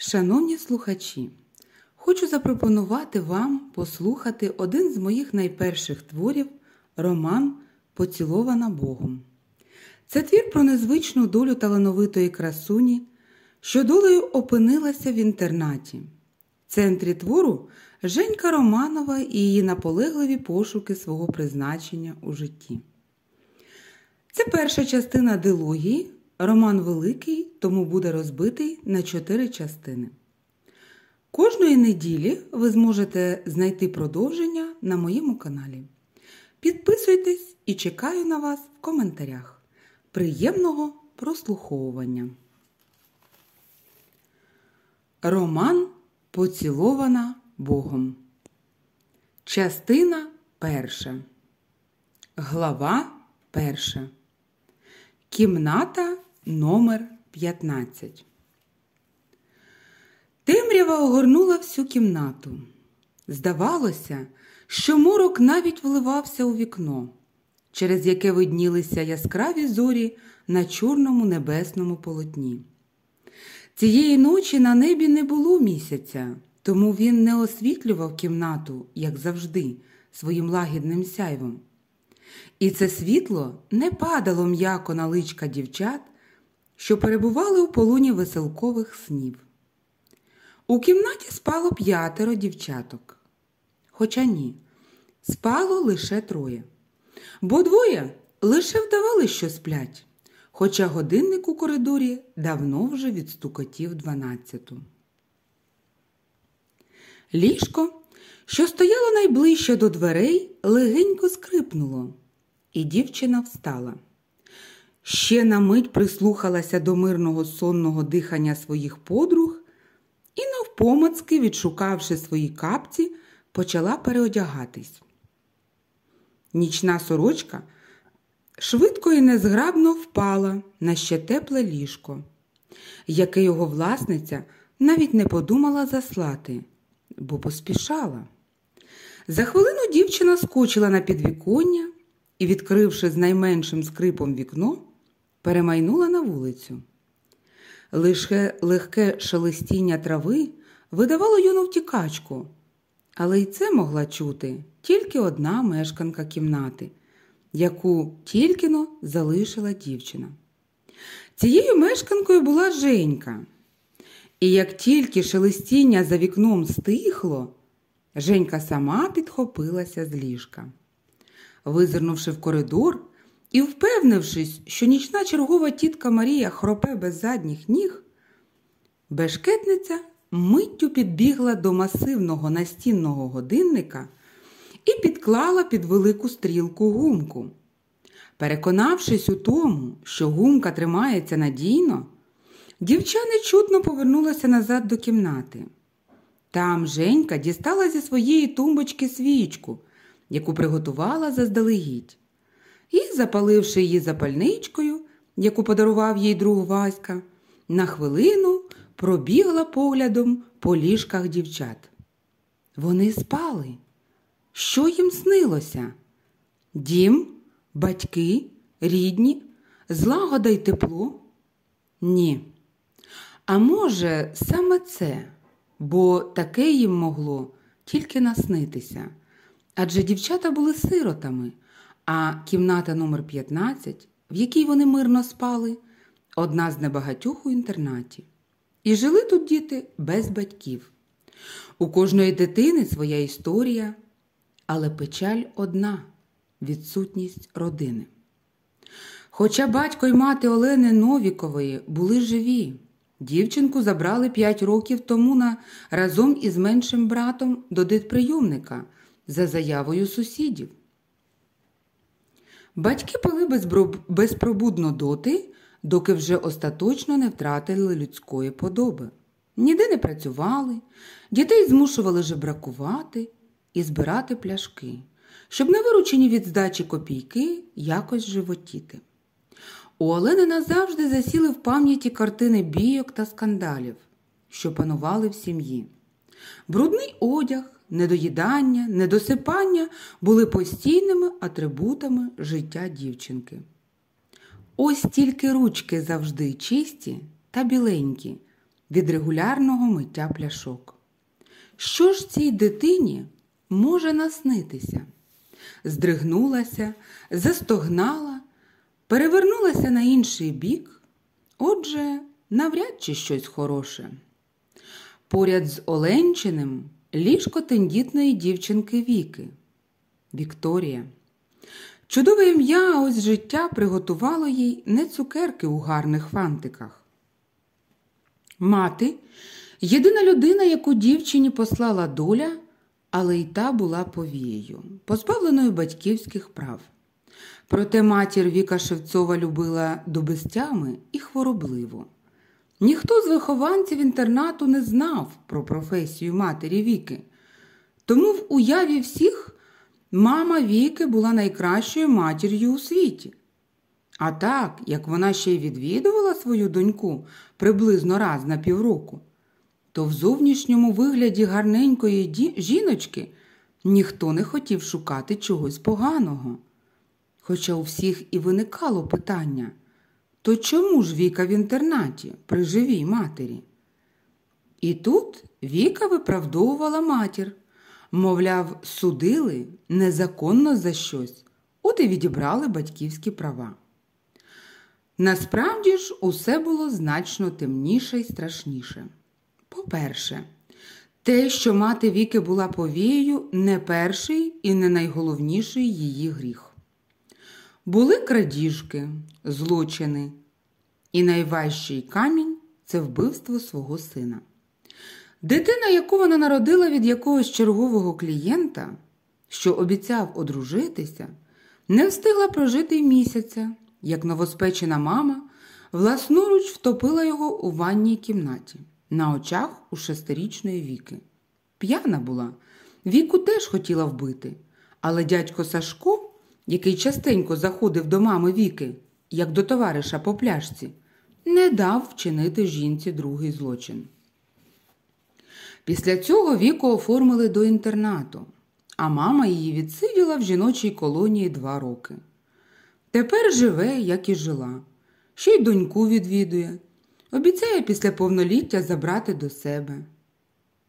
Шановні слухачі, хочу запропонувати вам послухати один з моїх найперших творів роман Поцілована Богом. Це твір про незвичну долю талановитої красуні, що долею опинилася в інтернаті. В центрі твору Женька Романова і її наполегливі пошуки свого призначення у житті. Це перша частина дилогії. Роман великий, тому буде розбитий на чотири частини. Кожної неділі ви зможете знайти продовження на моєму каналі. Підписуйтесь і чекаю на вас в коментарях. Приємного прослуховування. Роман Поцілована Богом. Частина перша. Глава перша. Кімната номер 15 Темрява огорнула всю кімнату. Здавалося, що морок навіть вливався у вікно, через яке виднілися яскраві зорі на чорному небесному полотні. Цієї ночі на небі не було місяця, тому він не освітлював кімнату, як завжди, своїм лагідним сяйвом. І це світло не падало м'яко на личка дівчат, що перебували у полоні веселкових снів. У кімнаті спало п'ятеро дівчаток. Хоча ні, спало лише троє, бо двоє лише вдавали, що сплять, хоча годинник у коридорі давно вже відстукотів дванадцяту. Ліжко, що стояло найближче до дверей, легенько скрипнуло, і дівчина встала. Ще на мить прислухалася до мирного сонного дихання своїх подруг і, навпомацки, відшукавши свої капці, почала переодягатись. Нічна сорочка швидко і незграбно впала на ще тепле ліжко, яке його власниця навіть не подумала заслати, бо поспішала. За хвилину дівчина скочила на підвіконня і, відкривши з найменшим скрипом вікно, перемайнула на вулицю. Лише легке шелестіння трави видавало юну втікачку, але й це могла чути тільки одна мешканка кімнати, яку тільки но залишила дівчина. Цією мешканкою була Женька. І як тільки шелестіння за вікном стихло, Женька сама підхопилася з ліжка. Визирнувши в коридор, і, впевнившись, що нічна чергова тітка Марія хропе без задніх ніг, бешкетниця миттю підбігла до масивного настінного годинника і підклала під велику стрілку гумку. Переконавшись у тому, що гумка тримається надійно, дівча нечутно повернулася назад до кімнати. Там Женька дістала зі своєї тумбочки свічку, яку приготувала заздалегідь і, запаливши її запальничкою, яку подарував їй друг Васька, на хвилину пробігла поглядом по ліжках дівчат. Вони спали. Що їм снилося? Дім, батьки, рідні, злагода й тепло? Ні. А може, саме це, бо таке їм могло тільки наснитися. Адже дівчата були сиротами, а кімната номер 15 в якій вони мирно спали, одна з небагатьох у інтернаті. І жили тут діти без батьків. У кожної дитини своя історія, але печаль одна відсутність родини. Хоча батько й мати Олени Новікової були живі, дівчинку забрали 5 років тому на разом із меншим братом до дитприйомника за заявою сусідів. Батьки пили безпробудно доти, доки вже остаточно не втратили людської подоби. Ніде не працювали, дітей змушували жебракувати і збирати пляшки, щоб на виручені від здачі копійки якось животіти. У Олени назавжди засіли в пам'яті картини бійок та скандалів, що панували в сім'ї. Брудний одяг, недоїдання, недосипання були постійними атрибутами життя дівчинки. Ось тільки ручки завжди чисті та біленькі, від регулярного миття пляшок. Що ж цій дитині може наснитися? Здригнулася, застогнала, перевернулася на інший бік, отже, навряд чи щось хороше. Поряд з Оленчиним ліжко тендітної дівчинки Віки. Вікторія. Чудове ім'я ось життя приготувало їй не цукерки у гарних фантиках. Мати єдина людина, яку дівчині послала доля, але й та була повією, позбавленою батьківських прав. Проте матір Віка Шевцова любила до безтями і хворобливо. Ніхто з вихованців інтернату не знав про професію матері Віки, тому в уяві всіх мама Віки була найкращою матір'ю у світі. А так, як вона ще й відвідувала свою доньку приблизно раз на півроку, то в зовнішньому вигляді гарненької жіночки ніхто не хотів шукати чогось поганого. Хоча у всіх і виникало питання то чому ж Віка в інтернаті при живій матері? І тут Віка виправдовувала матір, мовляв, судили незаконно за щось, от і відібрали батьківські права. Насправді ж, усе було значно темніше і страшніше. По-перше, те, що мати Віки була повією, не перший і не найголовніший її гріх. Були крадіжки, злочини, і найважчий камінь це вбивство свого сина. Дитина, яку вона народила від якогось чергового клієнта, що обіцяв одружитися, не встигла прожити й місяця, як новоспечена мама власноруч втопила його у ванній кімнаті на очах у шестирічної віки. П'яна була, віку теж хотіла вбити, але дядько Сашко який частенько заходив до мами Віки, як до товариша по пляшці, не дав вчинити жінці другий злочин. Після цього Віку оформили до інтернату, а мама її відсиділа в жіночій колонії два роки. Тепер живе, як і жила, ще й доньку відвідує, обіцяє після повноліття забрати до себе.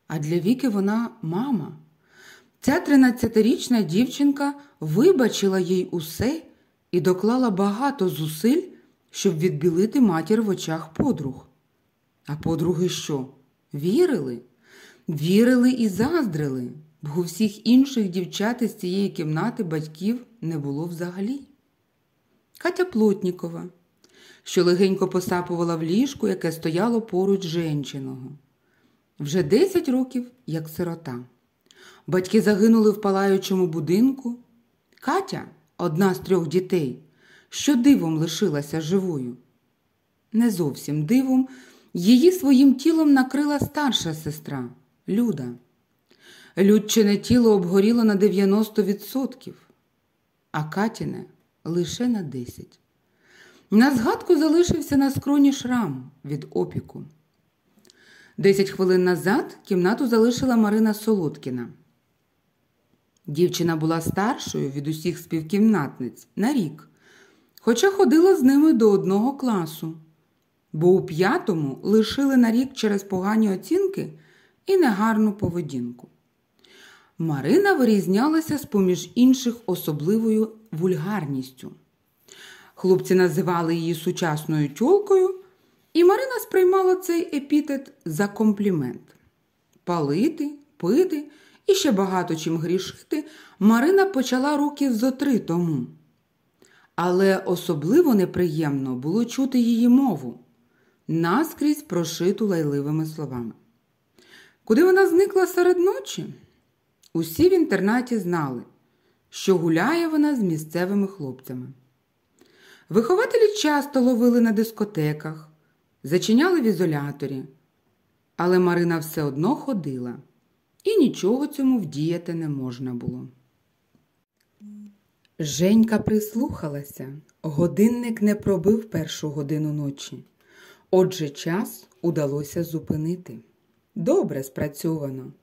А для Віки вона мама. Ця 13-річна дівчинка вибачила їй усе і доклала багато зусиль, щоб відбілити матір в очах подруг. А подруги що? Вірили? Вірили і заздрили, бо у всіх інших дівчат із цієї кімнати батьків не було взагалі. Катя Плотнікова, що легенько посапувала в ліжку, яке стояло поруч женчиного. Вже 10 років як сирота. Батьки загинули в палаючому будинку. Катя, одна з трьох дітей, що дивом лишилася живою. Не зовсім дивом, її своїм тілом накрила старша сестра Люда. Людчине тіло обгоріло на 90%, а Катіне лише на 10%. На згадку залишився на скроні шрам від опіку. Десять хвилин назад кімнату залишила Марина Солодкіна. Дівчина була старшою від усіх співкімнатниць на рік, хоча ходила з ними до одного класу, бо у п'ятому лишили на рік через погані оцінки і негарну поведінку. Марина вирізнялася з поміж інших особливою вульгарністю. Хлопці називали її сучасною тьолкою, і Марина сприймала цей епітет за комплімент палити, пити і ще багато чим грішити, Марина почала років зо три тому. Але особливо неприємно було чути її мову, наскрізь прошиту лайливими словами. Куди вона зникла серед ночі? Усі в інтернаті знали, що гуляє вона з місцевими хлопцями. Вихователі часто ловили на дискотеках, зачиняли в ізоляторі, але Марина все одно ходила і нічого цьому вдіяти не можна було. Женька прислухалася, годинник не пробив першу годину ночі. Отже, час удалося зупинити. Добре спрацьовано.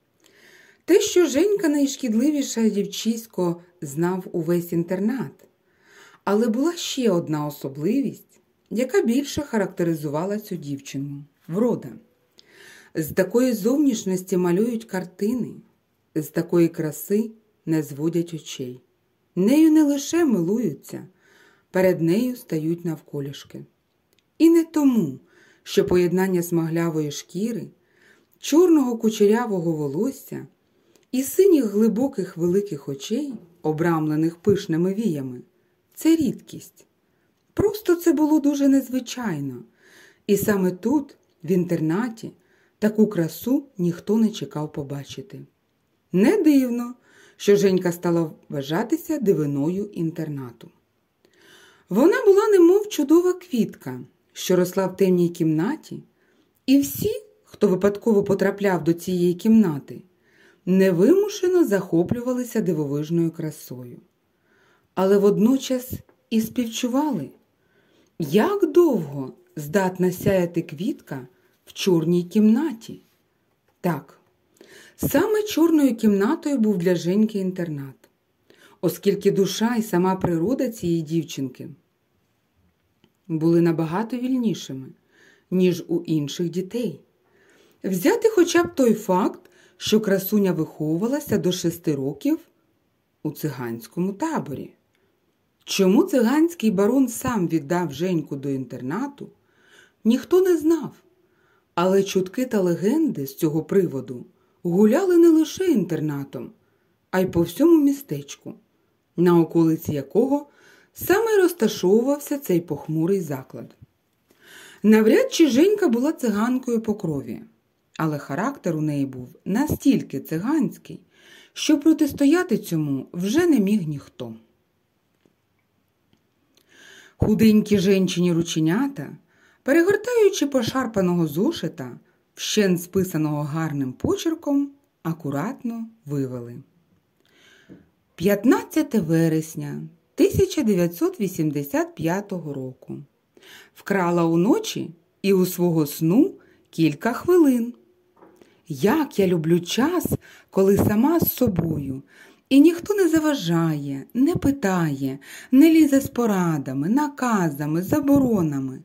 Те, що Женька найшкідливіша дівчисько знав увесь інтернат. Але була ще одна особливість, яка більше характеризувала цю дівчину врода. З такої зовнішності малюють картини, з такої краси не зводять очей. Нею не лише милуються, перед нею стають навколішки. І не тому, що поєднання смаглявої шкіри, чорного кучерявого волосся і синіх глибоких великих очей, обрамлених пишними віями, це рідкість. Просто це було дуже незвичайно. І саме тут, в інтернаті, таку красу ніхто не чекав побачити. Не дивно, що Женька стала вважатися дивиною інтернату. Вона була немов чудова квітка, що росла в темній кімнаті, і всі, хто випадково потрапляв до цієї кімнати, невимушено захоплювалися дивовижною красою. Але водночас і співчували, як довго здатна сяяти квітка в чорній кімнаті. Так, саме чорною кімнатою був для Женьки інтернат, оскільки душа і сама природа цієї дівчинки були набагато вільнішими, ніж у інших дітей. Взяти хоча б той факт, що красуня виховувалася до шести років у циганському таборі. Чому циганський барон сам віддав Женьку до інтернату, ніхто не знав, але чутки та легенди з цього приводу гуляли не лише інтернатом, а й по всьому містечку, на околиці якого саме розташовувався цей похмурий заклад. Навряд чи Женька була циганкою по крові, але характер у неї був настільки циганський, що протистояти цьому вже не міг ніхто. Худенькі женчині рученята, перегортаючи пошарпаного зошита, вщен списаного гарним почерком, акуратно вивели. 15 вересня 1985 року. Вкрала уночі і у свого сну кілька хвилин. Як я люблю час, коли сама з собою, і ніхто не заважає, не питає, не лізе з порадами, наказами, заборонами.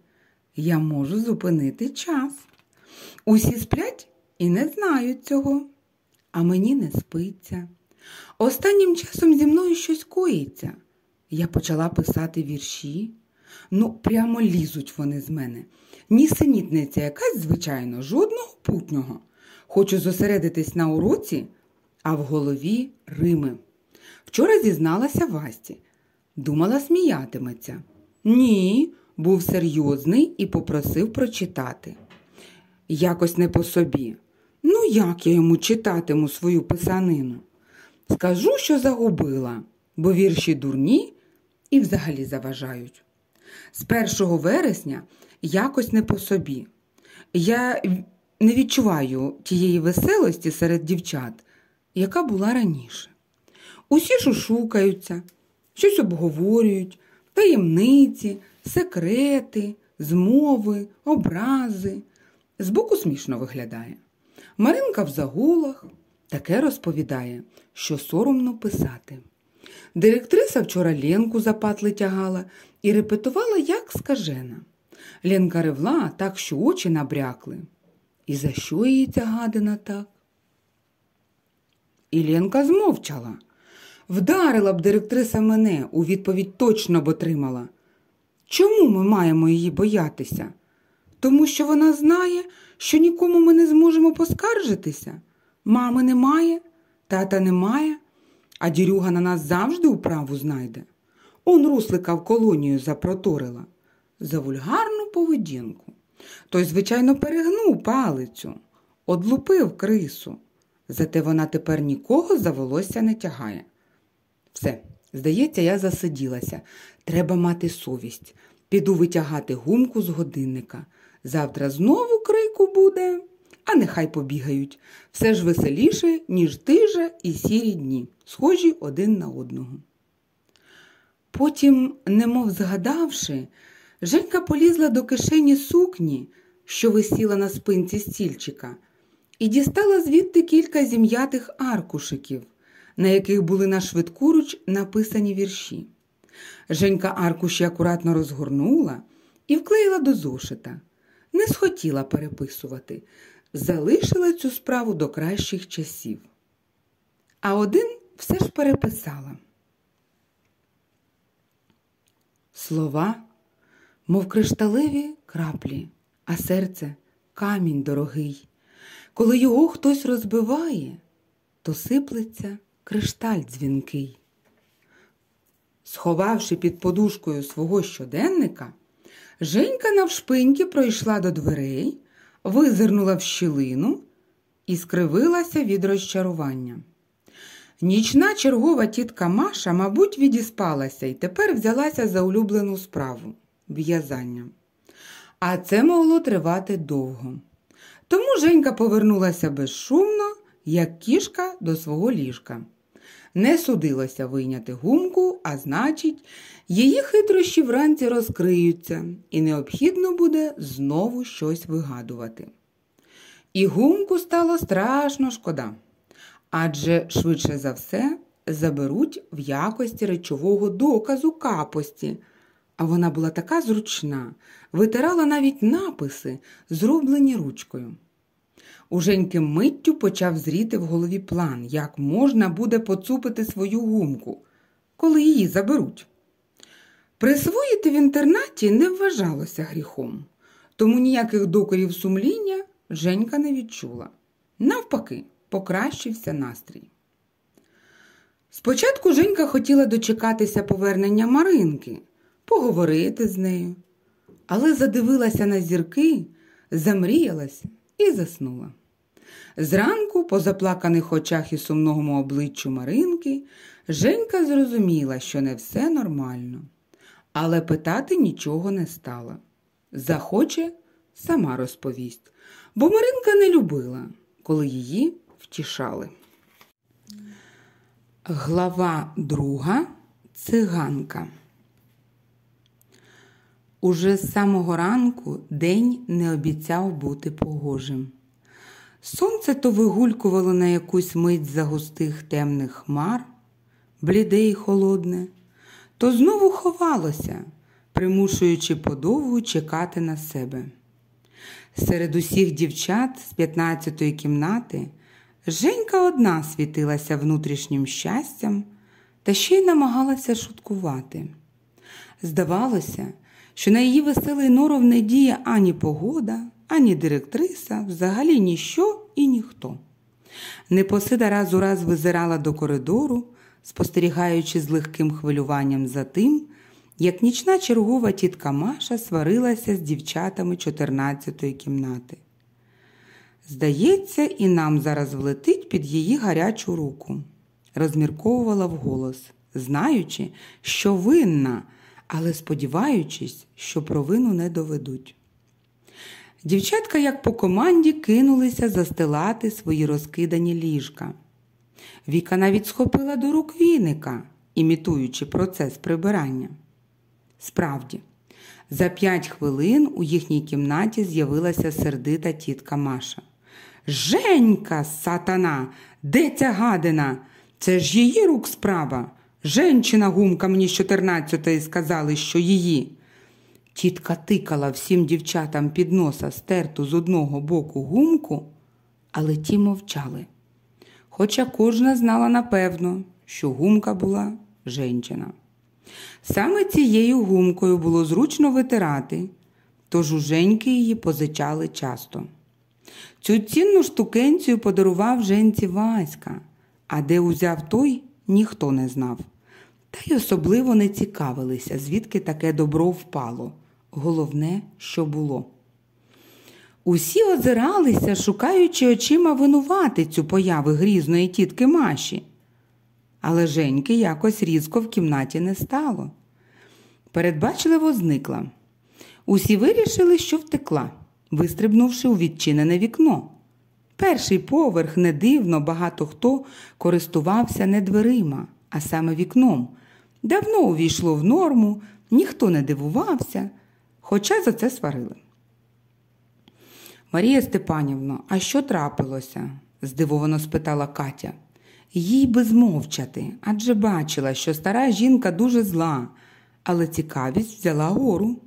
Я можу зупинити час. Усі сплять і не знають цього, а мені не спиться. Останнім часом зі мною щось коїться. Я почала писати вірші. Ну, прямо лізуть вони з мене. Нісенітниця якась, звичайно, жодного путнього. Хочу зосередитись на уроці, а в голові Рими. Вчора зізналася Васті. Думала, сміятиметься. Ні, був серйозний і попросив прочитати. Якось не по собі. Ну, як я йому читатиму свою писанину? Скажу, що загубила, бо вірші дурні і взагалі заважають. З 1 вересня якось не по собі. Я не відчуваю тієї веселості серед дівчат, яка була раніше. Усі шушукаються, щось обговорюють, таємниці, секрети, змови, образи. Збоку смішно виглядає. Маринка в загулах таке розповідає, що соромно писати. Директриса вчора Ленку за патли тягала і репетувала, як скажена. Ленка ревла так, що очі набрякли. І за що її ця гадина так? І Ленка змовчала. Вдарила б директриса мене, у відповідь точно б отримала. Чому ми маємо її боятися? Тому що вона знає, що нікому ми не зможемо поскаржитися. Мами немає, тата немає, а дірюга на нас завжди управу знайде. Он руслика в колонію запроторила за вульгарну поведінку. Той, звичайно, перегнув палицю, одлупив крису. Зате вона тепер нікого за волосся не тягає. Все, здається, я засиділася. Треба мати совість. Піду витягати гумку з годинника. Завтра знову крику буде, а нехай побігають. Все ж веселіше, ніж тижа і сірі дні, схожі один на одного. Потім, немов згадавши, Женька полізла до кишені сукні, що висіла на спинці стільчика, і дістала звідти кілька зім'ятих аркушиків, на яких були на швидкуруч написані вірші. Женька аркуші акуратно розгорнула і вклеїла до зошита. Не схотіла переписувати. залишила цю справу до кращих часів. А один все ж переписала. Слова, мов кришталеві краплі, а серце камінь дорогий. Коли його хтось розбиває, то сиплеться кришталь дзвінкий. Сховавши під подушкою свого щоденника, Женька навшпиньки пройшла до дверей, визирнула в щілину і скривилася від розчарування. Нічна чергова тітка Маша, мабуть, відіспалася і тепер взялася за улюблену справу в'язання. А це могло тривати довго. Тому Женька повернулася безшумно, як кішка до свого ліжка. Не судилося вийняти гумку, а значить, її хитрощі вранці розкриються, і необхідно буде знову щось вигадувати. І гумку стало страшно шкода, адже швидше за все заберуть в якості речового доказу капості. А вона була така зручна, витирала навіть написи, зроблені ручкою. Уже миттю почав зріти в голові план, як можна буде поцупити свою гумку, коли її заберуть. Присвоїти в інтернаті не вважалося гріхом, тому ніяких докорів сумління Женька не відчула. Навпаки, покращився настрій. Спочатку Женька хотіла дочекатися повернення Маринки, поговорити з нею, але задивилася на зірки, замріялася і заснула. Зранку, по заплаканих очах і сумному обличчю Маринки, Женька зрозуміла, що не все нормально, але питати нічого не стала. Захоче, сама розповість, бо Маринка не любила, коли її втішали. Глава друга циганка. Уже з самого ранку день не обіцяв бути погожим. Сонце то вигулькувало на якусь мить за густих темних хмар, бліде й холодне, то знову ховалося, примушуючи подовгу чекати на себе. Серед усіх дівчат з 15-ї кімнати Женька одна світилася внутрішнім щастям та ще й намагалася шуткувати. Здавалося, що на її веселий норов не діє ані погода, ані директриса, взагалі ніщо і ніхто. Непосида раз у раз визирала до коридору, спостерігаючи з легким хвилюванням за тим, як нічна чергова тітка Маша сварилася з дівчатами 14-ї кімнати. Здається, і нам зараз влетить під її гарячу руку, розмірковувала вголос, знаючи, що винна, але сподіваючись, що провину не доведуть. Дівчатка, як по команді, кинулися застилати свої розкидані ліжка. Віка навіть схопила до рук віника, імітуючи процес прибирання. Справді, за п'ять хвилин у їхній кімнаті з'явилася сердита тітка Маша. Женька, сатана, де ця гадина? Це ж її рук справа. Женчина гумка мені з 14-ї сказали, що її. Тітка тикала всім дівчатам під носа стерту з одного боку гумку, але ті мовчали. Хоча кожна знала напевно, що гумка була женчина. Саме цією гумкою було зручно витирати, тож у Женьки її позичали часто. Цю цінну штукенцію подарував женці Васька, а де узяв той, ніхто не знав. Та й особливо не цікавилися, звідки таке добро впало. Головне, що було. Усі озиралися, шукаючи очима винуватицю появи грізної тітки Маші. Але Женьки якось різко в кімнаті не стало. Передбачливо зникла. Усі вирішили, що втекла, вистрибнувши у відчинене вікно. Перший поверх не дивно, багато хто користувався не дверима, а саме вікном. Давно увійшло в норму, ніхто не дивувався, хоча за це сварили. Марія Степанівно, а що трапилося? здивовано спитала Катя. Їй би змовчати, адже бачила, що стара жінка дуже зла, але цікавість взяла гору.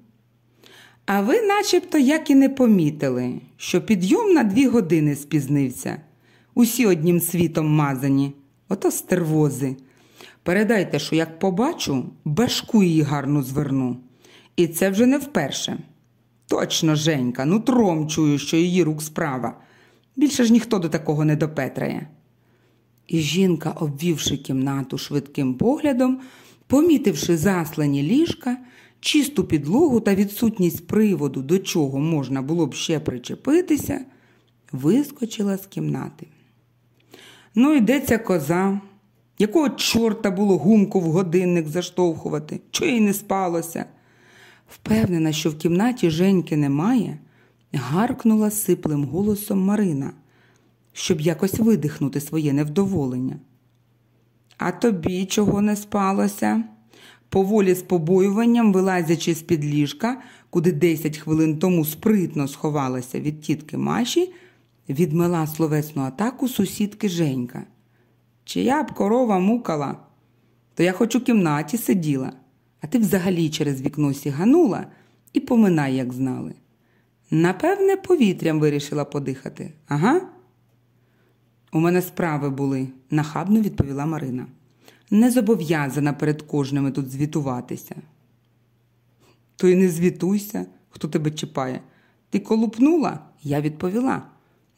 А ви начебто як і не помітили, що підйом на дві години спізнився. Усі однім світом мазані, ото стервози. Передайте, що як побачу, башку її гарну зверну. І це вже не вперше. Точно, Женька, нутром чую, що її рук справа. Більше ж ніхто до такого не допетрає. І жінка, обвівши кімнату швидким поглядом, помітивши заслані ліжка, чисту підлогу та відсутність приводу, до чого можна було б ще причепитися, вискочила з кімнати. Ну, йдеться коза. Якого чорта було гумку в годинник заштовхувати, чого їй не спалося? Впевнена, що в кімнаті Женьки немає, гаркнула сиплим голосом Марина, щоб якось видихнути своє невдоволення. А тобі чого не спалося? Поволі з побоюванням, вилазячи з під ліжка, куди десять хвилин тому спритно сховалася від тітки Маші, відмила словесну атаку сусідки Женька. Чия б корова мукала, то я хоч у кімнаті сиділа, а ти взагалі через вікно сіганула і поминай, як знали. Напевне, повітрям вирішила подихати, ага? У мене справи були, нахабно відповіла Марина. Не зобов'язана перед кожними тут звітуватися. То й не звітуйся, хто тебе чіпає. Ти колупнула? Я відповіла.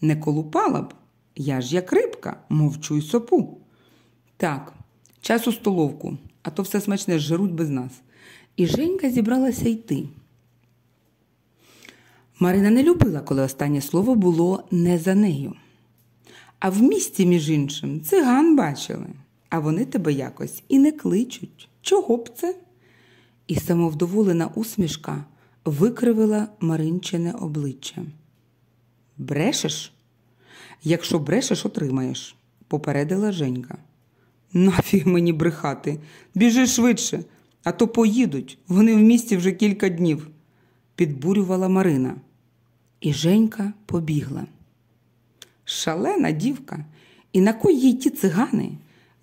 Не колупала б. Я ж як рибка, мовчу й сопу. Так, час у столовку, а то все смачне жруть без нас. І Женька зібралася йти. Марина не любила, коли останнє слово було не за нею. А в місті, між іншим, циган бачили, а вони тебе якось і не кличуть. Чого б це? І самовдоволена усмішка викривила Маринчине обличчя. Брешеш? Якщо брешеш, отримаєш, попередила Женька. Нафіг мені брехати, біжи швидше, а то поїдуть. Вони в місті вже кілька днів, підбурювала Марина. І Женька побігла. Шалена дівка, і на кої їй ті цигани?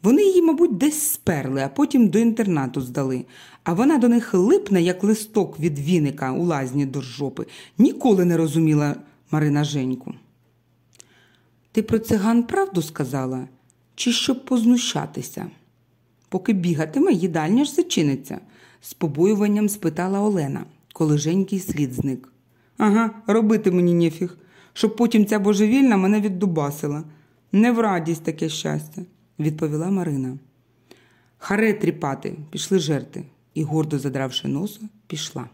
Вони її, мабуть, десь сперли, а потім до інтернату здали, а вона до них липне, як листок від віника у лазні до жопи. Ніколи не розуміла Марина Женьку. Ти про циган правду сказала, чи щоб познущатися? Поки бігатиме, їдальня ж зачиниться, з побоюванням спитала Олена, коли Женький слід зник. Ага, робити мені нефіг, щоб потім ця божевільна мене віддубасила. Не в радість таке щастя, відповіла Марина. Харе тріпати, пішли жерти, і, гордо задравши носа, пішла.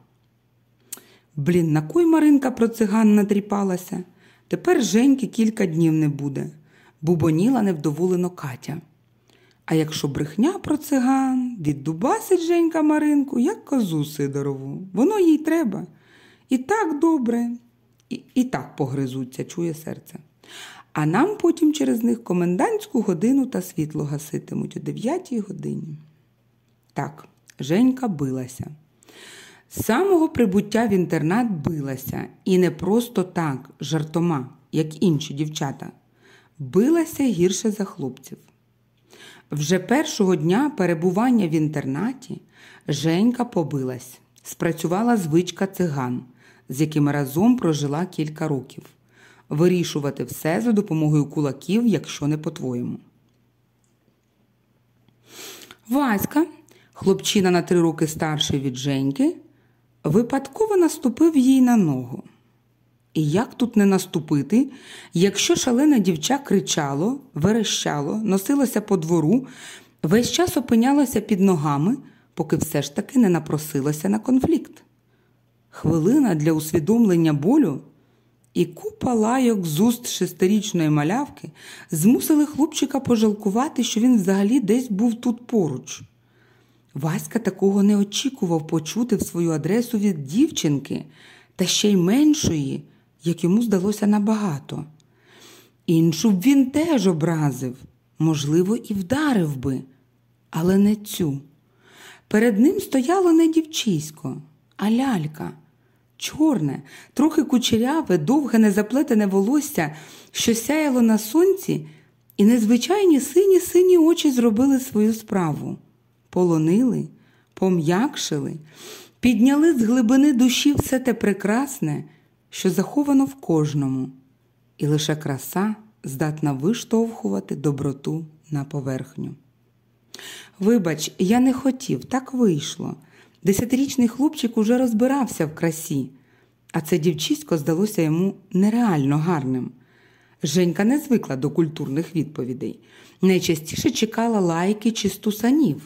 Блін, на кой Маринка про циган натріпалася? Тепер Женьки кілька днів не буде, бубоніла невдоволено Катя. А якщо брехня про циган, віддубасить Женька Маринку, як козу Сидорову, воно їй треба. І так добре, і, і так погризуться, чує серце. А нам потім через них комендантську годину та світло гаситимуть о дев'ятій годині. Так, Женька билася. З самого прибуття в інтернат билася, і не просто так, жартома, як інші дівчата, билася гірше за хлопців. Вже першого дня перебування в інтернаті Женька побилась, спрацювала звичка циган, з якими разом прожила кілька років, вирішувати все за допомогою кулаків, якщо не по-твоєму. Васька, хлопчина на три роки старший від Женьки, випадково наступив їй на ногу. І як тут не наступити, якщо шалене дівча кричало, верещало, носилося по двору, весь час опинялося під ногами, поки все ж таки не напросилося на конфлікт. Хвилина для усвідомлення болю і купа лайок з уст шестирічної малявки змусили хлопчика пожалкувати, що він взагалі десь був тут поруч. Васька такого не очікував почути в свою адресу від дівчинки, та ще й меншої, як йому здалося набагато. Іншу б він теж образив, можливо, і вдарив би, але не цю. Перед ним стояло не дівчисько, а лялька. Чорне, трохи кучеряве, довге незаплетене волосся, що сяяло на сонці, і незвичайні сині сині очі зробили свою справу полонили, пом'якшили, підняли з глибини душі все те прекрасне, що заховано в кожному, і лише краса здатна виштовхувати доброту на поверхню. Вибач, я не хотів, так вийшло. Десятирічний хлопчик уже розбирався в красі, а це дівчисько здалося йому нереально гарним. Женька не звикла до культурних відповідей. Найчастіше чекала лайки чи стусанів.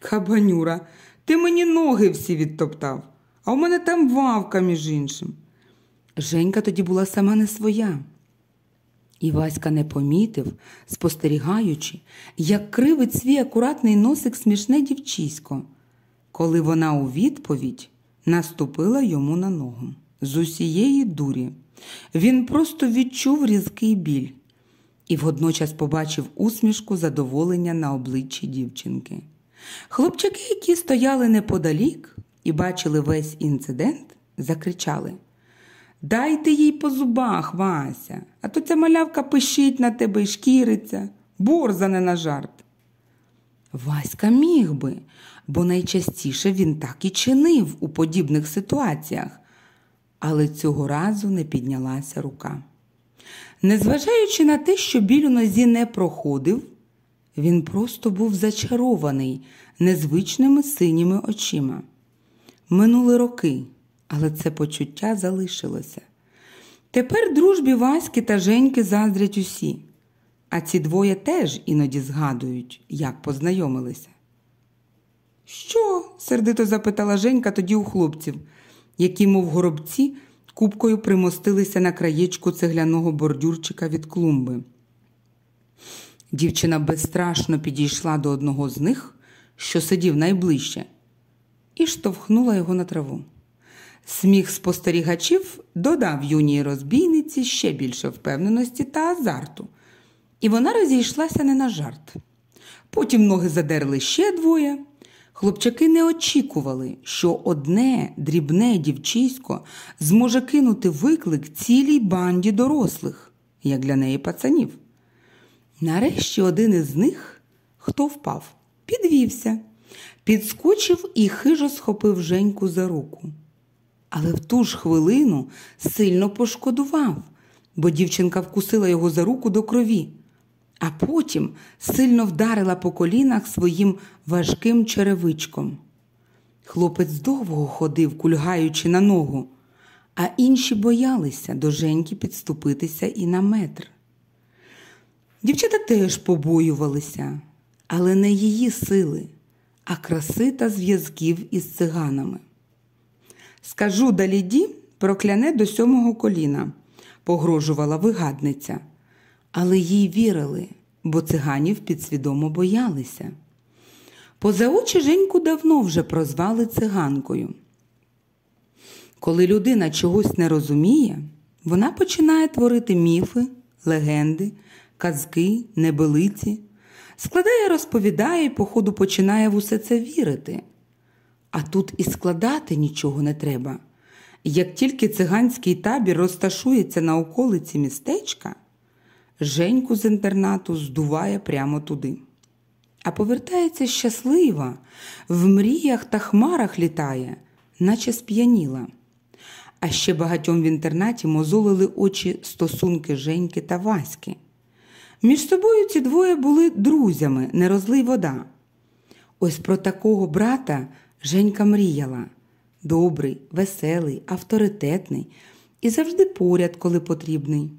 Кабанюра, ти мені ноги всі відтоптав, а у мене там вавка, між іншим. Женька тоді була сама не своя. І Васька не помітив, спостерігаючи, як кривить свій акуратний носик смішне дівчисько, коли вона у відповідь наступила йому на ногу з усієї дурі. Він просто відчув різкий біль і водночас побачив усмішку задоволення на обличчі дівчинки. Хлопчаки, які стояли неподалік і бачили весь інцидент, закричали Дайте їй по зубах, Вася, а то ця малявка пишить на тебе і шкіриться, борзане на жарт. Васька міг би, бо найчастіше він так і чинив у подібних ситуаціях, але цього разу не піднялася рука. Незважаючи на те, що біль у нозі не проходив, він просто був зачарований незвичними синіми очима. Минули роки, але це почуття залишилося. Тепер дружбі Васьки та Женьки заздрять усі, а ці двоє теж іноді згадують, як познайомилися. Що? сердито запитала Женька тоді у хлопців, які, мов горобці, купкою примостилися на краєчку цегляного бордюрчика від клумби. Дівчина безстрашно підійшла до одного з них, що сидів найближче, і штовхнула його на траву. Сміх спостерігачів додав юній розбійниці ще більше впевненості та азарту, і вона розійшлася не на жарт. Потім ноги задерли ще двоє. Хлопчаки не очікували, що одне дрібне дівчисько зможе кинути виклик цілій банді дорослих, як для неї пацанів. Нарешті один із них, хто впав, підвівся, підскочив і хижо схопив Женьку за руку. Але в ту ж хвилину сильно пошкодував, бо дівчинка вкусила його за руку до крові, а потім сильно вдарила по колінах своїм важким черевичком. Хлопець довго ходив, кульгаючи на ногу, а інші боялися до Женьки підступитися і на метр. Дівчата теж побоювалися, але не її сили, а краси та зв'язків із циганами. Скажу Даліді, прокляне до сьомого коліна, погрожувала вигадниця, але їй вірили, бо циганів підсвідомо боялися. Поза очі Женьку давно вже прозвали циганкою. Коли людина чогось не розуміє, вона починає творити міфи, легенди, казки, небелиці, складає, розповідає і, походу, починає в усе це вірити. А тут і складати нічого не треба. Як тільки циганський табір розташується на околиці містечка, Женьку з інтернату здуває прямо туди. А повертається щаслива, в мріях та хмарах літає, наче сп'яніла. А ще багатьом в інтернаті мозолили очі стосунки Женьки та Васьки. Між собою ці двоє були друзями, не розлий вода. Ось про такого брата Женька мріяла добрий, веселий, авторитетний і завжди поряд, коли потрібний.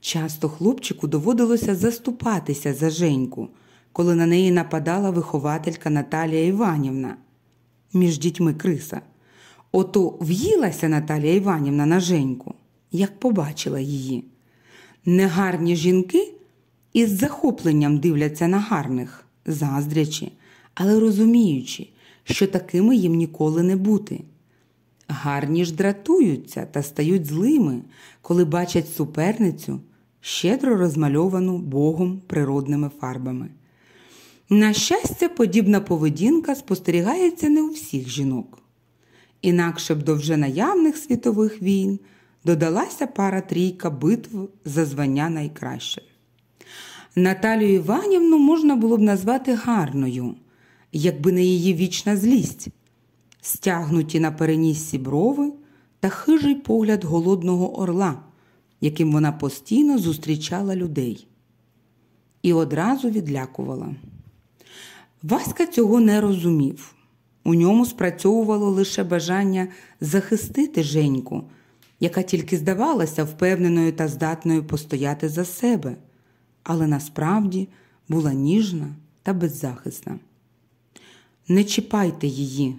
Часто хлопчику доводилося заступатися за Женьку, коли на неї нападала вихователька Наталія Іванівна між дітьми криса. Ото в'їлася Наталія Іванівна на Женьку, як побачила її. Негарні жінки із захопленням дивляться на гарних, заздрячі, але розуміючи, що такими їм ніколи не бути. Гарні ж дратуються та стають злими, коли бачать суперницю, щедро розмальовану Богом природними фарбами. На щастя, подібна поведінка спостерігається не у всіх жінок. Інакше б до вже наявних світових війн додалася пара трійка битв за звання найкраще. Наталію Іванівну можна було б назвати гарною, якби не її вічна злість. стягнуті на переніссі брови та хижий погляд голодного орла, яким вона постійно зустрічала людей. І одразу відлякувала. Васька цього не розумів. У ньому спрацьовувало лише бажання захистити Женьку, яка тільки здавалася впевненою та здатною постояти за себе, але насправді була ніжна та беззахисна. Не чіпайте її.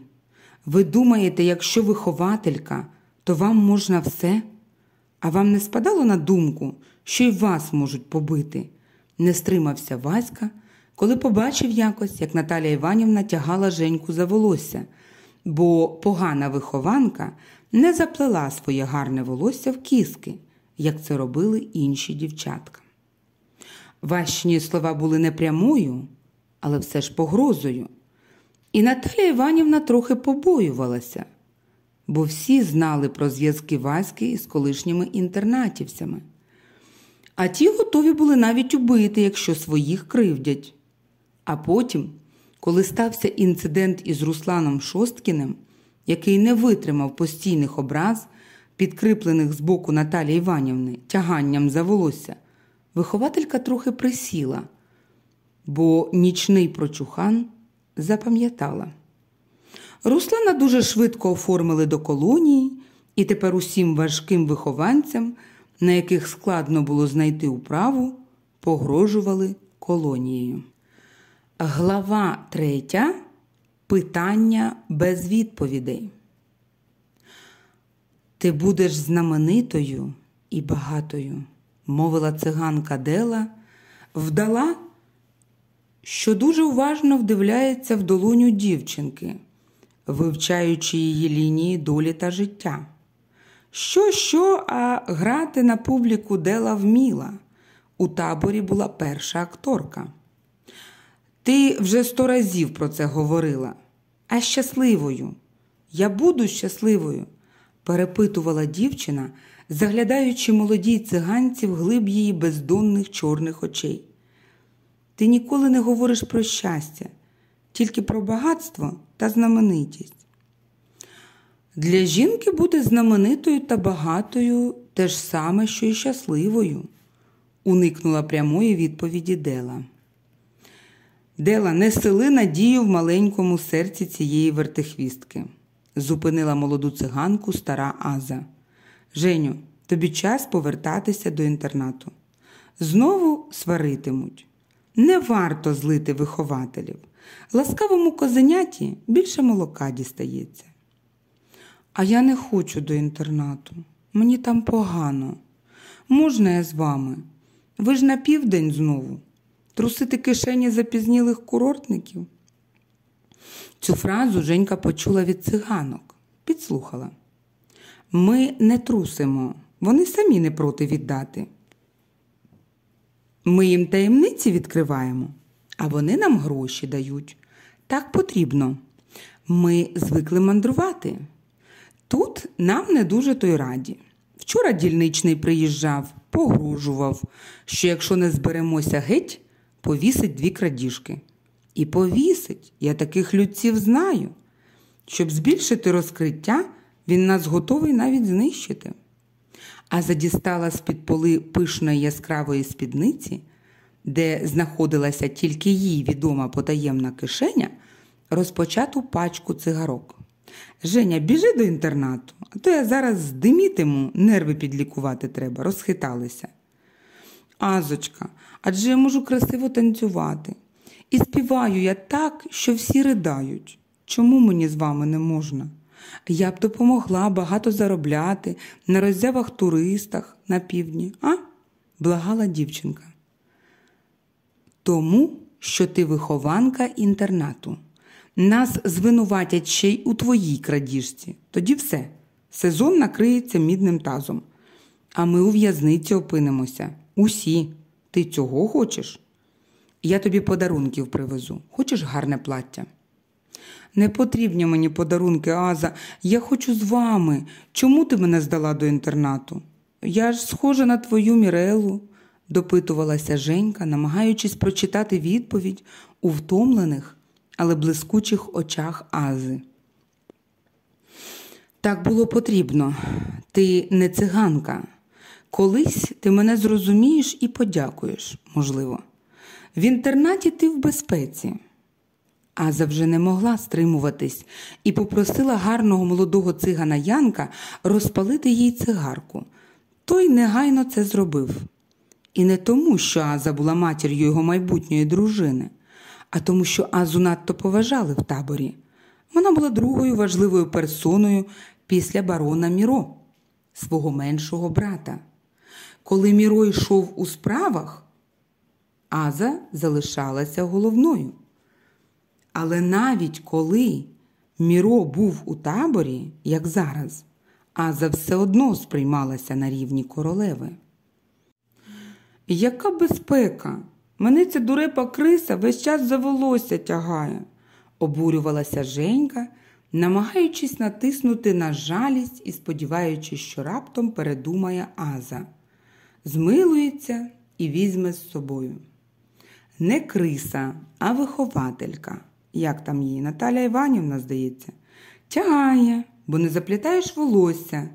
Ви думаєте, якщо вихователька, то вам можна все, а вам не спадало на думку, що й вас можуть побити. Не стримався Васька, коли побачив якось, як Наталія Іванівна тягала Женьку за волосся, бо погана вихованка не заплела своє гарне волосся в кіски, як це робили інші дівчатка. Вашні слова були не прямою, але все ж погрозою. І Наталія Іванівна трохи побоювалася, бо всі знали про зв'язки Васьки із колишніми інтернатівцями. А ті готові були навіть убити, якщо своїх кривдять. А потім, коли стався інцидент із Русланом Шосткіним, який не витримав постійних образ, підкріплених з боку Наталії Іванівни тяганням за волосся, вихователька трохи присіла, бо нічний прочухан запам'ятала. Руслана дуже швидко оформили до колонії, і тепер усім важким вихованцям, на яких складно було знайти управу, погрожували колонією. Глава третя. Питання без відповідей. Ти будеш знаменитою і багатою, мовила циганка Дела, вдала, що дуже уважно вдивляється в долоню дівчинки, вивчаючи її лінії долі та життя. Що, що, а грати на публіку Дела вміла. У таборі була перша акторка. Ти вже сто разів про це говорила, а щасливою. Я буду щасливою, перепитувала дівчина, заглядаючи молодій циганці в глиб її бездонних чорних очей. Ти ніколи не говориш про щастя, тільки про багатство та знаменитість. Для жінки бути знаменитою та багатою те ж саме, що й щасливою, уникнула прямої відповіді Дела. Дела, не сели надію в маленькому серці цієї вертихвістки, зупинила молоду циганку стара Аза. Женю, тобі час повертатися до інтернату. Знову сваритимуть. Не варто злити вихователів. Ласкавому козеняті більше молока дістається. А я не хочу до інтернату. Мені там погано. Можна я з вами? Ви ж на південь знову трусити кишені запізнілих курортників. Цю фразу Женька почула від циганок, підслухала. Ми не трусимо, вони самі не проти віддати. Ми їм таємниці відкриваємо, а вони нам гроші дають. Так потрібно. Ми звикли мандрувати. Тут нам не дуже той раді. Вчора дільничний приїжджав, погрожував, що якщо не зберемося геть, повісить дві крадіжки. І повісить, я таких людців знаю. Щоб збільшити розкриття, він нас готовий навіть знищити. А задістала з-під поли пишної яскравої спідниці, де знаходилася тільки їй відома потаємна кишеня, розпочату пачку цигарок. Женя, біжи до інтернату, а то я зараз здимітиму, нерви підлікувати треба, розхиталися. Азочка, адже я можу красиво танцювати. І співаю я так, що всі ридають. Чому мені з вами не можна? Я б допомогла багато заробляти на роззявах туристах на півдні, а? благала дівчинка. Тому, що ти вихованка інтернату. Нас звинуватять ще й у твоїй крадіжці. Тоді все. Сезон накриється мідним тазом. А ми у в'язниці опинимося. Усі. Ти цього хочеш? Я тобі подарунків привезу. Хочеш гарне плаття? Не потрібні мені подарунки, Аза. Я хочу з вами. Чому ти мене здала до інтернату? Я ж схожа на твою Мірелу, допитувалася Женька, намагаючись прочитати відповідь у втомлених, але блискучих очах Ази. Так було потрібно. Ти не циганка. Колись ти мене зрозумієш і подякуєш, можливо. В інтернаті ти в безпеці. Аза вже не могла стримуватись і попросила гарного молодого цигана Янка розпалити їй цигарку. Той негайно це зробив. І не тому, що Аза була матір'ю його майбутньої дружини, а тому, що Азу надто поважали в таборі. Вона була другою важливою персоною після барона Міро, свого меншого брата. Коли Міро йшов у справах, Аза залишалася головною. Але навіть коли Міро був у таборі, як зараз, Аза все одно сприймалася на рівні королеви. Яка безпека? Мене ця дурепа криса весь час за волосся тягає, обурювалася Женька, намагаючись натиснути на жалість і сподіваючись, що раптом передумає Аза, змилується і візьме з собою. Не криса, а вихователька, як там її, Наталя Іванівна, здається, тягає, бо не заплітаєш волосся.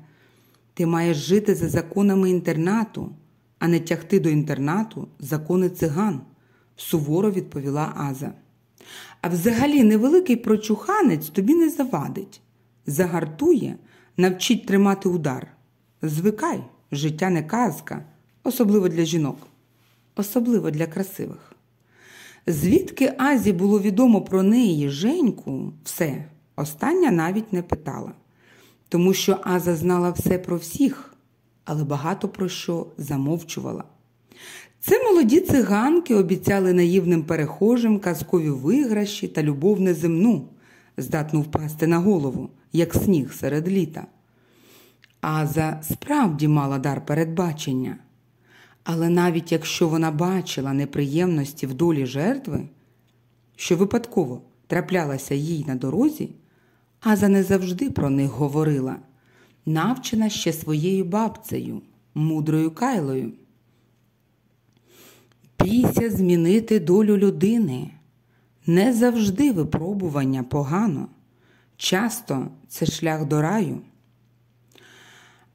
Ти маєш жити за законами інтернату, а не тягти до інтернату закони циган, суворо відповіла Аза. А взагалі невеликий прочуханець тобі не завадить. Загартує, навчить тримати удар. Звикай, життя не казка, особливо для жінок, особливо для красивих. Звідки Азі було відомо про неї Женьку, все, остання навіть не питала, тому що Аза знала все про всіх, але багато про що замовчувала. Це молоді циганки обіцяли наївним перехожим казкові виграші та любов неземну, здатну впасти на голову, як сніг серед літа. Аза справді мала дар передбачення. Але навіть якщо вона бачила неприємності в долі жертви, що випадково траплялася їй на дорозі, Аза не завжди про них говорила, навчена ще своєю бабцею, мудрою кайлою. Бійся змінити долю людини. Не завжди випробування погано. Часто це шлях до раю.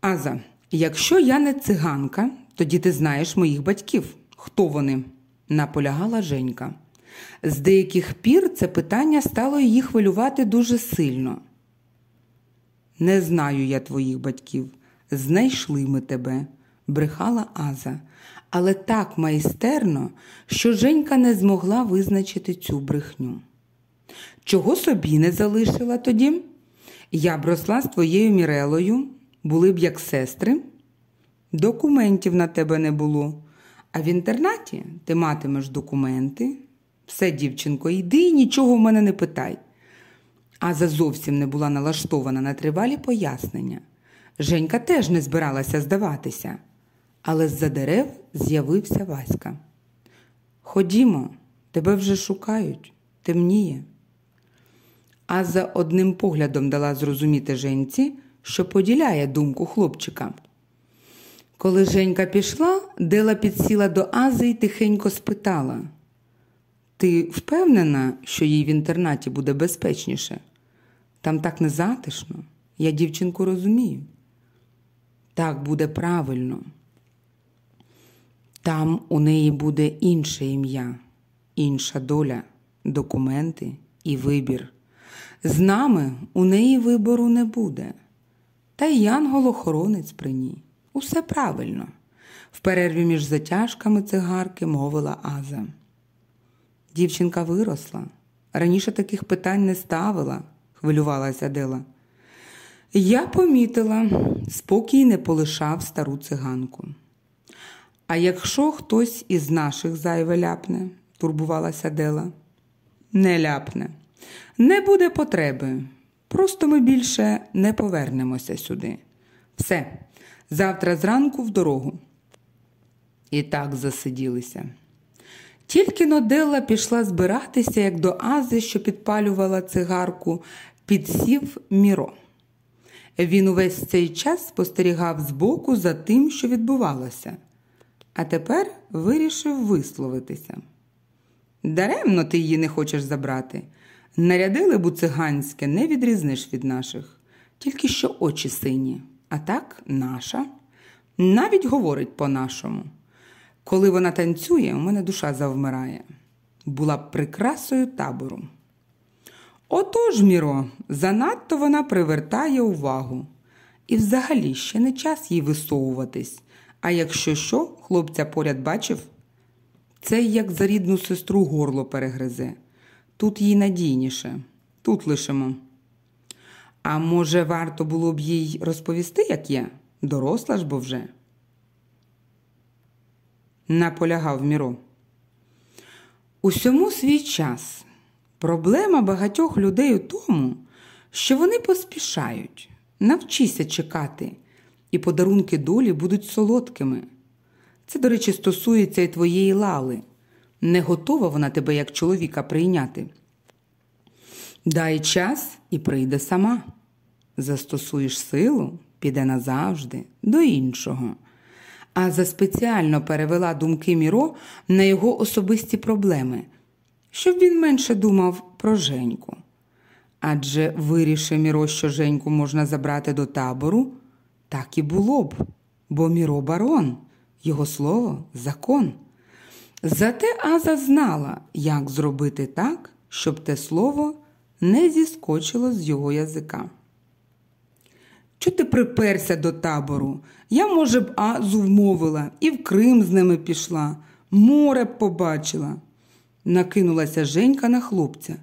Аза, якщо я не циганка, тоді ти знаєш моїх батьків. Хто вони? наполягала Женька. З деяких пір це питання стало її хвилювати дуже сильно. Не знаю я твоїх батьків. Знайшли ми тебе, брехала Аза, але так майстерно, що Женька не змогла визначити цю брехню. Чого собі не залишила тоді? Я б росла з твоєю Мірелою, були б як сестри. Документів на тебе не було, а в інтернаті ти матимеш документи. Все, дівчинко, йди і нічого в мене не питай. Аза зовсім не була налаштована на тривалі пояснення. Женька теж не збиралася здаватися, але з-за дерев з'явився Васька. Ходімо, тебе вже шукають, темніє. Аза одним поглядом дала зрозуміти Женці, що поділяє думку хлопчика. Коли Женька пішла, Дела підсіла до Ази і тихенько спитала Ти впевнена, що їй в інтернаті буде безпечніше? Там так незатишно, я дівчинку розумію. Так буде правильно. Там у неї буде інше ім'я, інша доля, документи і вибір. З нами у неї вибору не буде. Та й янгол-охоронець при ній. Усе правильно, в перерві між затяжками цигарки мовила Аза. Дівчинка виросла. Раніше таких питань не ставила, хвилювалася Дела. Я помітила, спокій не полишав стару циганку. А якщо хтось із наших зайве ляпне, турбувалася Дела, не ляпне, не буде потреби. Просто ми більше не повернемося сюди. Все, завтра зранку в дорогу. І так засиділися. Тільки Ноделла пішла збиратися, як до Ази, що підпалювала цигарку, підсів Міро. Він увесь цей час спостерігав збоку за тим, що відбувалося, а тепер вирішив висловитися. Даремно ти її не хочеш забрати. Нарядили б у циганське, не відрізниш від наших. тільки що очі сині, а так наша. Навіть говорить по-нашому. Коли вона танцює, у мене душа завмирає. Була б прикрасою табору. Отож, Міро, занадто вона привертає увагу. І взагалі ще не час їй висовуватись. А якщо що, хлопця поряд бачив, це як за рідну сестру горло перегризе. Тут їй надійніше, тут лишимо. А може, варто було б їй розповісти, як є? Доросла ж бо вже. Наполягав Міро. Усьому свій час. Проблема багатьох людей у тому, що вони поспішають. Навчися чекати, і подарунки долі будуть солодкими. Це, до речі, стосується і твоєї лали. Не готова вона тебе як чоловіка прийняти. Дай час і прийде сама. Застосуєш силу, піде назавжди, до іншого. А за спеціально перевела думки Міро на його особисті проблеми, щоб він менше думав про Женьку. Адже вирішив Міро, що Женьку можна забрати до табору, так і було б, бо Міро барон, його слово закон. Зате Аза знала, як зробити так, щоб те слово не зіскочило з його язика. Чого ти приперся до табору? Я, може б, Азу вмовила і в Крим з ними пішла, море б побачила. Накинулася Женька на хлопця,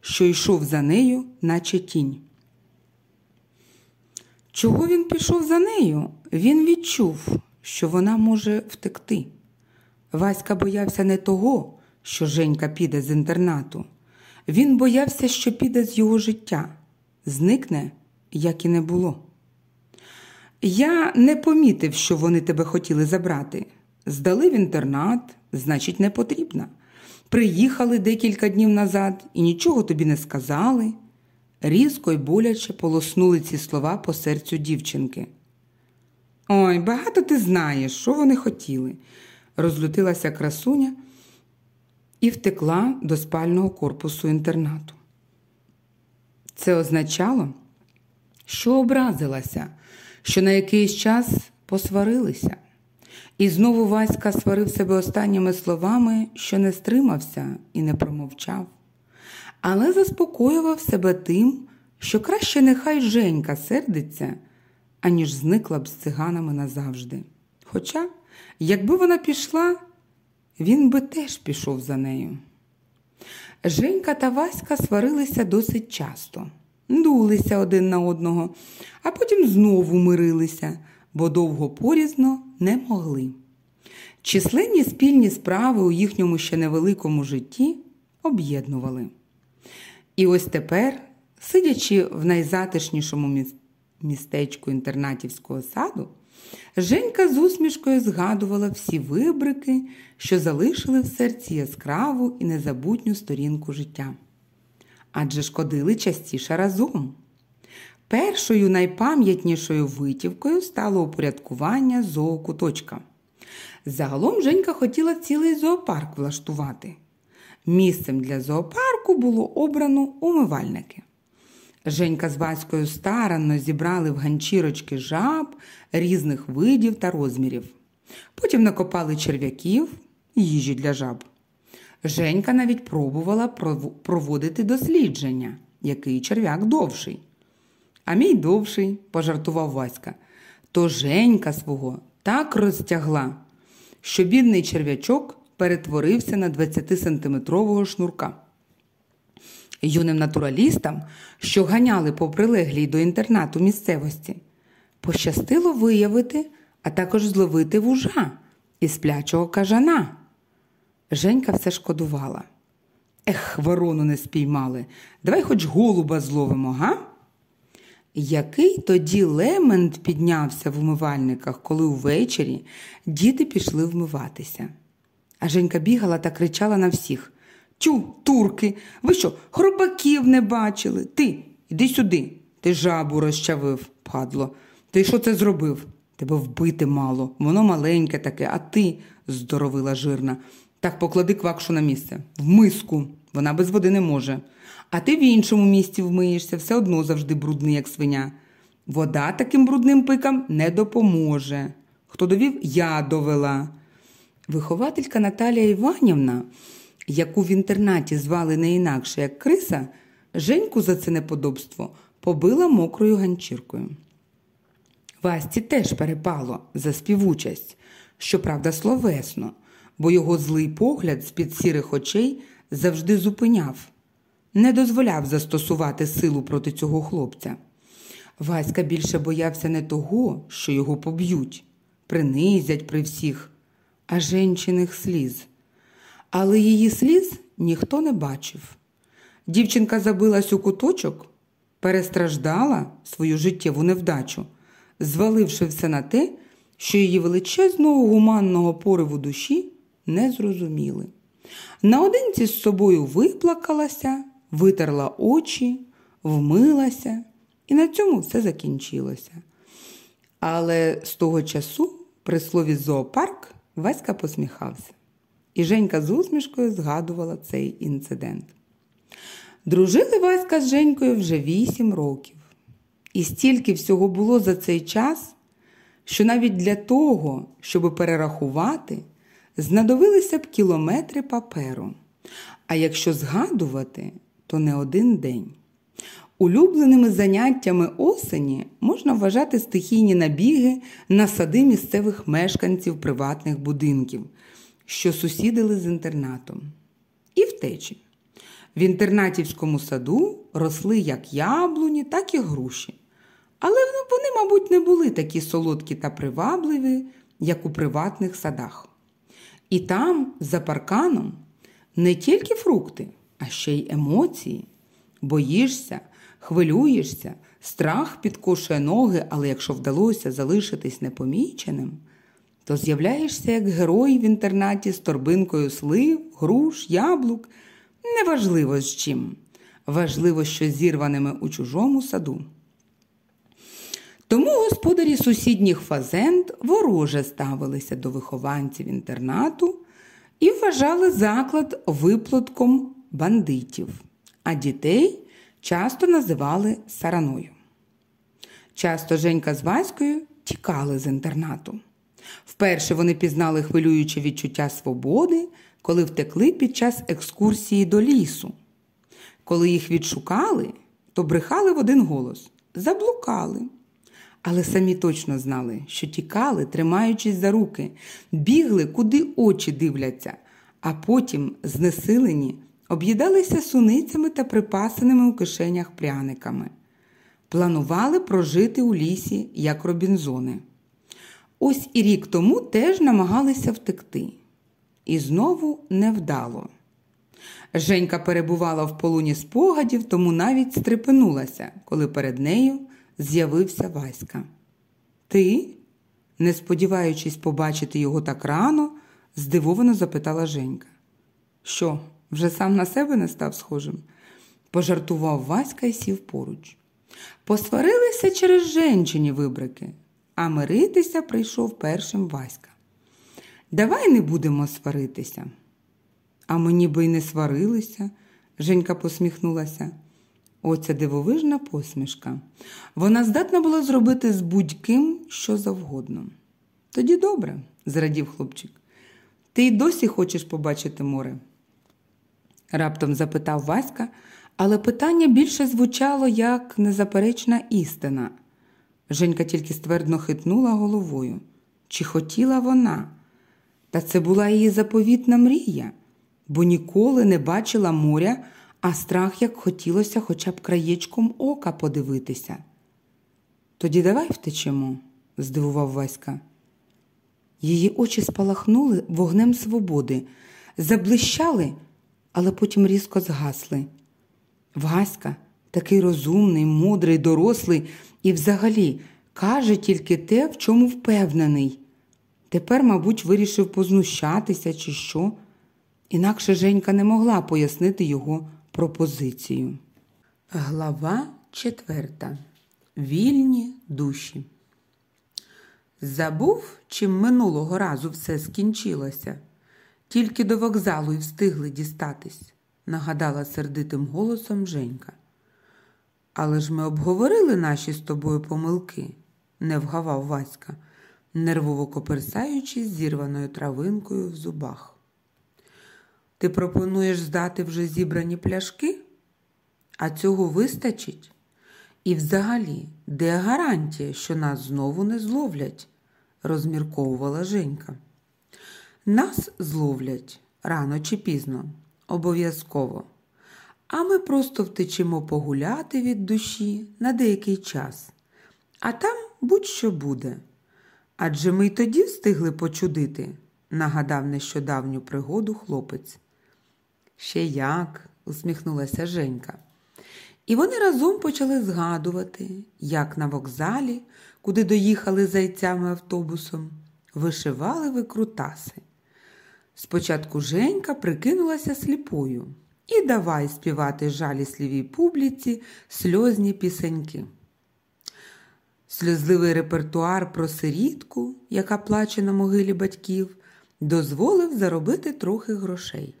що йшов за нею, наче тінь. Чого він пішов за нею? Він відчув, що вона може втекти. Васька боявся не того, що Женька піде з інтернату. Він боявся, що піде з його життя, зникне, як і не було. Я не помітив, що вони тебе хотіли забрати. Здали в інтернат, значить, не потрібна. Приїхали декілька днів назад і нічого тобі не сказали. Різко й боляче полоснули ці слова по серцю дівчинки. Ой, багато ти знаєш, що вони хотіли, розлютилася красуня і втекла до спального корпусу інтернату. Це означало, що образилася, що на якийсь час посварилися. І знову Васька сварив себе останніми словами, що не стримався і не промовчав, але заспокоював себе тим, що краще нехай Женька сердиться, аніж зникла б з циганами назавжди. Хоча, якби вона пішла, він би теж пішов за нею. Женька та Васька сварилися досить часто, дулися один на одного, а потім знову мирилися, бо довго порізно не могли. Численні спільні справи у їхньому ще невеликому житті об'єднували. І ось тепер, сидячи в найзатишнішому містечку інтернатівського саду, Женька з усмішкою згадувала всі вибрики, що залишили в серці яскраву і незабутню сторінку життя. Адже шкодили частіше разом. Першою найпам'ятнішою витівкою стало упорядкування зоокуточка. Загалом Женька хотіла цілий зоопарк влаштувати. Місцем для зоопарку було обрано умивальники. Женька з Ваською старанно зібрали в ганчірочки жаб різних видів та розмірів. Потім накопали черв'яків, їжі для жаб. Женька навіть пробувала проводити дослідження, який черв'як довший. А мій довший, пожартував Васька, то Женька свого так розтягла, що бідний черв'ячок перетворився на 20-сантиметрового шнурка. Юним натуралістам, що ганяли по прилеглій до інтернату місцевості, пощастило виявити, а також зловити вужа і сплячого кажана. Женька все шкодувала. Ех, ворону не спіймали. Давай хоч голуба зловимо, га? Який тоді лемент піднявся в умивальниках, коли увечері діти пішли вмиватися. А Женька бігала та кричала на всіх Тю, турки, ви що, хробаків не бачили? Ти, іди сюди. Ти жабу розчавив, падло. Ти що це зробив? Тебе вбити мало, воно маленьке таке, а ти, здоровила жирна. Так поклади квакшу на місце, в миску, вона без води не може. А ти в іншому місці вмиєшся, все одно завжди брудний, як свиня. Вода таким брудним пикам не допоможе. Хто довів, я довела. Вихователька Наталія Іванівна, яку в інтернаті звали не інакше як Криса, Женьку за це неподобство побила мокрою ганчіркою. Васті теж перепало за співучасть, щоправда, словесно, бо його злий погляд з-під сірих очей завжди зупиняв, не дозволяв застосувати силу проти цього хлопця. Васька більше боявся не того, що його поб'ють, принизять при всіх, а женчиних сліз. Але її сліз ніхто не бачив. Дівчинка забилась у куточок, перестраждала свою життєву невдачу, зваливши все на те, що її величезного гуманного пориву душі не зрозуміли. Наодинці з собою виплакалася, витерла очі, вмилася, і на цьому все закінчилося. Але з того часу, при слові зоопарк, Васька посміхався. І Женька з усмішкою згадувала цей інцидент. Дружили Васька з Женькою вже вісім років. І стільки всього було за цей час, що навіть для того, щоб перерахувати, знадобилися б кілометри паперу. А якщо згадувати, то не один день. Улюбленими заняттями осені можна вважати стихійні набіги на сади місцевих мешканців приватних будинків, що сусідили з інтернатом, і втечі. В інтернатівському саду росли як яблуні, так і груші. Але вони, мабуть, не були такі солодкі та привабливі, як у приватних садах. І там, за парканом, не тільки фрукти, а ще й емоції. Боїшся, хвилюєшся, страх підкошує ноги, але якщо вдалося залишитись непоміченим, то з'являєшся як герой в інтернаті з торбинкою слив, груш, яблук. Неважливо з чим. Важливо, що зірваними у чужому саду. Тому господарі сусідніх фазенд вороже ставилися до вихованців інтернату і вважали заклад виплатком бандитів, а дітей часто називали сараною. Часто Женька з Ваською тікали з інтернату. Вперше вони пізнали хвилююче відчуття свободи, коли втекли під час екскурсії до лісу. Коли їх відшукали, то брехали в один голос заблукали. Але самі точно знали, що тікали, тримаючись за руки, бігли, куди очі дивляться, а потім, знесилені, об'їдалися суницями та припасеними у кишенях пряниками. Планували прожити у лісі, як робінзони. Ось і рік тому теж намагалися втекти. І знову невдало. Женька перебувала в полуні спогадів, тому навіть стрепенулася, коли перед нею з'явився Васька. Ти, не сподіваючись побачити його так рано, здивовано запитала Женька. Що, вже сам на себе не став схожим? Пожартував Васька і сів поруч. Посварилися через женчині вибрики, а миритися прийшов першим Васька. Давай не будемо сваритися. А ми ніби й не сварилися, Женька посміхнулася. Оця дивовижна посмішка. Вона здатна була зробити з будь-ким що завгодно. Тоді добре, зрадів хлопчик. Ти й досі хочеш побачити море? Раптом запитав Васька, але питання більше звучало як незаперечна істина. Женька тільки ствердно хитнула головою. Чи хотіла вона? Та це була її заповітна мрія, бо ніколи не бачила моря, а страх як хотілося хоча б краєчком ока подивитися. Тоді давай втечемо, здивував Васька. Її очі спалахнули вогнем свободи, заблищали, але потім різко згасли. Васька, такий розумний, мудрий, дорослий і взагалі каже тільки те, в чому впевнений. Тепер, мабуть, вирішив познущатися, чи що. Інакше Женька не могла пояснити його пропозицію. Глава четверта. Вільні душі. Забув, чим минулого разу все скінчилося. Тільки до вокзалу й встигли дістатись, нагадала сердитим голосом Женька. Але ж ми обговорили наші з тобою помилки, не вгавав Васька, нервово коперсаючи з зірваною травинкою в зубах. Ти пропонуєш здати вже зібрані пляшки? А цього вистачить? І взагалі, де гарантія, що нас знову не зловлять? розмірковувала Женька. Нас зловлять рано чи пізно, обов'язково. А ми просто втечемо погуляти від душі на деякий час, а там будь-що буде. Адже ми й тоді встигли почудити, нагадав нещодавню пригоду хлопець. Ще як, усміхнулася Женька. І вони разом почали згадувати, як на вокзалі, куди доїхали зайцями автобусом, вишивали викрутаси. Спочатку Женька прикинулася сліпою і давай співати жалісливій публіці сльозні пісеньки. Сльозливий репертуар про сирітку, яка плаче на могилі батьків, дозволив заробити трохи грошей,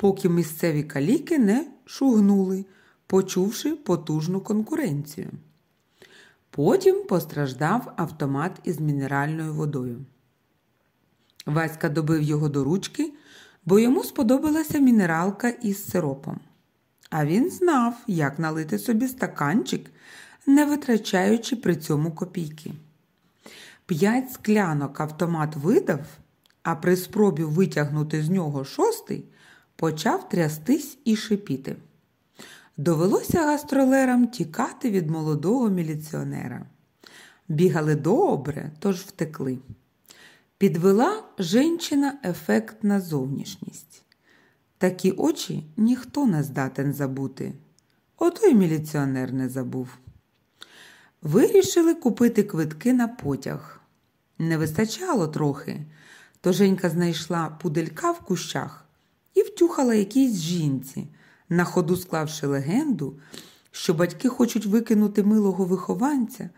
поки місцеві каліки не шугнули, почувши потужну конкуренцію. Потім постраждав автомат із мінеральною водою. Васька добив його до ручки, бо йому сподобалася мінералка із сиропом. А він знав, як налити собі стаканчик, не витрачаючи при цьому копійки. П'ять склянок автомат видав, а при спробі витягнути з нього шостий почав трястись і шипіти. Довелося гастролерам тікати від молодого міліціонера. Бігали добре, тож втекли. Підвела жінчина ефектна зовнішність. Такі очі ніхто не здатен забути. Ото й міліціонер не забув. Вирішили купити квитки на потяг. Не вистачало трохи, то Женька знайшла пуделька в кущах і втюхала якійсь жінці, на ходу склавши легенду, що батьки хочуть викинути милого вихованця,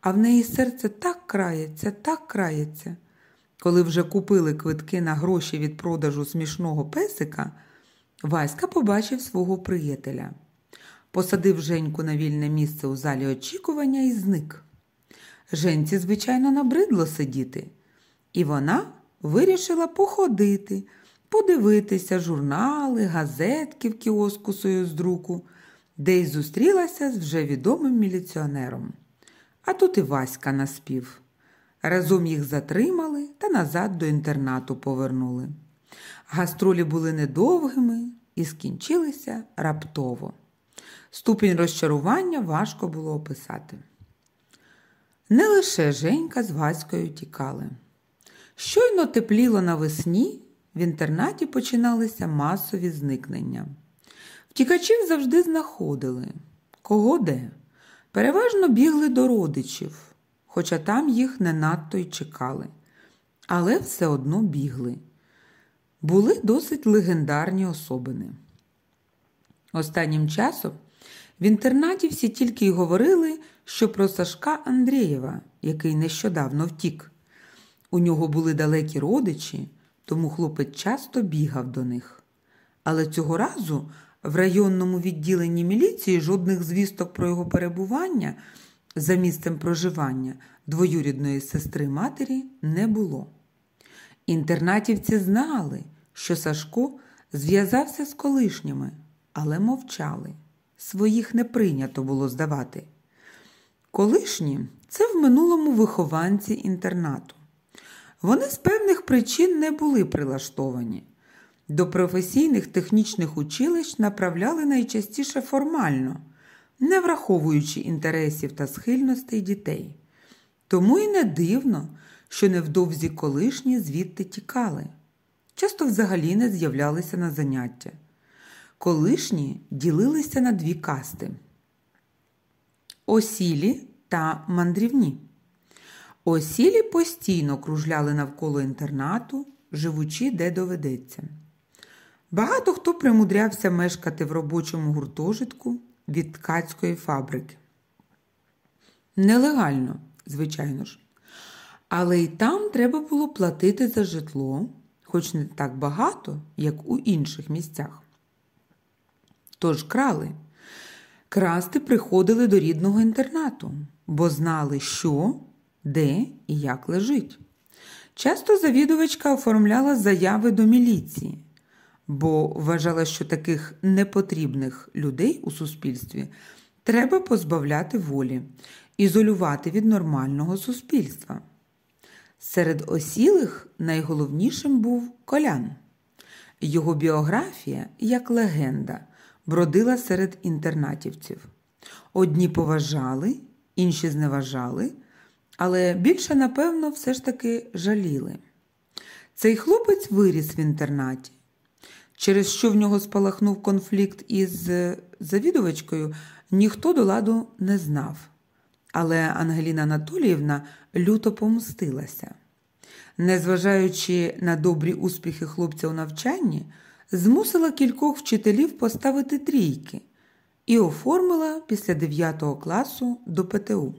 а в неї серце так крається, так крається. Коли вже купили квитки на гроші від продажу смішного песика, Васька побачив свого приятеля. Посадив Женьку на вільне місце у залі очікування і зник. Женці, звичайно, набридло сидіти, і вона вирішила походити, подивитися журнали, газетки в кіоску Союздруку, де й зустрілася з вже відомим міліціонером. А тут і Васька наспів. Разом їх затримали та назад до інтернату повернули. Гастролі були недовгими і скінчилися раптово. Ступінь розчарування важко було описати. Не лише Женька з Ваською тікали. Щойно тепліло навесні, в інтернаті починалися масові зникнення. Втікачів завжди знаходили. Кого де? Переважно бігли до родичів, хоча там їх не надто й чекали. Але все одно бігли. Були досить легендарні особини. Останнім часом в інтернаті всі тільки й говорили, що про Сашка Андрієва, який нещодавно втік. У нього були далекі родичі, тому хлопець часто бігав до них. Але цього разу в районному відділенні міліції жодних звісток про його перебування за місцем проживання двоюрідної сестри матері не було. Інтернатівці знали, що Сашко зв'язався з колишніми, але мовчали. Своїх не прийнято було здавати. Колишні це в минулому вихованці інтернату. Вони з певних причин не були прилаштовані. До професійних технічних училищ направляли найчастіше формально, не враховуючи інтересів та схильностей дітей. Тому і не дивно, що невдовзі колишні звідти тікали. Часто взагалі не з'являлися на заняття. Колишні ділилися на дві касти осілі та мандрівні. Осілі постійно кружляли навколо інтернату, живучи де доведеться. Багато хто примудрявся мешкати в робочому гуртожитку від ткацької фабрики. Нелегально, звичайно ж. Але й там треба було платити за житло, хоч не так багато, як у інших місцях. Тож крали. Красти приходили до рідного інтернату, бо знали, що, де і як лежить. Часто завідувачка оформляла заяви до міліції, бо вважала, що таких непотрібних людей у суспільстві треба позбавляти волі, ізолювати від нормального суспільства. Серед осілих найголовнішим був колян. Його біографія, як легенда, бродила серед інтернатівців. Одні поважали, інші зневажали, але більше, напевно, все ж таки жаліли. Цей хлопець виріс в інтернаті, через що в нього спалахнув конфлікт із завідувачкою, ніхто до ладу не знав. Але Ангеліна Анатоліївна люто помстилася. Незважаючи на добрі успіхи хлопця у навчанні, змусила кількох вчителів поставити трійки і оформила після 9 класу до ПТУ.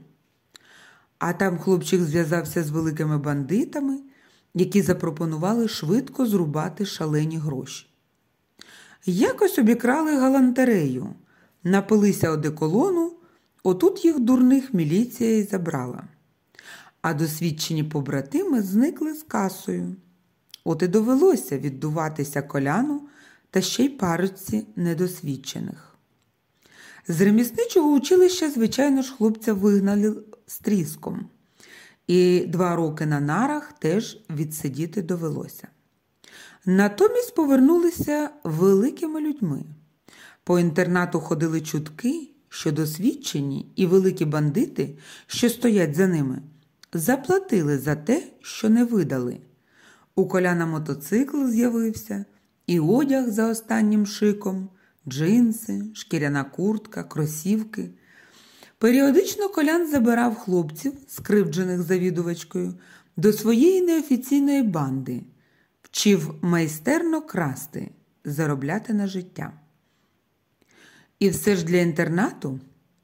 А там хлопчик зв'язався з великими бандитами, які запропонували швидко зрубати шалені гроші. Якось обікрали галантерею, напилися одеколону, отут їх дурних міліція й забрала. А досвідчені побратими зникли з касою. От і довелося віддуватися коляну та ще й парочці недосвідчених. З ремісничого училища, звичайно ж, хлопця вигнали з тріском, і два роки на нарах теж відсидіти довелося. Натомість повернулися великими людьми. По інтернату ходили чутки, що досвідчені і великі бандити, що стоять за ними, заплатили за те, що не видали. У коляна мотоцикл з'явився, і одяг за останнім шиком, джинси, шкіряна куртка, кросівки. Періодично колян забирав хлопців, скривджених завідувачкою, до своєї неофіційної банди, вчив майстерно красти, заробляти на життя. І все ж для інтернату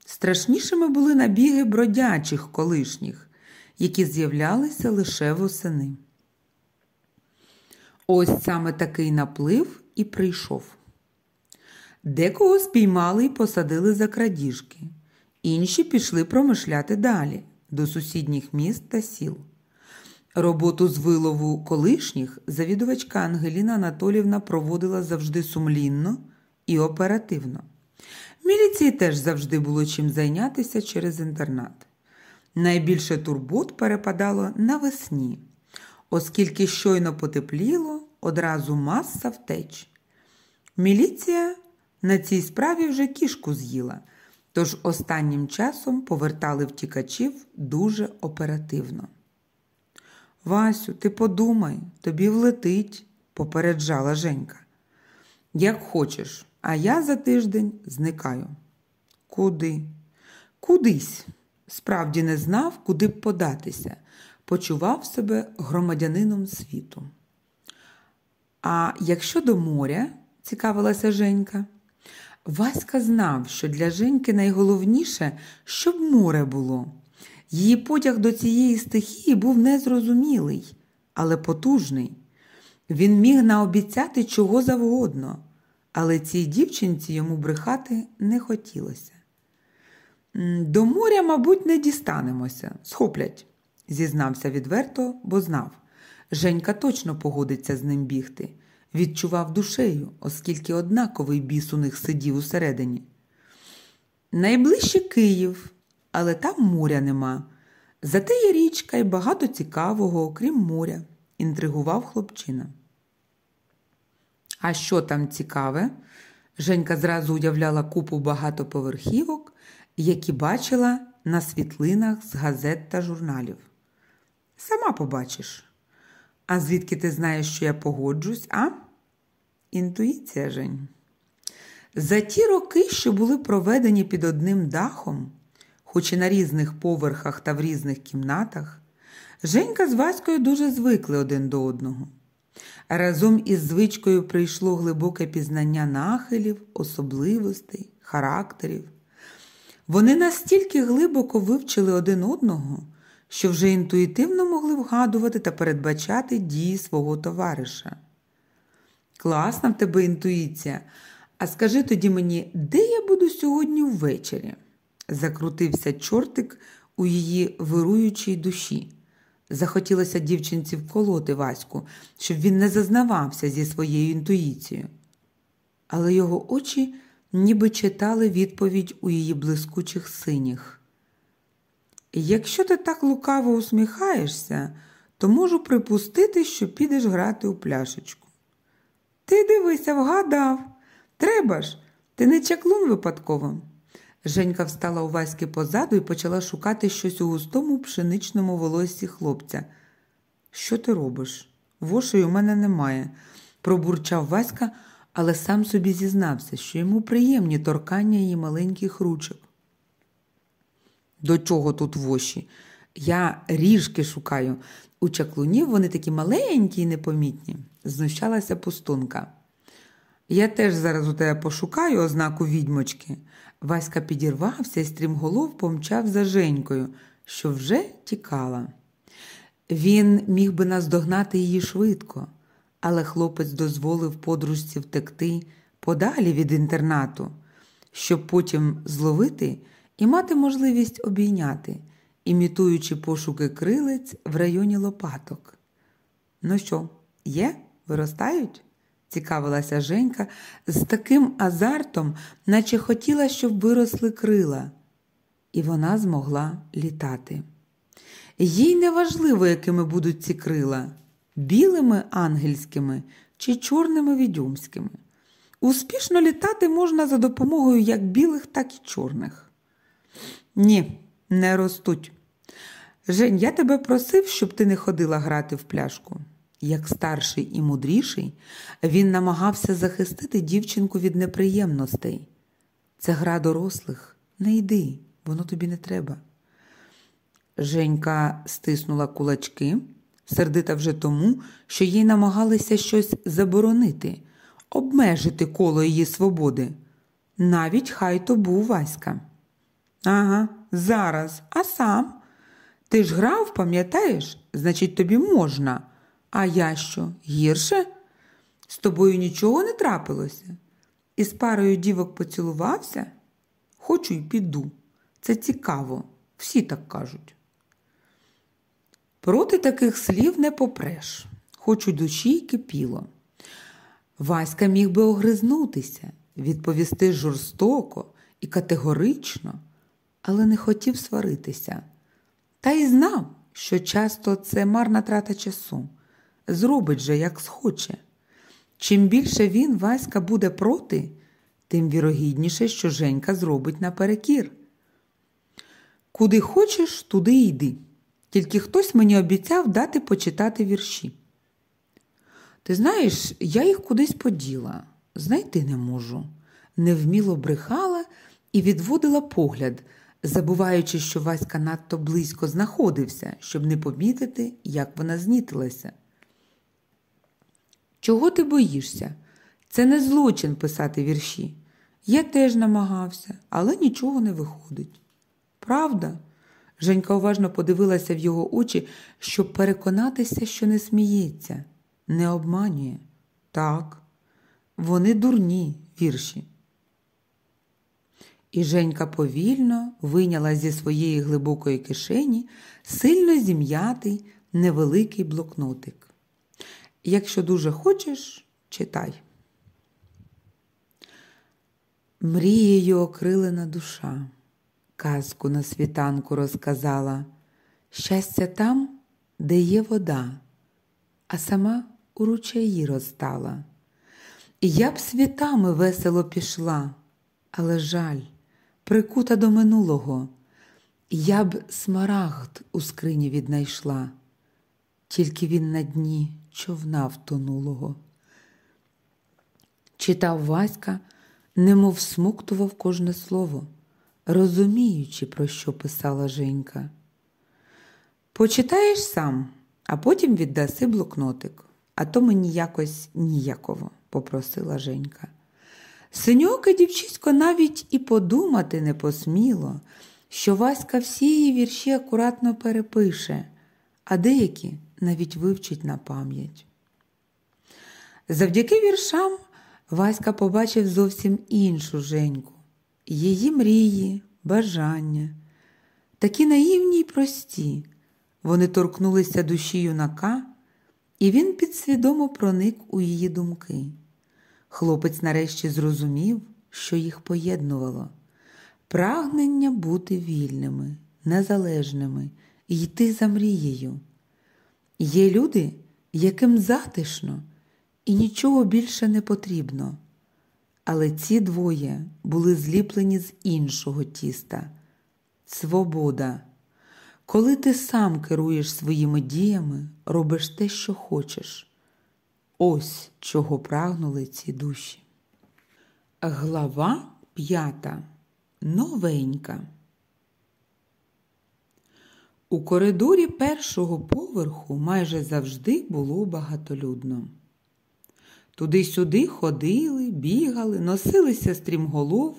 страшнішими були набіги бродячих колишніх, які з'являлися лише восени. Ось саме такий наплив і прийшов. Декого спіймали і посадили за крадіжки, інші пішли промишляти далі, до сусідніх міст та сіл. Роботу з вилову колишніх завідувачка Ангеліна Анатолівна проводила завжди сумлінно і оперативно. Міліції теж завжди було чим зайнятися через інтернат. Найбільше турбот перепадало навесні, оскільки щойно потепліло, одразу маса втеч. Міліція на цій справі вже кішку з'їла, тож останнім часом повертали втікачів дуже оперативно. Васю, ти подумай, тобі влетить, попереджала Женька. Як хочеш, а я за тиждень зникаю. Куди? Кудись. Справді не знав, куди б податися, почував себе громадянином світу. А якщо до моря, цікавилася Женька, Васька знав, що для Женьки найголовніше, щоб море було. Її потяг до цієї стихії був незрозумілий, але потужний. Він міг наобіцяти чого завгодно, але цій дівчинці йому брехати не хотілося. До моря, мабуть, не дістанемося, схоплять, зізнався відверто, бо знав. Женька точно погодиться з ним бігти, відчував душею, оскільки однаковий біс у них сидів усередині. Найближче Київ, але там моря нема. Зате є річка і багато цікавого, окрім моря, інтригував хлопчина. А що там цікаве? Женька зразу уявляла купу багатоповерхівок, які бачила на світлинах з газет та журналів. Сама побачиш. А звідки ти знаєш, що я погоджусь, а? Інтуїція, Жень. За ті роки, що були проведені під одним дахом, хоч і на різних поверхах та в різних кімнатах, Женька з Ваською дуже звикли один до одного. Разом із звичкою прийшло глибоке пізнання нахилів, особливостей, характерів. Вони настільки глибоко вивчили один одного, що вже інтуїтивно могли вгадувати та передбачати дії свого товариша. Класна в тебе інтуїція, А скажи тоді мені, де я буду сьогодні ввечері? Закрутився чортик у її вируючій душі. Захотілося дівчинці вколоти Ваську, щоб він не зазнавався зі своєю інтуїцією. Але його очі ніби читали відповідь у її блискучих синіх. Якщо ти так лукаво усміхаєшся, то можу припустити, що підеш грати у пляшечку. Ти дивися, вгадав. Треба ж, ти не чаклун випадково. Женька встала у Васьки позаду і почала шукати щось у густому пшеничному волоссі хлопця. Що ти робиш? Вошей у мене немає, пробурчав Васька, але сам собі зізнався, що йому приємні торкання її маленьких ручок. До чого тут воші? Я ріжки шукаю. У чаклунів вони такі маленькі і непомітні, знущалася пустунка. Я теж зараз у тебе пошукаю ознаку відьмочки. Васька підірвався і стрімголов помчав за Женькою, що вже тікала. Він міг би наздогнати її швидко, але хлопець дозволив подружці втекти подалі від інтернату, щоб потім зловити і мати можливість обійняти, імітуючи пошуки крилець в районі лопаток. Ну що, є? Виростають? цікавилася Женька з таким азартом, наче хотіла, щоб виросли крила, і вона змогла літати. Їй не важливо, якими будуть ці крила білими ангельськими чи чорними відьомськими. Успішно літати можна за допомогою як білих, так і чорних. Ні, не ростуть. Жень, я тебе просив, щоб ти не ходила грати в пляшку. Як старший і мудріший, він намагався захистити дівчинку від неприємностей. Це гра дорослих, не йди, воно тобі не треба. Женька стиснула кулачки, сердита вже тому, що їй намагалися щось заборонити, обмежити коло її свободи. Навіть хай то був Васька. Ага, зараз, а сам. Ти ж грав, пам'ятаєш? Значить, тобі можна. А я що, гірше? З тобою нічого не трапилося? І з парою дівок поцілувався? Хочу й піду. Це цікаво, всі так кажуть. Проти таких слів не попреш, хоч у душі й кипіло. Васька міг би огризнутися, відповісти жорстоко і категорично, але не хотів сваритися. Та й знав, що часто це марна трата часу зробить же, як схоче. Чим більше він, Васька, буде проти, тим вірогідніше, що Женька зробить наперекір. Куди хочеш, туди йди. Тільки хтось мені обіцяв дати почитати вірші. Ти знаєш, я їх кудись поділа, знайти не можу. Невміло брехала і відводила погляд, забуваючи, що Васька надто близько знаходився, щоб не помітити, як вона знітилася. Чого ти боїшся? Це не злочин писати вірші. Я теж намагався, але нічого не виходить. Правда? Женька уважно подивилася в його очі, щоб переконатися, що не сміється, не обманює. Так, вони дурні вірші. І Женька повільно вийняла зі своєї глибокої кишені сильно зім'ятий невеликий блокнотик. Якщо дуже хочеш, читай. Мрією окрилена душа, казку на світанку розказала. Щастя там, де є вода, а сама у ручаї розтала. І я б світами весело пішла, але жаль, прикута до минулого, я б смарагд у скрині віднайшла, тільки він на дні човна втонулого. Читав Васька, немов смоктував кожне слово, розуміючи, про що писала Женька. Почитаєш сам, а потім віддаси блокнотик, а то мені якось ніяково, попросила Женька. Синьоке дівчисько навіть і подумати не посміло, що Васька всі її вірші акуратно перепише, а деякі навіть вивчить на пам'ять. Завдяки віршам Васька побачив зовсім іншу Женьку, її мрії, бажання, такі наївні й прості. Вони торкнулися душі юнака, і він підсвідомо проник у її думки. Хлопець нарешті зрозумів, що їх поєднувало прагнення бути вільними, незалежними йти за мрією. Є люди, яким затишно і нічого більше не потрібно. Але ці двоє були зліплені з іншого тіста свобода. Коли ти сам керуєш своїми діями, робиш те, що хочеш. Ось чого прагнули ці душі. Глава п'ята. Новенька. У коридорі першого поверху майже завжди було багатолюдно. Туди-сюди ходили, бігали, носилися стрімголов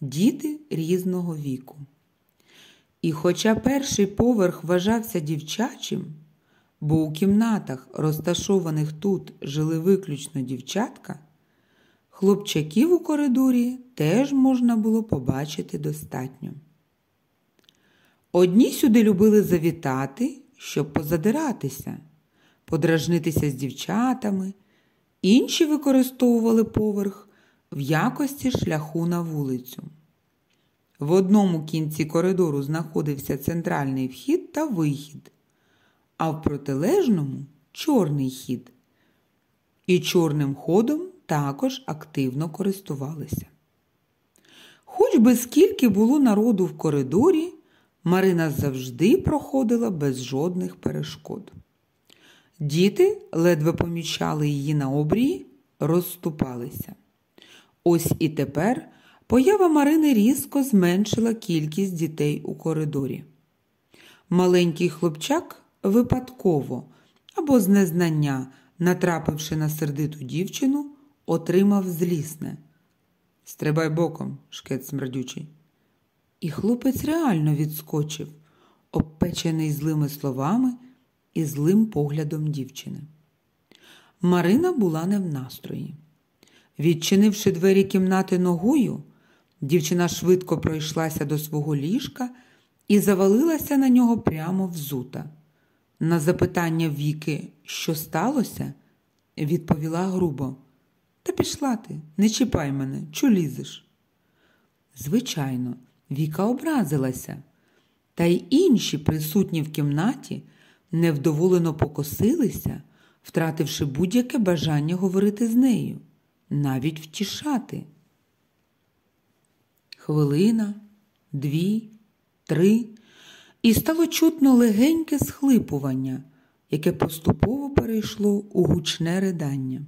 діти різного віку. І хоча перший поверх вважався дівчачим, бо у кімнатах, розташованих тут, жили виключно дівчатка, хлопчаків у коридорі теж можна було побачити достатньо. Одні сюди любили завітати, щоб позадиратися, подражнитися з дівчатами, інші використовували поверх в якості шляху на вулицю. В одному кінці коридору знаходився центральний вхід та вихід, а в протилежному чорний хід. І чорним ходом також активно користувалися. Хоч би скільки було народу в коридорі, Марина завжди проходила без жодних перешкод. Діти ледве помічали її на обрії, розступалися. Ось і тепер поява Марини різко зменшила кількість дітей у коридорі. Маленький хлопчак випадково або з незнання, натрапивши на сердиту дівчину, отримав злісне. Стрибай боком, шкет смердючий. І хлопець реально відскочив, обпечений злими словами і злим поглядом дівчини. Марина була не в настрої. Відчинивши двері кімнати ногою, дівчина швидко пройшлася до свого ліжка і завалилася на нього прямо взута. На запитання Віки, що сталося, відповіла грубо. Та пішла ти, не чіпай мене, чу лізеш. Звичайно, Віка образилася, та й інші присутні в кімнаті невдоволено покосилися, втративши будь-яке бажання говорити з нею, навіть втішати. Хвилина, дві, три, і стало чутно легеньке схлипування, яке поступово перейшло у гучне ридання.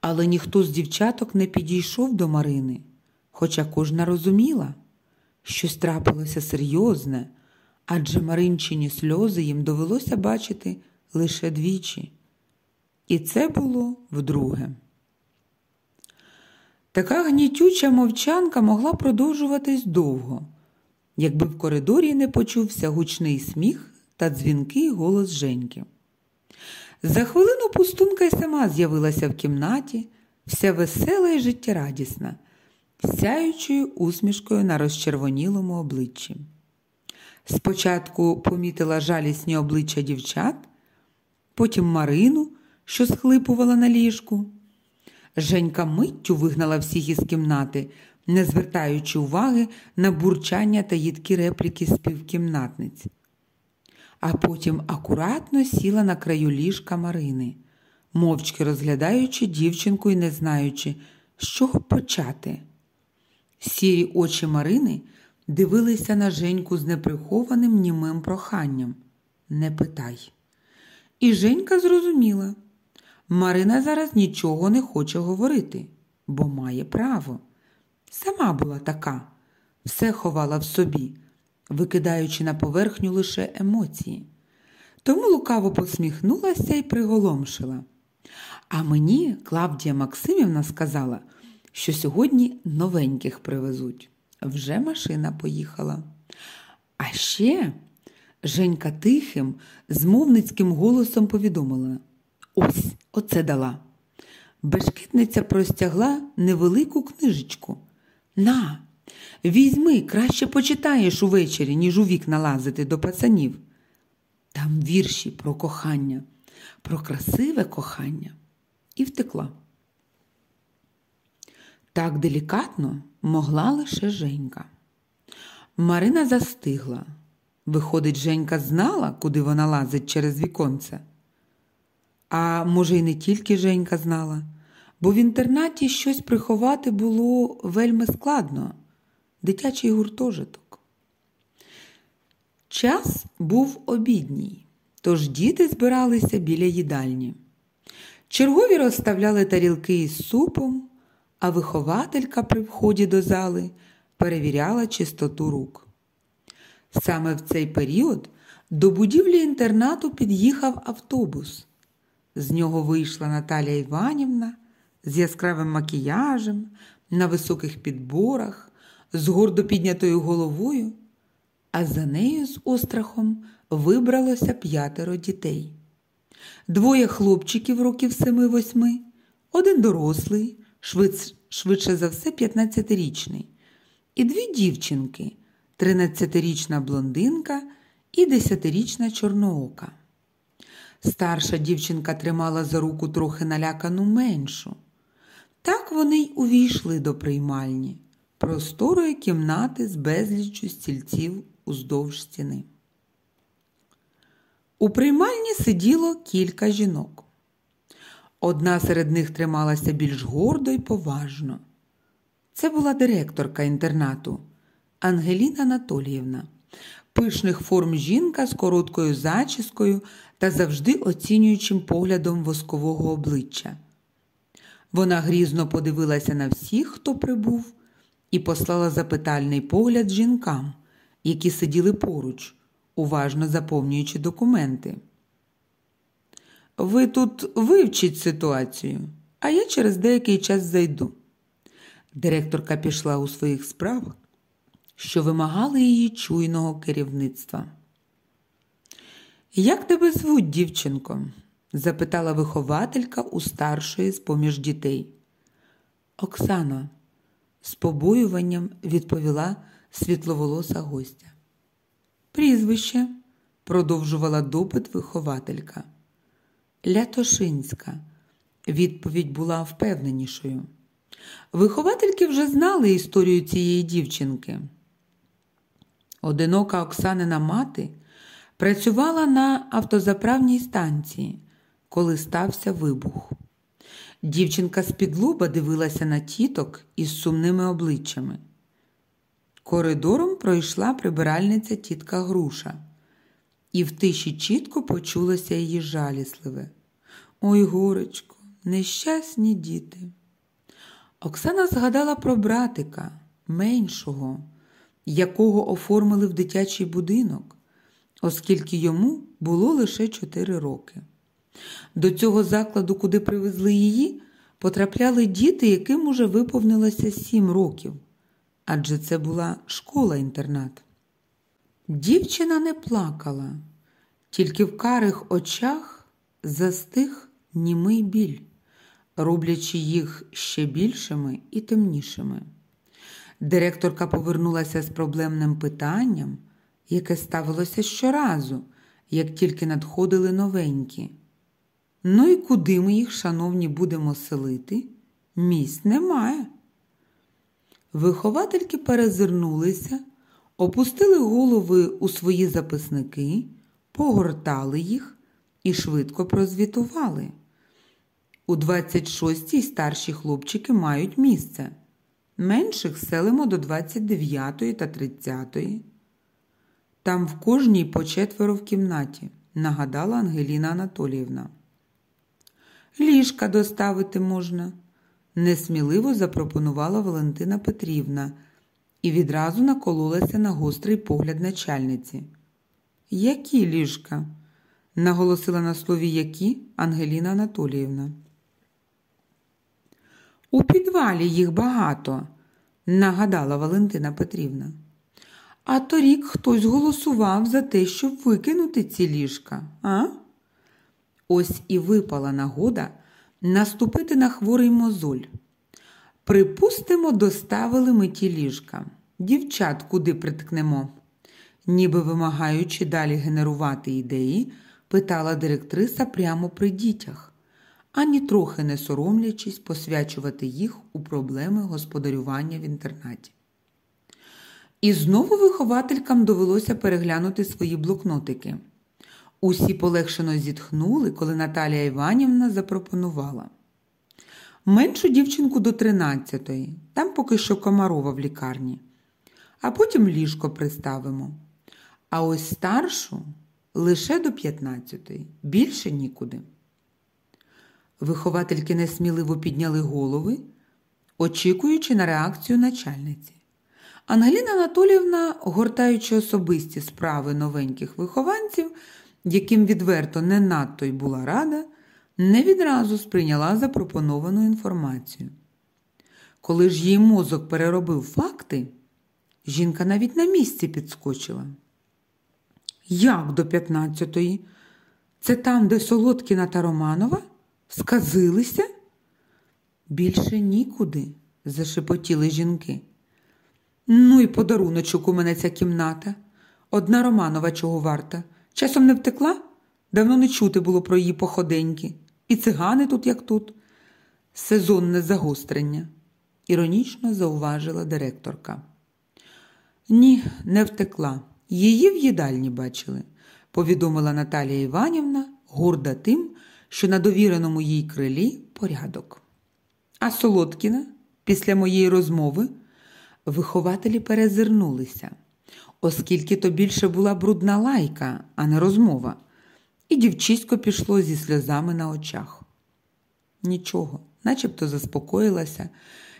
Але ніхто з дівчаток не підійшов до Марини, хоча кожна розуміла, щось трапилося серйозне, адже Маринчині сльози їм довелося бачити лише двічі. І це було вдруге. Така гнітюча мовчанка могла продовжуватись довго, якби в коридорі не почувся гучний сміх та дзвінкий голос Женьки. За хвилину пустунка й сама з'явилася в кімнаті, вся весела і життєрадісна, сяючою усмішкою на розчервонілому обличчі. Спочатку помітила жалісні обличчя дівчат, потім Марину, що схлипувала на ліжку. Женька миттю вигнала всіх із кімнати, не звертаючи уваги на бурчання та їдкі репліки співкімнатниць. А потім акуратно сіла на краю ліжка Марини, мовчки розглядаючи дівчинку і не знаючи, з чого почати. Сірі очі Марини дивилися на Женьку з неприхованим німим проханням Не питай. І Женька зрозуміла. Марина зараз нічого не хоче говорити, бо має право. Сама була така, все ховала в собі, викидаючи на поверхню лише емоції. Тому лукаво посміхнулася і приголомшила. А мені Клавдія Максимівна сказала, що сьогодні новеньких привезуть. Вже машина поїхала. А ще Женька тихим, змовницьким голосом повідомила. Ось, оце дала. Бешкетниця простягла невелику книжечку. На, візьми, краще почитаєш увечері, ніж у вікна лазити до пацанів. Там вірші про кохання, про красиве кохання. І втекла. Так делікатно могла лише Женька. Марина застигла. Виходить, Женька знала, куди вона лазить через віконце. А може, й не тільки Женька знала, бо в інтернаті щось приховати було вельми складно дитячий гуртожиток. Час був обідній, тож діти збиралися біля їдальні. Чергові розставляли тарілки із супом, а вихователька при вході до зали перевіряла чистоту рук. Саме в цей період до будівлі інтернату під'їхав автобус. З нього вийшла Наталя Іванівна з яскравим макіяжем, на високих підборах, з гордо піднятою головою, а за нею з острахом вибралося п'ятеро дітей. Двоє хлопчиків років семи-восьми, один дорослий, швидше, швидше за все, 15-річний, і дві дівчинки, 13-річна блондинка і 10-річна чорноока. Старша дівчинка тримала за руку трохи налякану меншу. Так вони й увійшли до приймальні, просторої кімнати з безліччю стільців уздовж стіни. У приймальні сиділо кілька жінок. Одна серед них трималася більш гордо й поважно. Це була директорка інтернату Ангеліна Анатоліївна, пишних форм жінка з короткою зачіскою та завжди оцінюючим поглядом воскового обличчя. Вона грізно подивилася на всіх, хто прибув, і послала запитальний погляд жінкам, які сиділи поруч, уважно заповнюючи документи. Ви тут вивчіть ситуацію, а я через деякий час зайду. Директорка пішла у своїх справах, що вимагали її чуйного керівництва. Як тебе звуть, дівчинко? запитала вихователька у старшої з поміж дітей. Оксана, з побоюванням відповіла світловолоса гостя. Прізвище, продовжувала допит вихователька. Лятошинська. Відповідь була впевненішою. Виховательки вже знали історію цієї дівчинки. Одинока Оксанина мати працювала на автозаправній станції, коли стався вибух. Дівчинка з підлуба дивилася на тіток із сумними обличчями. Коридором пройшла прибиральниця тітка Груша, і в тиші чітко почулося її жалісливе. Ой, горечко, нещасні діти. Оксана згадала про братика, меншого, якого оформили в дитячий будинок, оскільки йому було лише чотири роки. До цього закладу, куди привезли її, потрапляли діти, яким уже виповнилося сім років, адже це була школа-інтернат. Дівчина не плакала, тільки в карих очах застиг німий біль, роблячи їх ще більшими і темнішими. Директорка повернулася з проблемним питанням, яке ставилося щоразу, як тільки надходили новенькі. Ну і куди ми їх, шановні, будемо селити? Місць немає. Виховательки перезирнулися, опустили голови у свої записники, погортали їх і швидко прозвітували. У 26-й старші хлопчики мають місце. Менших селимо до 29-ї та 30-ї. Там в кожній по четверо в кімнаті, нагадала Ангеліна Анатоліївна. Ліжка доставити можна, несміливо запропонувала Валентина Петрівна і відразу накололася на гострий погляд начальниці. Які ліжка? наголосила на слові які Ангеліна Анатоліївна. У підвалі їх багато, нагадала Валентина Петрівна. А торік хтось голосував за те, щоб викинути ці ліжка, а? Ось і випала нагода наступити на хворий мозоль. Припустимо, доставили ми ті ліжка. Дівчат куди приткнемо? Ніби вимагаючи далі генерувати ідеї, питала директриса прямо при дітях, ані трохи не соромлячись посвячувати їх у проблеми господарювання в інтернаті. І знову вихователькам довелося переглянути свої блокнотики. Усі полегшено зітхнули, коли Наталія Іванівна запропонувала. Меншу дівчинку до 13-ї, там поки що Комарова в лікарні, а потім ліжко приставимо. А ось старшу лише до 15-ї, більше нікуди. Виховательки несміливо підняли голови, очікуючи на реакцію начальниці. Ангеліна Анатоліївна, гортаючи особисті справи новеньких вихованців, яким відверто не надто й була рада, не відразу сприйняла запропоновану інформацію. Коли ж її мозок переробив факти, жінка навіть на місці підскочила. Як до 15-ї? Це там, де Солодкіна та Романова? Сказилися? Більше нікуди, зашепотіли жінки. Ну і подаруночок у мене ця кімната. Одна Романова чого варта. Часом не втекла? Давно не чути було про її походеньки. І цигани тут, як тут. Сезонне загострення, іронічно зауважила директорка. Ні, не втекла. Її в їдальні бачили, повідомила Наталія Іванівна, горда тим, що на довіреному їй крилі порядок. А Солодкіна, після моєї розмови, вихователі перезирнулися, оскільки то більше була брудна лайка, а не розмова, і дівчисько пішло зі сльозами на очах. Нічого, начебто заспокоїлася,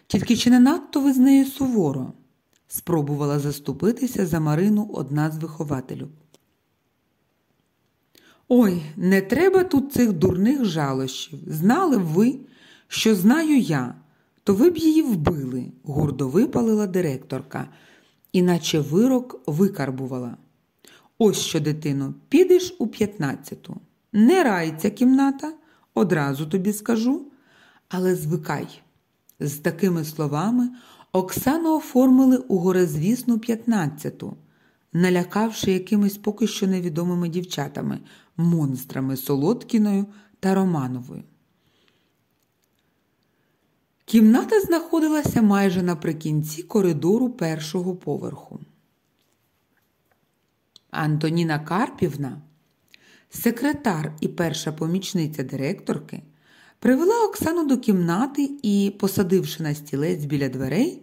тільки чи не надто ви з нею суворо, спробувала заступитися за Марину одна з вихователів. Ой, не треба тут цих дурних жалощів. Знали б ви, що знаю я, то ви б її вбили, гордо випалила директорка, іначе вирок викарбувала. Ось що, дитино, підеш у п'ятнадцяту. Не райця кімната, одразу тобі скажу, але звикай. З такими словами Оксану оформили у горезвісну п'ятнадцяту, налякавши якимись поки що невідомими дівчатами, монстрами Солодкіною та Романовою. Кімната знаходилася майже наприкінці коридору першого поверху. Антоніна Карпівна, секретар і перша помічниця директорки, привела Оксану до кімнати і, посадивши на стілець біля дверей,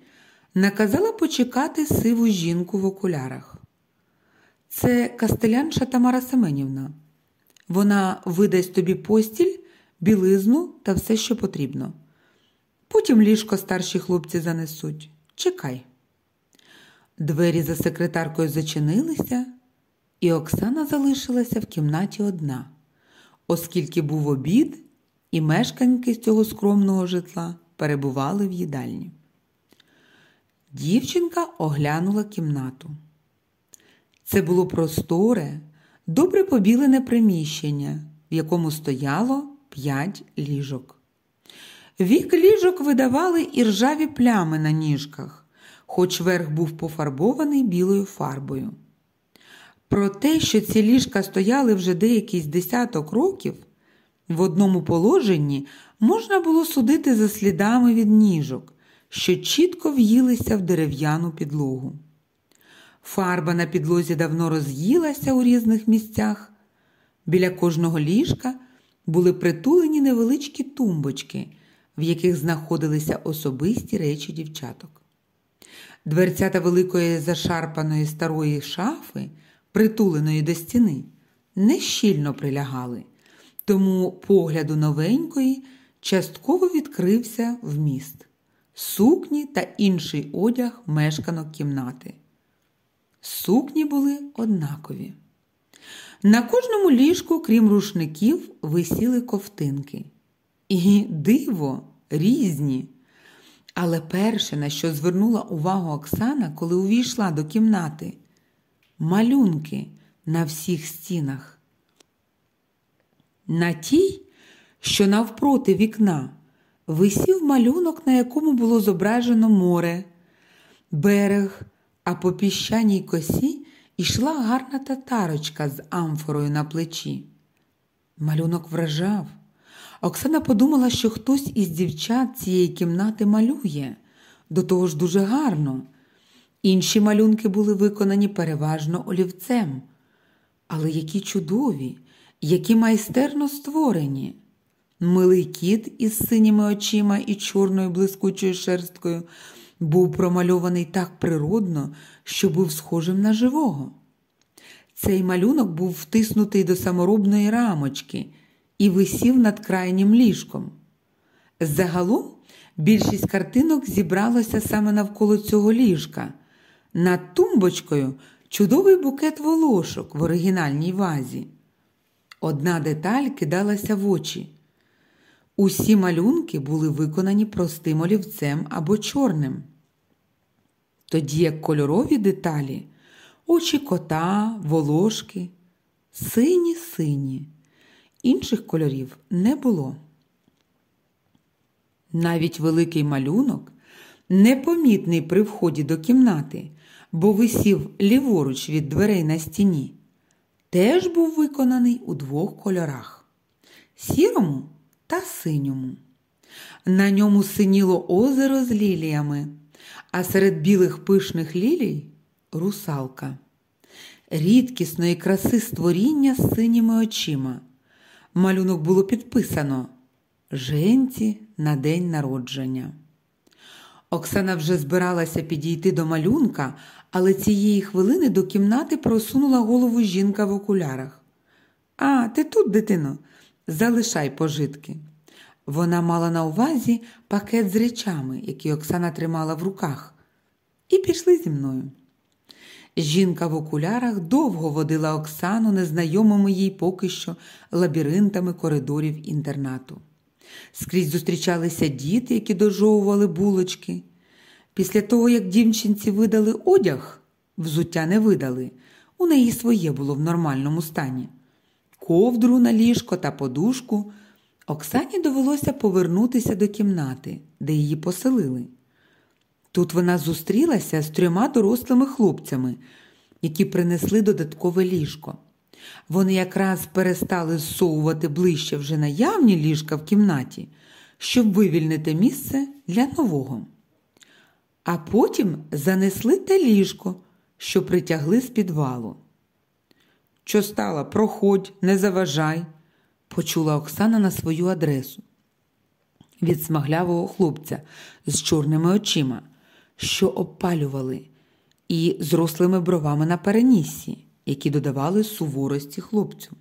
наказала почекати сиву жінку в окулярах. Це кастелянша Тамара Семенівна. Вона видасть тобі постіль, білизну та все, що потрібно. Потім ліжко старші хлопці занесуть. Чекай. Двері за секретаркою зачинилися, і Оксана залишилася в кімнаті одна, оскільки був обід, і мешканки з цього скромного житла перебували в їдальні. Дівчинка оглянула кімнату. Це було просторе, добре побілене приміщення, в якому стояло п'ять ліжок. Вік ліжок видавали і ржаві плями на ніжках, хоч верх був пофарбований білою фарбою. Про те, що ці ліжка стояли вже деякийсь десяток років, в одному положенні можна було судити за слідами від ніжок, що чітко в'їлися в дерев'яну підлогу. Фарба на підлозі давно роз'їлася у різних місцях. Біля кожного ліжка були притулені невеличкі тумбочки, в яких знаходилися особисті речі дівчаток. Дверцята великої зашарпаної старої шафи, притуленої до стіни, не щільно прилягали, тому погляду новенької частково відкрився вміст сукні та інший одяг мешканок кімнати. Сукні були однакові. На кожному ліжку, крім рушників, висіли ковтинки. І диво, різні. Але перше, на що звернула увагу Оксана, коли увійшла до кімнати малюнки на всіх стінах. На тій, що навпроти вікна висів малюнок, на якому було зображено море, берег, а по піщаній косі йшла гарна татарочка з амфорою на плечі. Малюнок вражав. Оксана подумала, що хтось із дівчат цієї кімнати малює, до того ж дуже гарно. Інші малюнки були виконані переважно олівцем. Але які чудові, які майстерно створені. Милий кіт із синіми очима і чорною блискучою шерсткою був промальований так природно, що був схожим на живого. Цей малюнок був втиснутий до саморобної рамочки і висів над крайнім ліжком. Загалом більшість картинок зібралося саме навколо цього ліжка. Над тумбочкою чудовий букет волошок в оригінальній вазі. Одна деталь кидалася в очі. Усі малюнки були виконані простим олівцем або чорним. Тоді як кольорові деталі, очі кота, волошки, сині сині, інших кольорів не було. Навіть великий малюнок, непомітний при вході до кімнати, бо висів ліворуч від дверей на стіні, теж був виконаний у двох кольорах сірому та синьому. На ньому синіло озеро з ліліями, а серед білих пишних лілій русалка. Рідкісної краси створіння з синіми очима. Малюнок було підписано Женці на день народження. Оксана вже збиралася підійти до малюнка, але цієї хвилини до кімнати просунула голову жінка в окулярах. А, ти тут, дитино, залишай пожитки. Вона мала на увазі пакет з речами, які Оксана тримала в руках, і пішли зі мною. Жінка в окулярах довго водила Оксану незнайомими їй поки що лабіринтами коридорів інтернату. Скрізь зустрічалися діти, які дожовували булочки. Після того, як дівчинці видали одяг, взуття не видали, у неї своє було в нормальному стані. Ковдру на ліжко та подушку Оксані довелося повернутися до кімнати, де її поселили. Тут вона зустрілася з трьома дорослими хлопцями, які принесли додаткове ліжко. Вони якраз перестали зсовувати ближче вже наявні ліжка в кімнаті, щоб вивільнити місце для нового. А потім занесли те ліжко, що притягли з підвалу. Що стало, проходь, не заважай, почула Оксана на свою адресу. Від смаглявого хлопця з чорними очима, що опалювали, і зрослими бровами на переніссі, які додавали суворості хлопцю.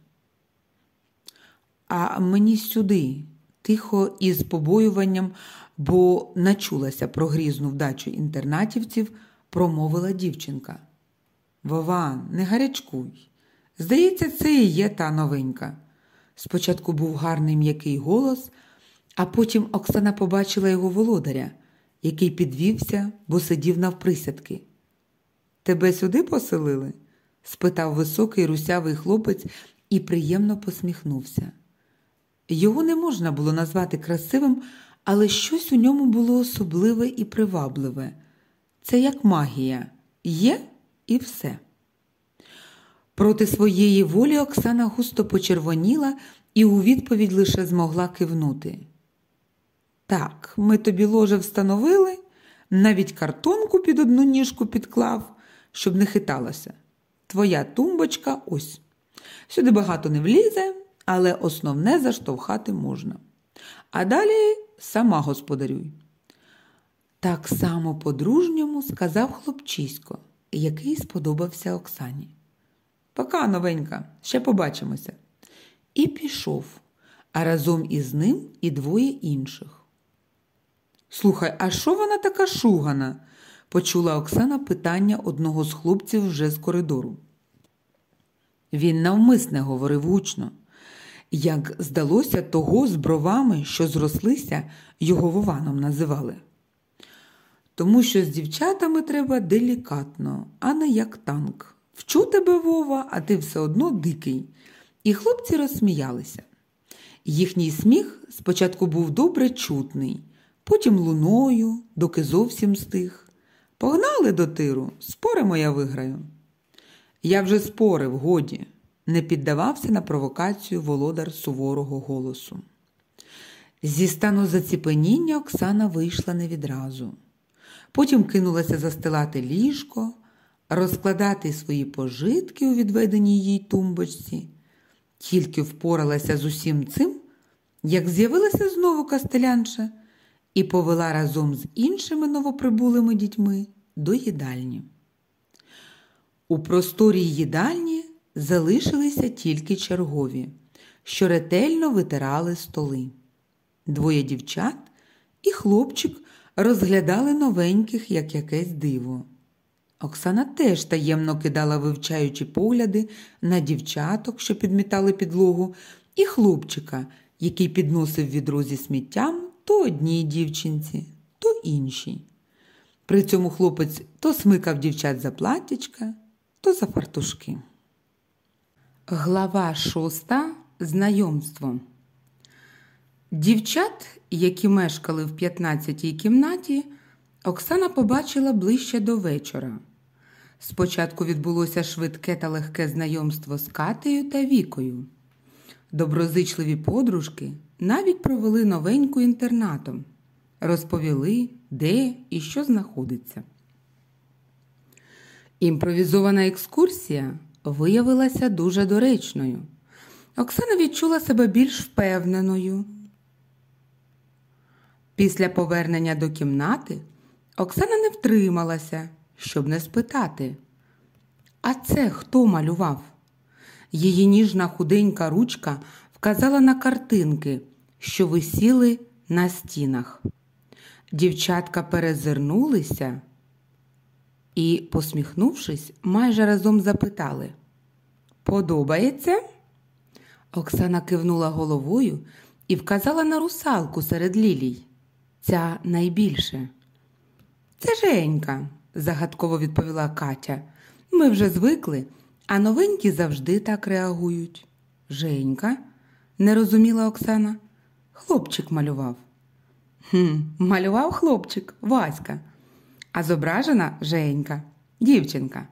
А мені сюди, тихо і з побоюванням, бо начулася про грізну вдачу інтернатівців, промовила дівчинка. Вован, не гарячкуй. Здається, це і є та новенька. Спочатку був гарний м'який голос, а потім Оксана побачила його володаря, який підвівся, бо сидів навприсядки. Тебе сюди поселили? спитав високий русявий хлопець і приємно посміхнувся. Його не можна було назвати красивим, але щось у ньому було особливе і привабливе. Це як магія є і все. Проти своєї волі Оксана густо почервоніла і у відповідь лише змогла кивнути. Так, ми тобі ложе встановили, навіть картонку під одну ніжку підклав, щоб не хиталася. Твоя тумбочка ось. Сюди багато не влізе, але основне заштовхати можна. А далі сама господарюй. Так само по-дружньому сказав хлопчисько, який сподобався Оксані. Пока, новенька, ще побачимося. І пішов, а разом із ним і двоє інших. Слухай, а що вона така шугана? почула Оксана питання одного з хлопців вже з коридору. Він навмисне говорив гучно. Як здалося, того з бровами, що зрослися, його Вованом називали. Тому що з дівчатами треба делікатно, а не як танк. Вчу тебе, Вова, а ти все одно дикий. І хлопці розсміялися. Їхній сміх спочатку був добре чутний, потім луною, доки зовсім стих. Погнали до тиру, споримо я виграю. Я вже спорив, годі, не піддавався на провокацію володар суворого голосу. Зі стану заціпеніння Оксана вийшла не відразу. Потім кинулася застилати ліжко, розкладати свої пожитки у відведеній їй тумбочці. Тільки впоралася з усім цим, як з'явилася знову кастелянша і повела разом з іншими новоприбулими дітьми до їдальні. У просторій їдальні залишилися тільки чергові, що ретельно витирали столи. Двоє дівчат і хлопчик розглядали новеньких, як якесь диво. Оксана теж таємно кидала вивчаючі погляди на дівчаток, що підмітали підлогу, і хлопчика, який підносив відро зі сміттям то одній дівчинці, то іншій. При цьому хлопець то смикав дівчат за платтячка, то за фартушки. Глава шоста. Знайомство. Дівчат, які мешкали в 15-й кімнаті, Оксана побачила ближче до вечора. Спочатку відбулося швидке та легке знайомство з Катею та Вікою. Доброзичливі подружки навіть провели новеньку інтернатом, розповіли, де і що знаходиться. Імпровізована екскурсія виявилася дуже доречною. Оксана відчула себе більш впевненою. Після повернення до кімнати Оксана не втрималася, щоб не спитати. А це хто малював? Її ніжна худенька ручка вказала на картинки, що висіли на стінах. Дівчатка перезирнулися і, посміхнувшись, майже разом запитали Подобається? Оксана кивнула головою і вказала на русалку серед лілій. Ця найбільше. Це Женька, загадково відповіла Катя. Ми вже звикли, а новенькі завжди так реагують. Женька, не розуміла Оксана. Хлопчик малював. «Хм, Малював хлопчик, Васька, а зображена Женька, дівчинка.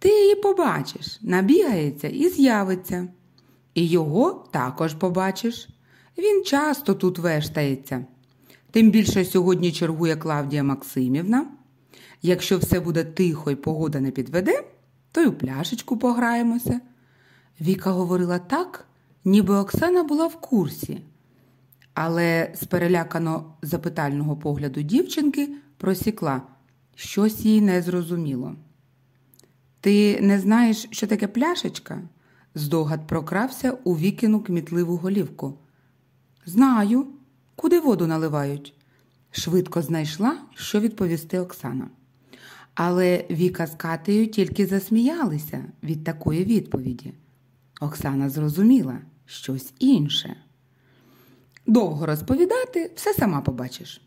Ти її побачиш, набігається і з'явиться. І його також побачиш. Він часто тут вештається. Тим більше сьогодні чергує Клавдія Максимівна. Якщо все буде тихо і погода не підведе, то й у пляшечку пограємося. Віка говорила так, ніби Оксана була в курсі, але з перелякано запитального погляду дівчинки просікла щось їй не зрозуміло. Ти не знаєш, що таке пляшечка? Здогад прокрався у вікіну кмітливу голівку. Знаю, куди воду наливають. Швидко знайшла, що відповісти Оксана. Але Віка з Катею тільки засміялися від такої відповіді. Оксана зрозуміла щось інше. Довго розповідати, все сама побачиш.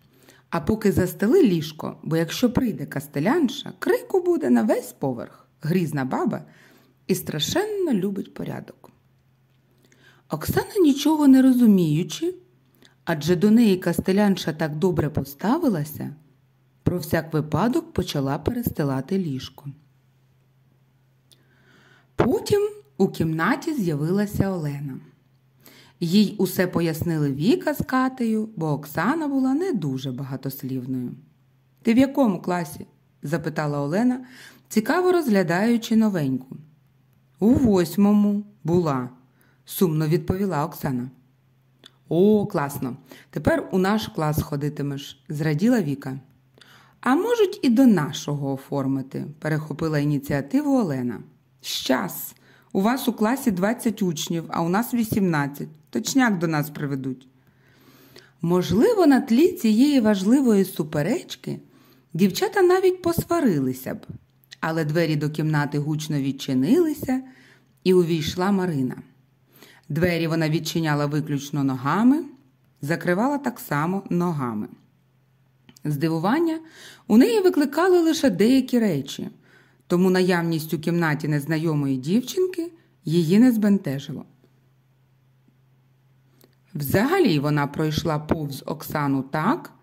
А поки застели ліжко, бо якщо прийде кастелянша, крику буде на весь поверх, грізна баба і страшенно любить порядок. Оксана, нічого не розуміючи, адже до неї кастелянша так добре поставилася, про всяк випадок почала перестилати ліжко. Потім у кімнаті з'явилася Олена. Їй усе пояснили Віка з Катею, бо Оксана була не дуже багатослівною. Ти в якому класі? запитала Олена, цікаво розглядаючи новеньку. У восьмому була, сумно відповіла Оксана. О, класно. Тепер у наш клас ходитимеш, зраділа Віка. А можуть і до нашого оформити, перехопила ініціативу Олена. Щас, у вас у класі 20 учнів, а у нас 18. Точняк до нас приведуть. Можливо, на тлі цієї важливої суперечки дівчата навіть посварилися б, але двері до кімнати гучно відчинилися, і увійшла Марина. Двері вона відчиняла виключно ногами, закривала так само ногами. Здивування у неї викликали лише деякі речі, тому наявність у кімнаті незнайомої дівчинки її не збентежило. Взагалі вона пройшла повз Оксану так,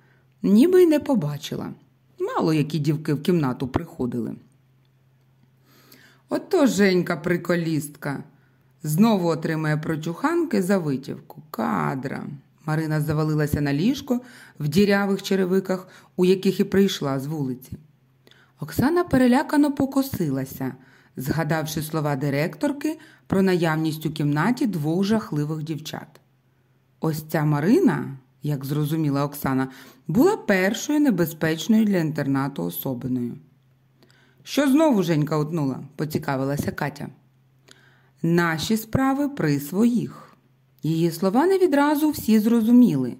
ніби й не побачила. Мало які дівки в кімнату приходили. Ото Женька приколістка. Знову отримає прочуханки за витівку. Кадра. Марина завалилася на ліжко в дірявих черевиках, у яких і прийшла з вулиці. Оксана перелякано покосилася, згадавши слова директорки про наявність у кімнаті двох жахливих дівчат. Ось ця Марина, як зрозуміла Оксана, була першою небезпечною для інтернату особиною. Що знову Женька утнула? поцікавилася Катя. Наші справи при своїх. Її слова не відразу всі зрозуміли.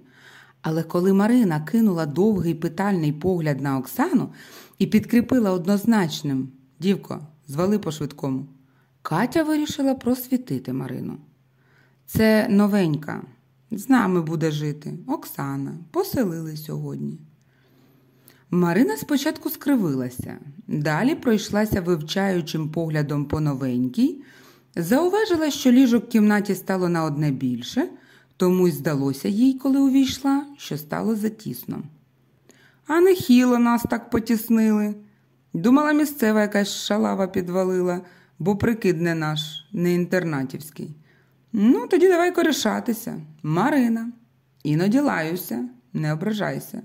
Але коли Марина кинула довгий питальний погляд на Оксану і підкріпила однозначним Дівко, звали по швидкому, Катя вирішила просвітити Марину. Це новенька, з нами буде жити. Оксана, поселили сьогодні. Марина спочатку скривилася, далі пройшлася вивчаючим поглядом по новенькій, зауважила, що ліжок в кімнаті стало на одне більше, тому й здалося їй, коли увійшла, що стало затісно. А не хіло нас так потіснили. Думала, місцева якась шалава підвалила, бо прикид не наш, не інтернатівський. Ну, тоді давай коришатися. Марина. Іноді лаюся, не ображайся.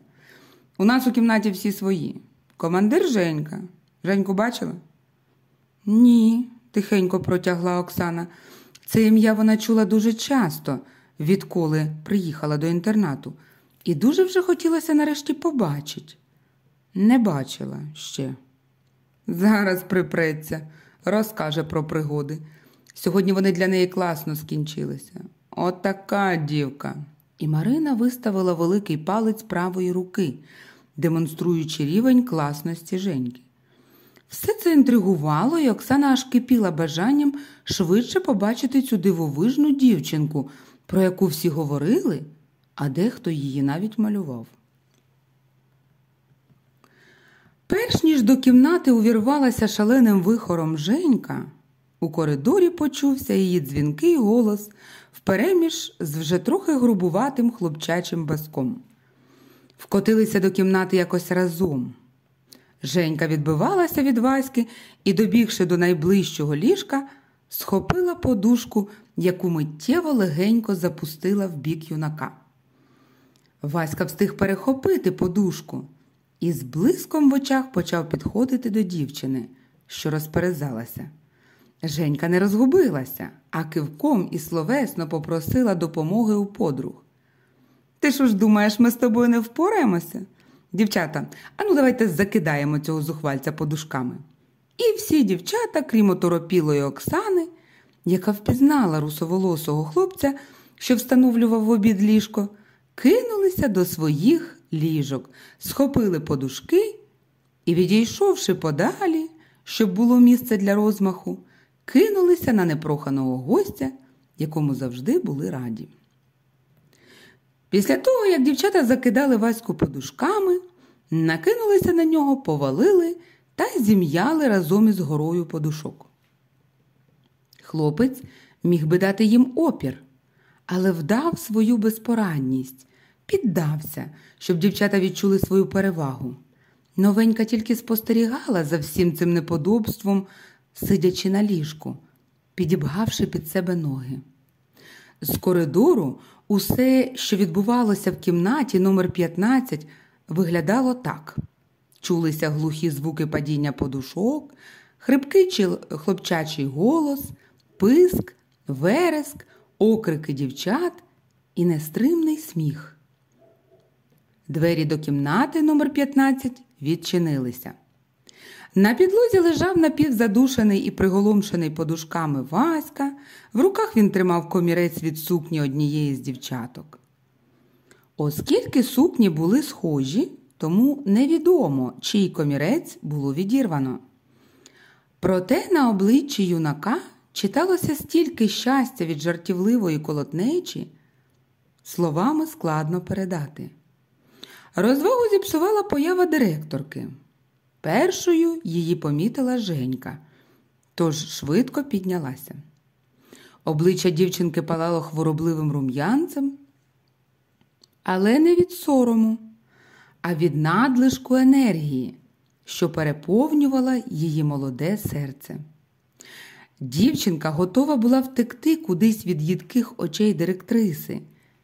У нас у кімнаті всі свої. Командир Женька. Женьку бачила? Ні, тихенько протягла Оксана. Це ім'я вона чула дуже часто, відколи приїхала до інтернату, і дуже вже хотілося нарешті побачити. Не бачила ще. Зараз припреться, розкаже про пригоди. Сьогодні вони для неї класно скінчилися. Отака дівка. І Марина виставила великий палець правої руки, демонструючи рівень класності Женьки. Все це інтригувало, і Оксана аж кипіла бажанням швидше побачити цю дивовижну дівчинку, про яку всі говорили, а дехто її навіть малював. Перш ніж до кімнати увірвалася шаленим вихором Женька, у коридорі почувся її дзвінкий голос впереміж з вже трохи грубуватим хлопчачим баском. Вкотилися до кімнати якось разом. Женька відбивалася від Васьки і, добігши до найближчого ліжка, схопила подушку, яку миттєво легенько запустила в бік юнака. Васька встиг перехопити подушку і з блиском в очах почав підходити до дівчини, що розперезалася. Женька не розгубилася, а кивком і словесно попросила допомоги у подруг. Ти що ж думаєш, ми з тобою не впораємося? Дівчата, ану давайте закидаємо цього зухвальця подушками. І всі дівчата, крім оторопілої Оксани, яка впізнала русоволосого хлопця, що встановлював в обід ліжко, кинулися до своїх ліжок, схопили подушки і, відійшовши подалі, щоб було місце для розмаху, кинулися на непроханого гостя, якому завжди були раді. Після того, як дівчата закидали Ваську подушками, накинулися на нього, повалили та зім'яли разом із горою подушок. Хлопець міг би дати їм опір, але вдав свою безпорадність, піддався, щоб дівчата відчули свою перевагу. Новенька тільки спостерігала за всім цим неподобством, сидячи на ліжку, підібгавши під себе ноги. З коридору усе, що відбувалося в кімнаті номер 15 виглядало так: чулися глухі звуки падіння подушок, хрипкий хлопчачий голос, писк, вереск, окрики дівчат і нестримний сміх. Двері до кімнати номер 15 відчинилися. На підлозі лежав напівзадушений і приголомшений подушками Васька, в руках він тримав комірець від сукні однієї з дівчаток. Оскільки сукні були схожі, тому невідомо, чий комірець було відірвано. Проте на обличчі юнака читалося стільки щастя від жартівливої колотнечі, словами складно передати. Розвагу зіпсувала поява директорки. Першою її помітила Женька, тож швидко піднялася. Обличчя дівчинки палало хворобливим рум'янцем, але не від сорому, а від надлишку енергії, що переповнювала її молоде серце. Дівчинка готова була втекти кудись від їдких очей директриси,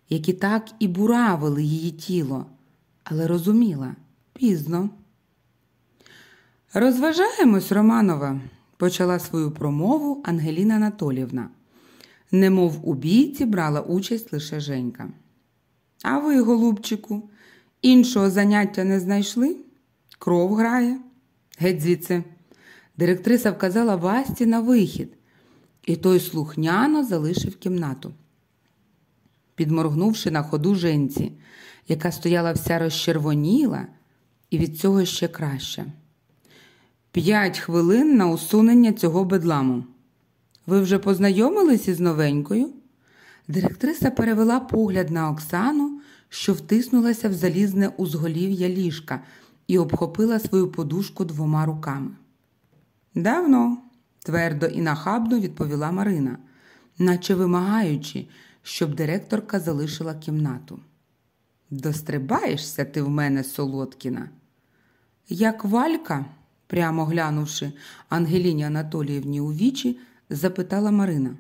які так і буравили її тіло, але розуміла пізно. Розважаємось, Романова, почала свою промову Ангеліна Анатолівна. Немов у бійці брала участь лише Женька. А ви, голубчику, іншого заняття не знайшли? Кров грає. Геть звідси. Директриса вказала Васті на вихід, і той слухняно залишив кімнату. Підморгнувши на ходу женці, яка стояла вся розчервоніла, і від цього ще краще. П'ять хвилин на усунення цього бедламу. Ви вже познайомились із новенькою? Директриса перевела погляд на Оксану, що втиснулася в залізне узголів'я ліжка і обхопила свою подушку двома руками. Давно, твердо і нахабно відповіла Марина, наче вимагаючи, щоб директорка залишила кімнату. Дострибаєшся ти в мене, Солодкіна. Як валька, прямо глянувши Ангеліні Анатоліївні у вічі, запитала Марина.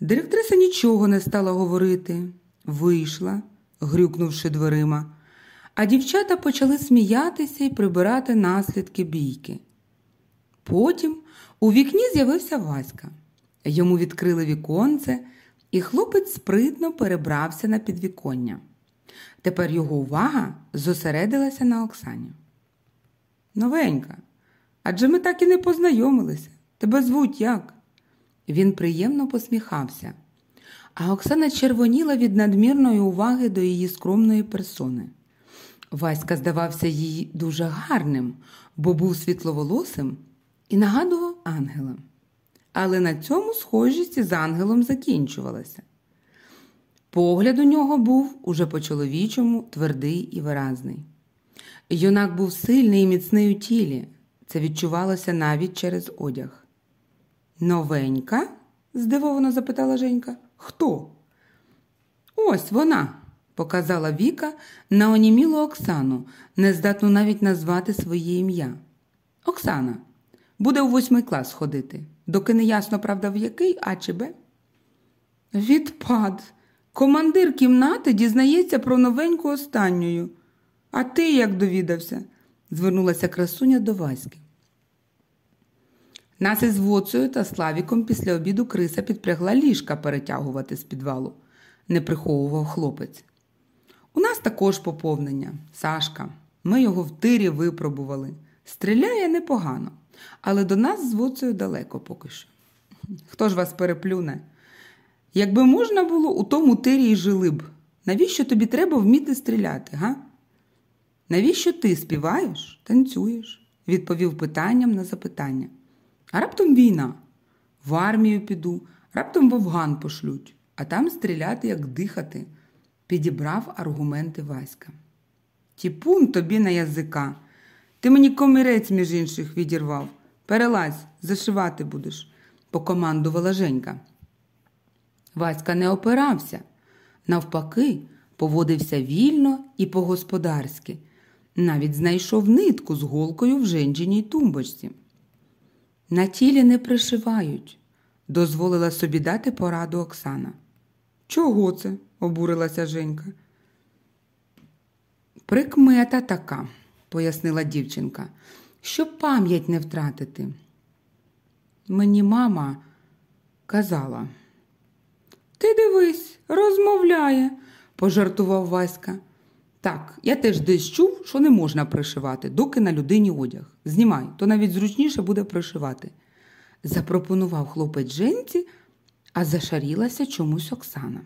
Директриса нічого не стала говорити, вийшла, грюкнувши дверима, а дівчата почали сміятися і прибирати наслідки бійки. Потім у вікні з'явився Васька. Йому відкрили віконце, і хлопець спритно перебрався на підвіконня. Тепер його увага зосередилася на Оксані. Новенька, адже ми так і не познайомилися. Тебе звуть як? Він приємно посміхався, а Оксана червоніла від надмірної уваги до її скромної персони. Васька здавався їй дуже гарним, бо був світловолосим і нагадував ангела. Але на цьому схожість із ангелом закінчувалася. Погляд у нього був уже по-чоловічому твердий і виразний. Юнак був сильний і міцний у тілі, це відчувалося навіть через одяг. Новенька? здивовано запитала Женька. Хто? Ось вона, показала Віка на онімілу Оксану, не здатну навіть назвати своє ім'я. Оксана буде у восьмий клас ходити, доки не ясно, правда, в який, а чи Б. Відпад. Командир кімнати дізнається про новеньку останньою. А ти як довідався? звернулася красуня до Васьки. Нас із Воцею та Славіком після обіду криса підпрягла ліжка перетягувати з підвалу, не приховував хлопець. У нас також поповнення, Сашка. Ми його в тирі випробували. Стріляє непогано, але до нас з Воцею далеко поки що. Хто ж вас переплюне? Якби можна було, у тому тирі й жили б. Навіщо тобі треба вміти стріляти, га? Навіщо ти співаєш, танцюєш? відповів питанням на запитання. А раптом війна. В армію піду, раптом в Афган пошлють, а там стріляти, як дихати, підібрав аргументи Васька. Тіпун тобі на язика. Ти мені комірець, між інших, відірвав. Перелазь, зашивати будеш, покомандувала Женька. Васька не опирався. Навпаки, поводився вільно і по-господарськи, навіть знайшов нитку з голкою в женджиній тумбочці. На тілі не пришивають, дозволила собі дати пораду Оксана. Чого це? обурилася Женька. Прикмета така, пояснила дівчинка, щоб пам'ять не втратити. Мені мама казала. Ти дивись, розмовляє, пожартував Васька. Так, я теж десь чув, що не можна пришивати, доки на людині одяг. Знімай, то навіть зручніше буде пришивати. Запропонував хлопець женці, а зашарілася чомусь Оксана.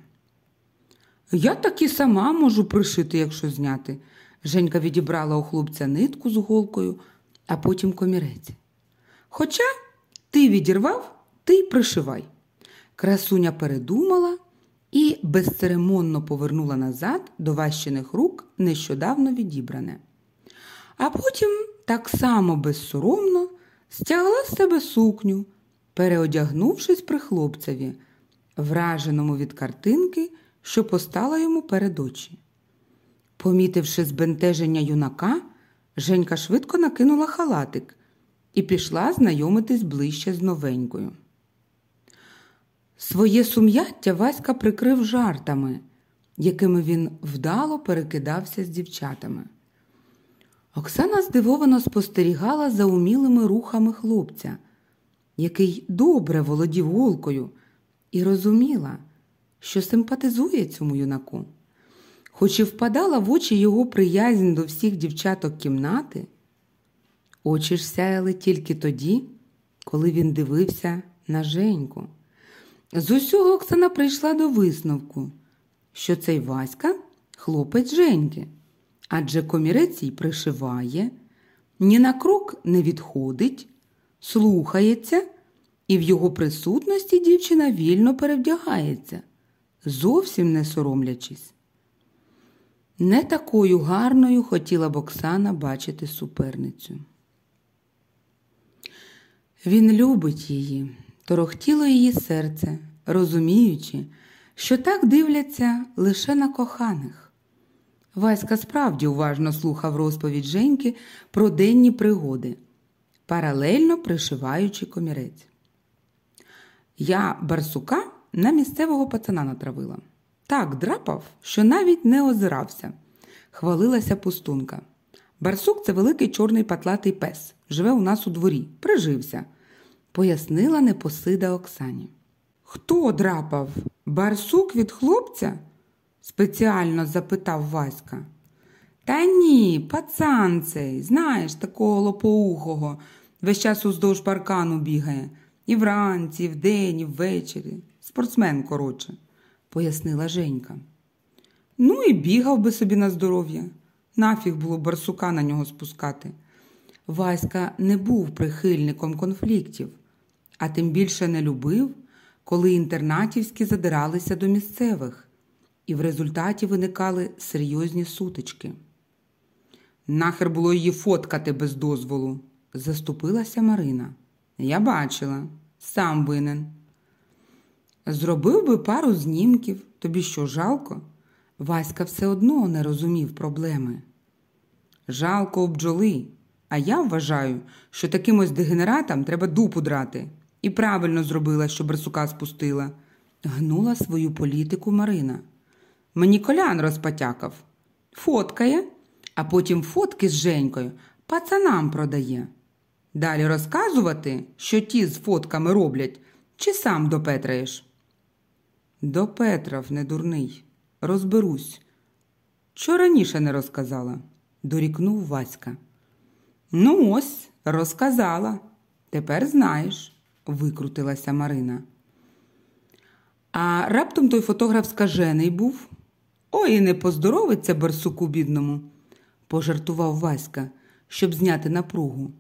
Я так і сама можу пришити, якщо зняти. Женька відібрала у хлопця нитку з голкою, а потім комірець. Хоча ти відірвав, ти й пришивай. Красуня передумала і безцеремонно повернула назад до ващених рук нещодавно відібране. А потім так само безсоромно стягла з себе сукню, переодягнувшись при хлопцеві, враженому від картинки, що постала йому перед очі. Помітивши збентеження юнака, Женька швидко накинула халатик і пішла знайомитись ближче з новенькою. Своє сум'яття Васька прикрив жартами, якими він вдало перекидався з дівчатами. Оксана здивовано спостерігала за умілими рухами хлопця, який добре володів голкою, і розуміла, що симпатизує цьому юнаку. Хоч і впадала в очі його приязнь до всіх дівчаток кімнати, очі ж сяяли тільки тоді, коли він дивився на Женьку. З усього Оксана прийшла до висновку, що цей Васька хлопець Женьки, адже комірець їй пришиває, ні на крок не відходить, слухається, і в його присутності дівчина вільно перевдягається, зовсім не соромлячись. Не такою гарною хотіла б Оксана бачити суперницю. Він любить її, торохтіло її серце, розуміючи, що так дивляться лише на коханих. Васька справді уважно слухав розповідь Женьки про денні пригоди, паралельно пришиваючи комірець. Я барсука на місцевого пацана натравила. Так драпав, що навіть не озирався, хвалилася пустунка. Барсук це великий чорний патлатий пес. Живе у нас у дворі, прижився, пояснила непосида Оксані. Хто драпав? Барсук від хлопця? спеціально запитав Васька. Та ні, пацан цей, знаєш, такого лопоухого, весь час уздовж паркану бігає. І вранці, і вдень, і ввечері. Спортсмен, коротше, пояснила Женька. Ну і бігав би собі на здоров'я. Нафіг було барсука на нього спускати. Васька не був прихильником конфліктів, а тим більше не любив, коли інтернатівські задиралися до місцевих, і в результаті виникали серйозні сутички. Нахер було її фоткати без дозволу, заступилася Марина. Я бачила, сам винен. Зробив би пару знімків, тобі що жалко? Васька все одно не розумів проблеми. Жалко бджоли, а я вважаю, що таким ось дегенератам треба дупу драти. І правильно зробила, що барсука спустила. Гнула свою політику Марина. Мені колян розпотякав. Фоткає, а потім фотки з Женькою пацанам продає. Далі розказувати, що ті з фотками роблять, чи сам допетраєш? До Петров, не дурний, розберусь. Що раніше не розказала, дорікнув Васька. Ну, ось, розказала. Тепер знаєш, викрутилася Марина. А раптом той фотограф скажений був. Ой, не поздоровиться барсуку бідному, пожартував Васька, щоб зняти напругу.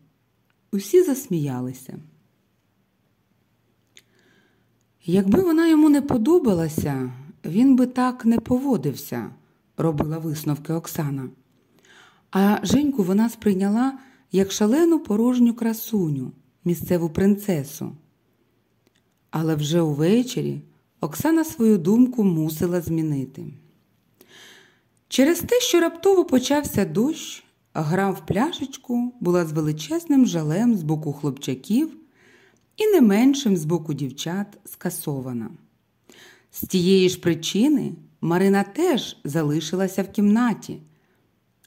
Усі засміялися. Якби вона йому не подобалася, він би так не поводився, робила висновки Оксана. А Женьку вона сприйняла як шалену порожню красуню, місцеву принцесу. Але вже увечері Оксана свою думку мусила змінити. Через те, що раптово почався дощ, гра в пляшечку була з величезним жалем з боку хлопчаків і не меншим з боку дівчат скасована. З тієї ж причини Марина теж залишилася в кімнаті,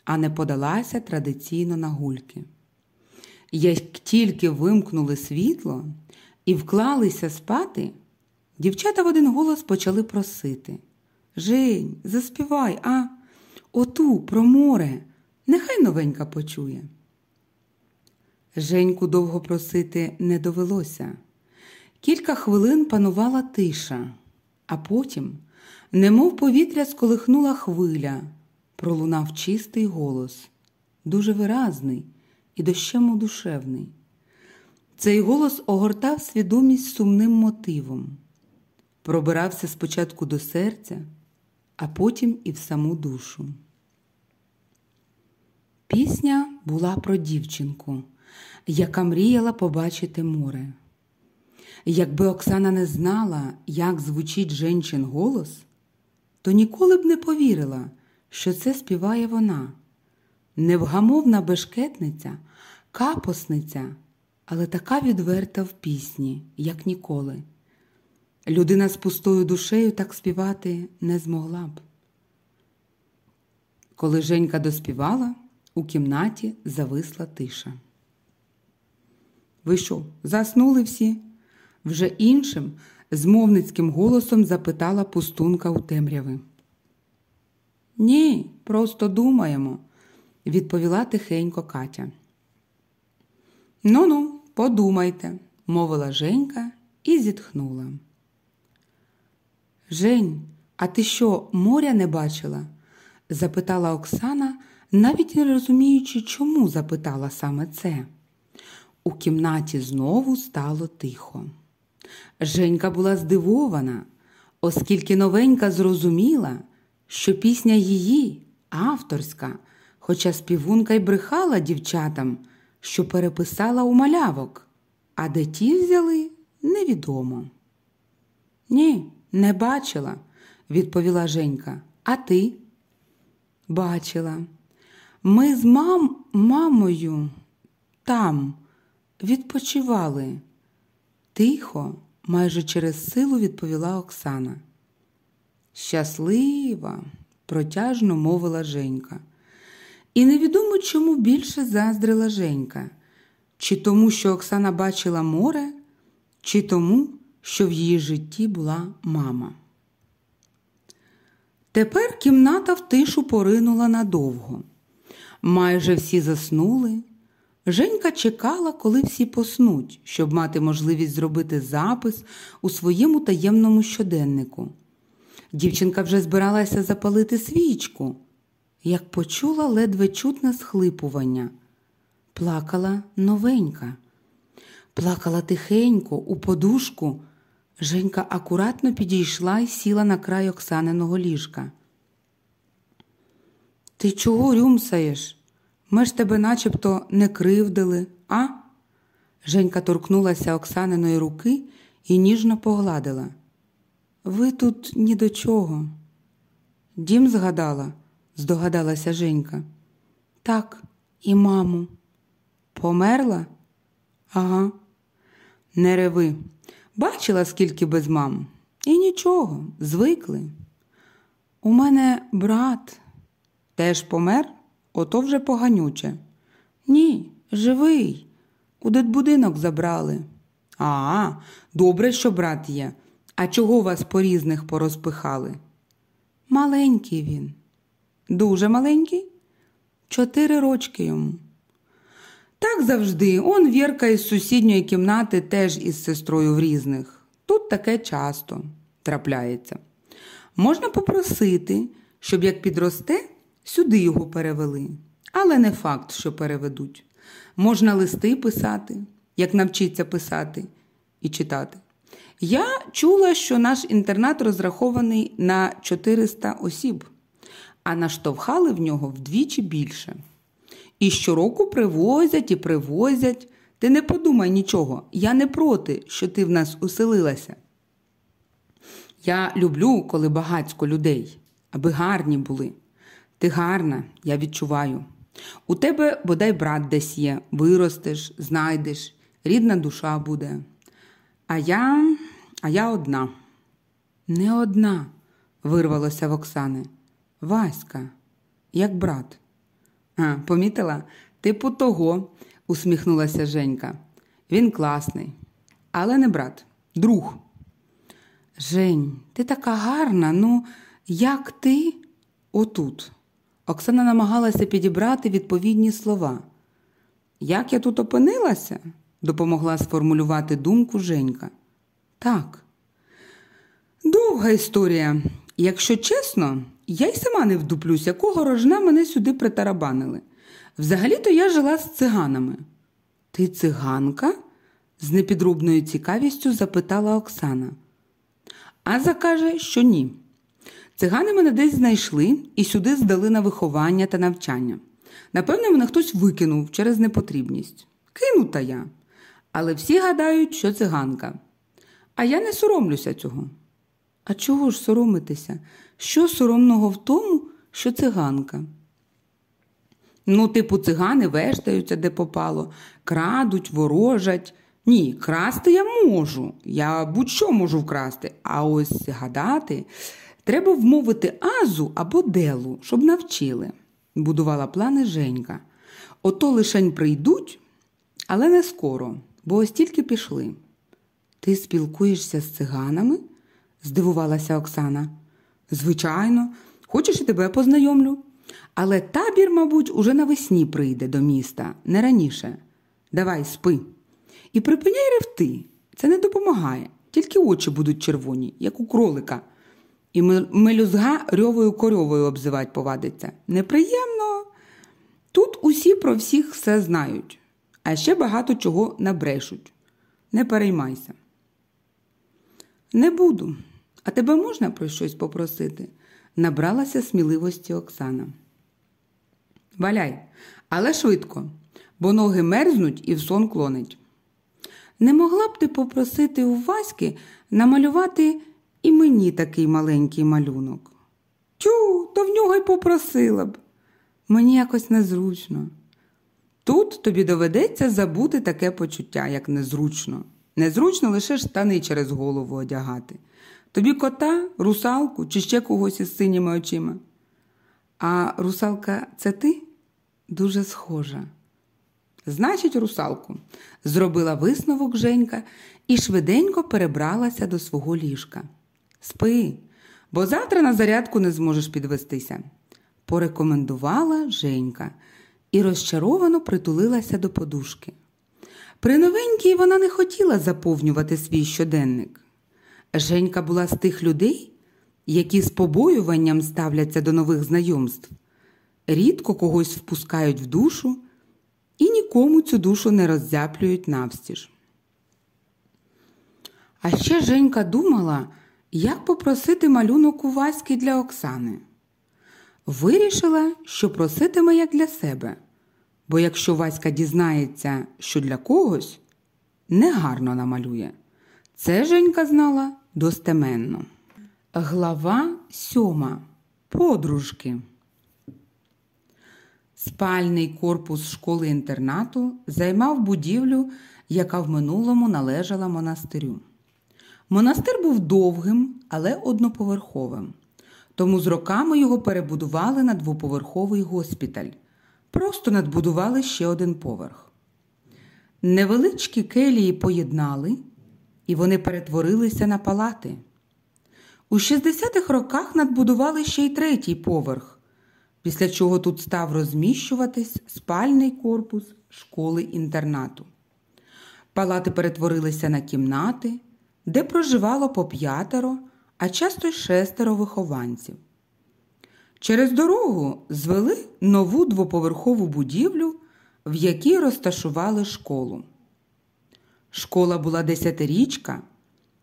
а не подалася традиційно на гульки. Як тільки вимкнули світло і вклалися спати, дівчата в один голос почали просити Жень, заспівай, а оту про море, нехай новенька почує. Женьку довго просити не довелося. Кілька хвилин панувала тиша, а потім, немов повітря, сколихнула хвиля, пролунав чистий голос, дуже виразний і дощем душевний. Цей голос огортав свідомість сумним мотивом, пробирався спочатку до серця, а потім і в саму душу. Пісня була про дівчинку, яка мріяла побачити море. Якби Оксана не знала, як звучить женчин голос, то ніколи б не повірила, що це співає вона. Невгамовна бешкетниця, капосниця, але така відверта в пісні, як ніколи. Людина з пустою душею так співати не змогла б. Коли Женька доспівала, у кімнаті зависла тиша. Ви що, заснули всі? Вже іншим змовницьким голосом запитала пустунка у темряви. Ні, просто думаємо, відповіла тихенько Катя. Ну ну, подумайте, мовила Женька і зітхнула. Жень, а ти що, моря не бачила? запитала Оксана, навіть не розуміючи, чому запитала саме це. У кімнаті знову стало тихо. Женька була здивована, оскільки новенька зрозуміла, що пісня її авторська, хоча співунка й брехала дівчатам, що переписала у малявок, а де ті взяли, невідомо. Ні, не бачила, відповіла Женька. А ти? Бачила. Ми з мам, мамою там відпочивали. Тихо, майже через силу відповіла Оксана. Щаслива, протяжно мовила Женька. І невідомо чому більше заздрила Женька, чи тому, що Оксана бачила море, чи тому, що в її житті була мама. Тепер кімната в тишу поринула надовго. Майже всі заснули. Женька чекала, коли всі поснуть, щоб мати можливість зробити запис у своєму таємному щоденнику. Дівчинка вже збиралася запалити свічку, як почула ледве чутне схлипування. Плакала новенька, плакала тихенько, у подушку. Женька акуратно підійшла і сіла на край Оксаниного ліжка. Ти чого рюмсаєш? Ми ж тебе начебто не кривдили, а? Женька торкнулася Оксаниної руки і ніжно погладила. Ви тут ні до чого. Дім згадала, здогадалася Женька. Так, і маму. Померла? Ага. Не реви. Бачила, скільки без мам. І нічого, звикли. У мене брат теж помер, ото вже поганюче. Ні, живий. У дитбудинок забрали. А, добре, що брат є. А чого вас по різних порозпихали? Маленький він. Дуже маленький? Чотири рочки йому. Так завжди. Он Вірка із сусідньої кімнати теж із сестрою в різних. Тут таке часто трапляється. Можна попросити, щоб як підросте, сюди його перевели. Але не факт, що переведуть. Можна листи писати, як навчиться писати і читати. Я чула, що наш інтернат розрахований на 400 осіб, а наштовхали в нього вдвічі більше. І щороку привозять і привозять. Ти не подумай нічого, я не проти, що ти в нас уселилася. Я люблю, коли багацько людей, аби гарні були. Ти гарна, я відчуваю. У тебе бодай брат десь є, виростеш, знайдеш, рідна душа буде. А я, а я одна. Не одна, вирвалося в Оксани. Васька, як брат. А, помітила? Типу того, усміхнулася Женька. Він класний, але не брат, друг. Жень, ти така гарна, ну, як ти отут. Оксана намагалася підібрати відповідні слова. Як я тут опинилася? допомогла сформулювати думку Женька. Так. Довга історія. Якщо чесно, я й сама не вдуплюсь, якого рожна мене сюди притарабанили. Взагалі-то я жила з циганами. Ти циганка? з непідробною цікавістю запитала Оксана. Аза каже, що ні. Цигани мене десь знайшли і сюди здали на виховання та навчання. Напевне, мене хтось викинув через непотрібність. Кинута я. Але всі гадають, що циганка. А я не соромлюся цього. А чого ж соромитися? Що соромного в тому, що циганка? Ну, типу, цигани вештаються, де попало, крадуть, ворожать. Ні, красти я можу. Я будь-що можу вкрасти. А ось гадати треба вмовити Азу або Делу, щоб навчили, будувала плани Женька. Ото лишень прийдуть, але не скоро, бо ось тільки пішли. Ти спілкуєшся з циганами? Здивувалася Оксана. Звичайно, хочеш і тебе познайомлю. Але табір, мабуть, уже навесні прийде до міста, не раніше. Давай спи. І припиняй ревти. Це не допомагає, тільки очі будуть червоні, як у кролика. І мелюзга рьовою корьовою обзивать повадиться. Неприємно. Тут усі про всіх все знають, а ще багато чого набрешуть. Не переймайся. Не буду. А тебе можна про щось попросити? набралася сміливості Оксана. Валяй, але швидко, бо ноги мерзнуть і в сон клонить. Не могла б ти попросити у Васьки намалювати і мені такий маленький малюнок? Тю, то в нього й попросила б. Мені якось незручно. Тут тобі доведеться забути таке почуття, як незручно. Незручно лише штани через голову одягати. Тобі кота, русалку чи ще когось із синіми очима. А русалка це ти дуже схожа. Значить, русалку, зробила висновок Женька і швиденько перебралася до свого ліжка. Спи, бо завтра на зарядку не зможеш підвестися, порекомендувала Женька і розчаровано притулилася до подушки. При новенькій вона не хотіла заповнювати свій щоденник. Женька була з тих людей, які з побоюванням ставляться до нових знайомств, рідко когось впускають в душу і нікому цю душу не роззяплюють навстіж. А ще Женька думала, як попросити малюнок у Васьки для Оксани. Вирішила, що проситиме як для себе, бо якщо Васька дізнається, що для когось негарно намалює. Це Женька знала достеменно. Глава сьома. Подружки. Спальний корпус школи інтернату займав будівлю, яка в минулому належала монастирю. Монастир був довгим, але одноповерховим, тому з роками його перебудували на двоповерховий госпіталь. Просто надбудували ще один поверх. Невеличкі келії поєднали і вони перетворилися на палати. У 60-х роках надбудували ще й третій поверх, після чого тут став розміщуватись спальний корпус школи інтернату. Палати перетворилися на кімнати, де проживало по п'ятеро, а часто й шестеро вихованців. Через дорогу звели нову двоповерхову будівлю, в якій розташували школу. Школа була десятирічка,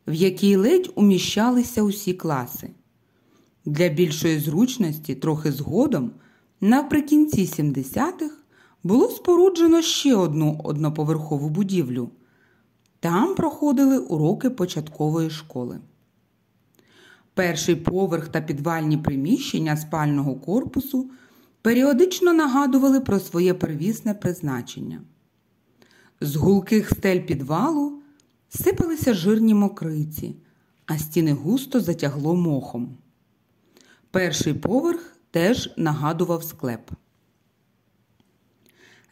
в якій ледь уміщалися усі класи. Для більшої зручності, трохи згодом, наприкінці 70-х було споруджено ще одну одноповерхову будівлю. Там проходили уроки початкової школи. Перший поверх та підвальні приміщення спального корпусу періодично нагадували про своє первісне призначення. З гулких стель підвалу сипалися жирні мокриці, а стіни густо затягло мохом. Перший поверх теж нагадував склеп.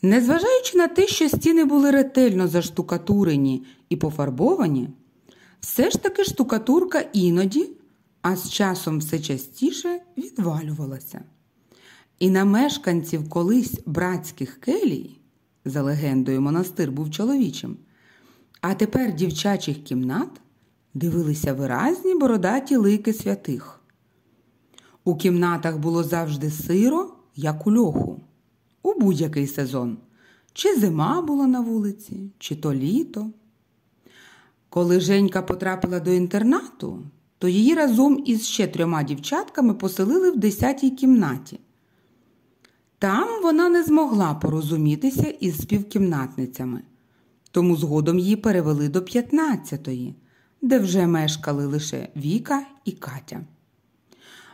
Незважаючи на те, що стіни були ретельно заштукатурені і пофарбовані, все ж таки штукатурка іноді, а з часом все частіше відвалювалася. І на мешканців колись братських келій за легендою, монастир був чоловічим. А тепер дівчачих кімнат дивилися виразні бородаті лики святих. У кімнатах було завжди сиро, як у льоху, у будь-який сезон. Чи зима була на вулиці, чи то літо. Коли Женька потрапила до інтернату, то її разом із ще трьома дівчатками поселили в десятій кімнаті. Там вона не змогла порозумітися із співкімнатницями, тому згодом її перевели до 15-ї, де вже мешкали лише Віка і Катя.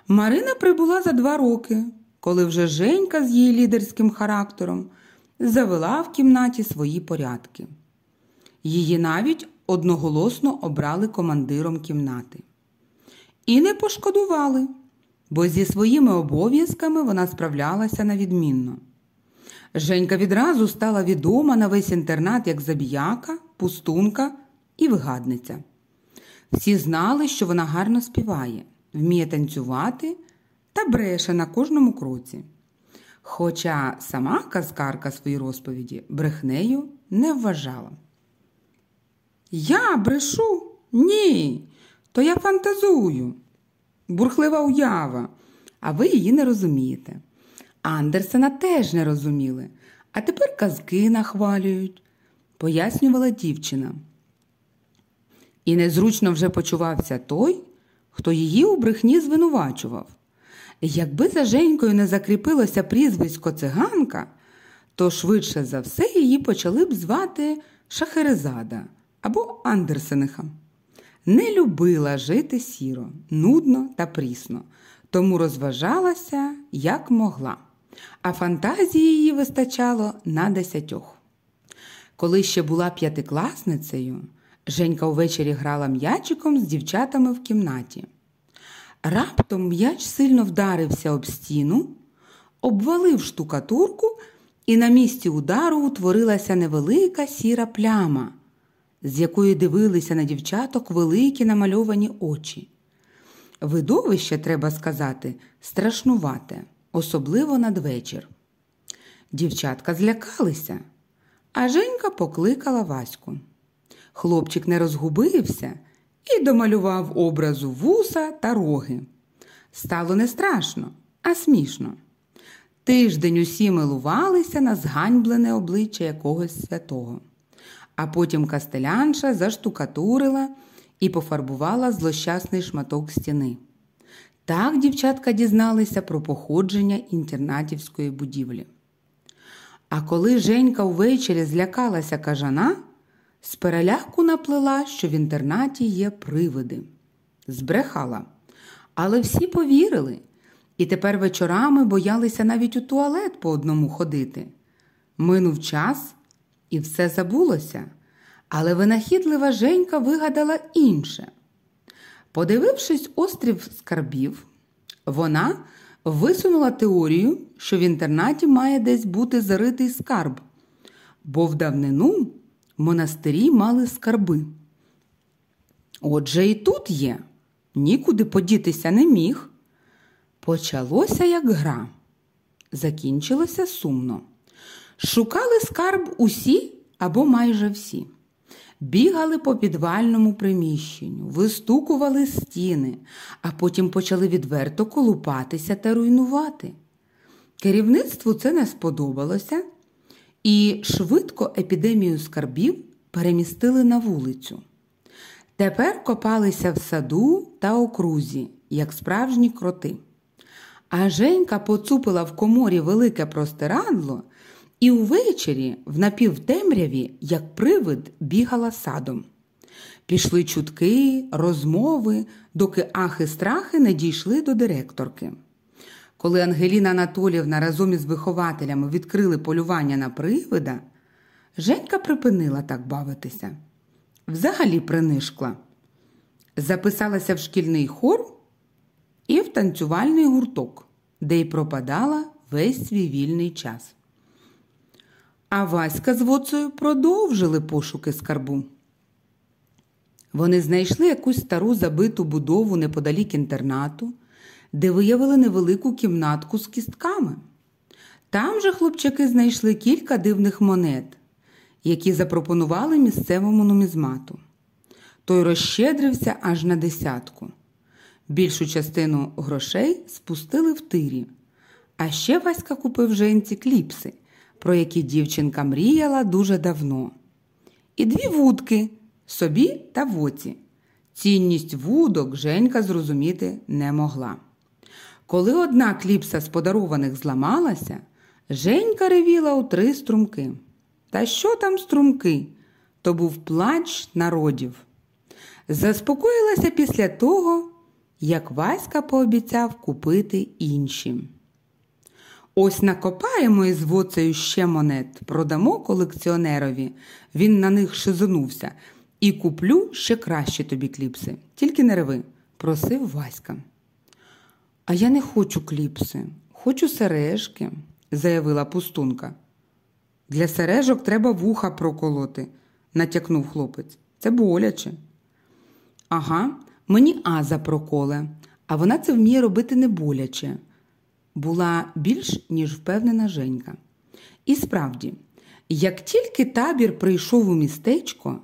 Марина прибула за два роки, коли вже Женька з її лідерським характером завела в кімнаті свої порядки. Її навіть одноголосно обрали командиром кімнати. І не пошкодували, бо зі своїми обов'язками вона справлялася на відмінно. Женька відразу стала відома на весь інтернат як забіяка, пустунка і вигадниця. Всі знали, що вона гарно співає, вміє танцювати та бреше на кожному кроці. Хоча сама казкарка свої розповіді брехнею не вважала. Я брешу? Ні, то я фантазую. Бурхлива уява, а ви її не розумієте. Андерсена теж не розуміли, а тепер казки нахвалюють, пояснювала дівчина. І незручно вже почувався той, хто її у брехні звинувачував. Якби за Женькою не закріпилося прізвисько циганка, то швидше за все її почали б звати Шахерезада або Андерсениха. Не любила жити сіро, нудно та прісно, тому розважалася як могла, а фантазії її вистачало на десятьох. Коли ще була п'ятикласницею, Женька увечері грала м'ячиком з дівчатами в кімнаті. Раптом м'яч сильно вдарився об стіну, обвалив штукатурку, і на місці удару утворилася невелика сіра пляма, з якої дивилися на дівчаток великі намальовані очі. Видовище, треба сказати, страшнувате, особливо надвечір. Дівчатка злякалися, а Женька покликала Ваську. Хлопчик не розгубився і домалював образу вуса та роги. Стало не страшно, а смішно. Тиждень усі милувалися на зганьблене обличчя якогось святого, а потім кастелянша заштукатурила і пофарбувала злощасний шматок стіни. Так дівчатка дізналися про походження інтернатівської будівлі. А коли Женька увечері злякалася кажана, з переляку наплела, що в інтернаті є привиди. Збрехала. Але всі повірили, і тепер вечорами боялися навіть у туалет по одному ходити. Минув час, і все забулося, але винахідлива Женька вигадала інше. Подивившись острів скарбів, вона висунула теорію, що в інтернаті має десь бути заритий скарб, бо в давнину монастирі мали скарби. Отже, і тут є, нікуди подітися не міг. Почалося як гра, закінчилося сумно. Шукали скарб усі або майже всі. Бігали по підвальному приміщенню, вистукували стіни, а потім почали відверто колупатися та руйнувати. Керівництву це не сподобалося, і швидко епідемію скарбів перемістили на вулицю. Тепер копалися в саду та окрузі, як справжні кроти. А Женька поцупила в коморі велике простирадло і увечері, в напівтемряві, як привид, бігала садом. Пішли чутки, розмови, доки ахи-страхи не дійшли до директорки. Коли Ангеліна Анатоліївна разом із вихователями відкрили полювання на привида, Женька припинила так бавитися. Взагалі принишкла. Записалася в шкільний хор і в танцювальний гурток, де й пропадала весь свій вільний час. А Васька з Воцею продовжили пошуки скарбу. Вони знайшли якусь стару забиту будову неподалік інтернату де виявили невелику кімнатку з кістками. Там же хлопчаки знайшли кілька дивних монет, які запропонували місцевому нумізмату. Той розщедрився аж на десятку. Більшу частину грошей спустили в тирі. А ще Васька купив женці кліпси, про які дівчинка мріяла дуже давно. І дві вудки собі та воці. Цінність вудок Женька зрозуміти не могла. Коли одна кліпса з подарованих зламалася, Женька ревіла у три струмки. Та що там струмки? То був плач народів. заспокоїлася після того, як Васька пообіцяв купити інші. Ось накопаємо із воцею ще монет, продамо колекціонерові, він на них шизонувся, і куплю ще кращі тобі кліпси. Тільки не реви, просив Васька. А я не хочу кліпси, хочу сережки, заявила пустунка. Для сережок треба вуха проколоти, натякнув хлопець. Це боляче. Ага, мені Аза проколе, а вона це вміє робити не боляче. Була більш ніж впевнена Женька. І справді, як тільки табір прийшов у містечко,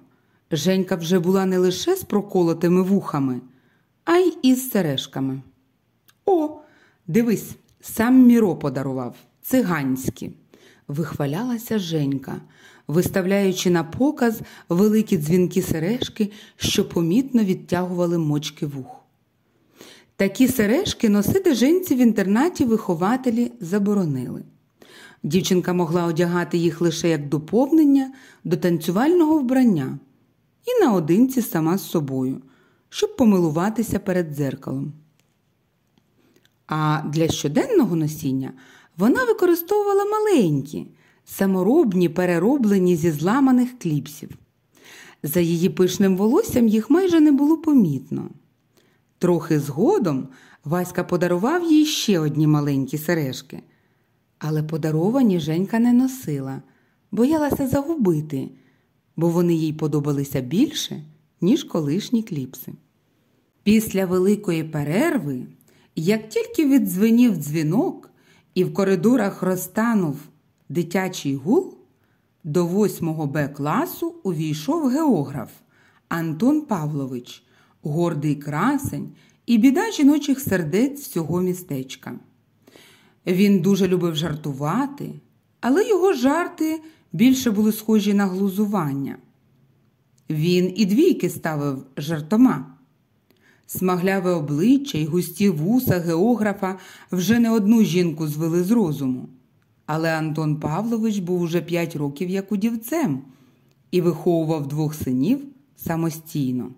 Женька вже була не лише з проколотими вухами, а й із сережками. О, дивись, сам Міро подарував циганські, вихвалялася Женька, виставляючи на показ великі дзвінки сережки, що помітно відтягували мочки вух. Такі сережки носити женці в інтернаті вихователі заборонили. Дівчинка могла одягати їх лише як доповнення до танцювального вбрання і наодинці сама з собою, щоб помилуватися перед дзеркалом. А для щоденного носіння вона використовувала маленькі, саморобні, перероблені зі зламаних кліпсів. За її пишним волоссям їх майже не було помітно. Трохи згодом Васька подарував їй ще одні маленькі сережки, але подаровані Женька не носила, боялася загубити, бо вони їй подобалися більше, ніж колишні кліпси. Після великої перерви, як тільки віддзвенів дзвінок і в коридорах розтанув дитячий гул, до 8 Б класу увійшов географ Антон Павлович, гордий красень і біда жіночих сердець всього містечка. Він дуже любив жартувати, але його жарти більше були схожі на глузування. Він і двійки ставив жартома. Смагляве обличчя й густі вуса географа вже не одну жінку звели з розуму. Але Антон Павлович був уже п'ять років як удівцем і виховував двох синів самостійно.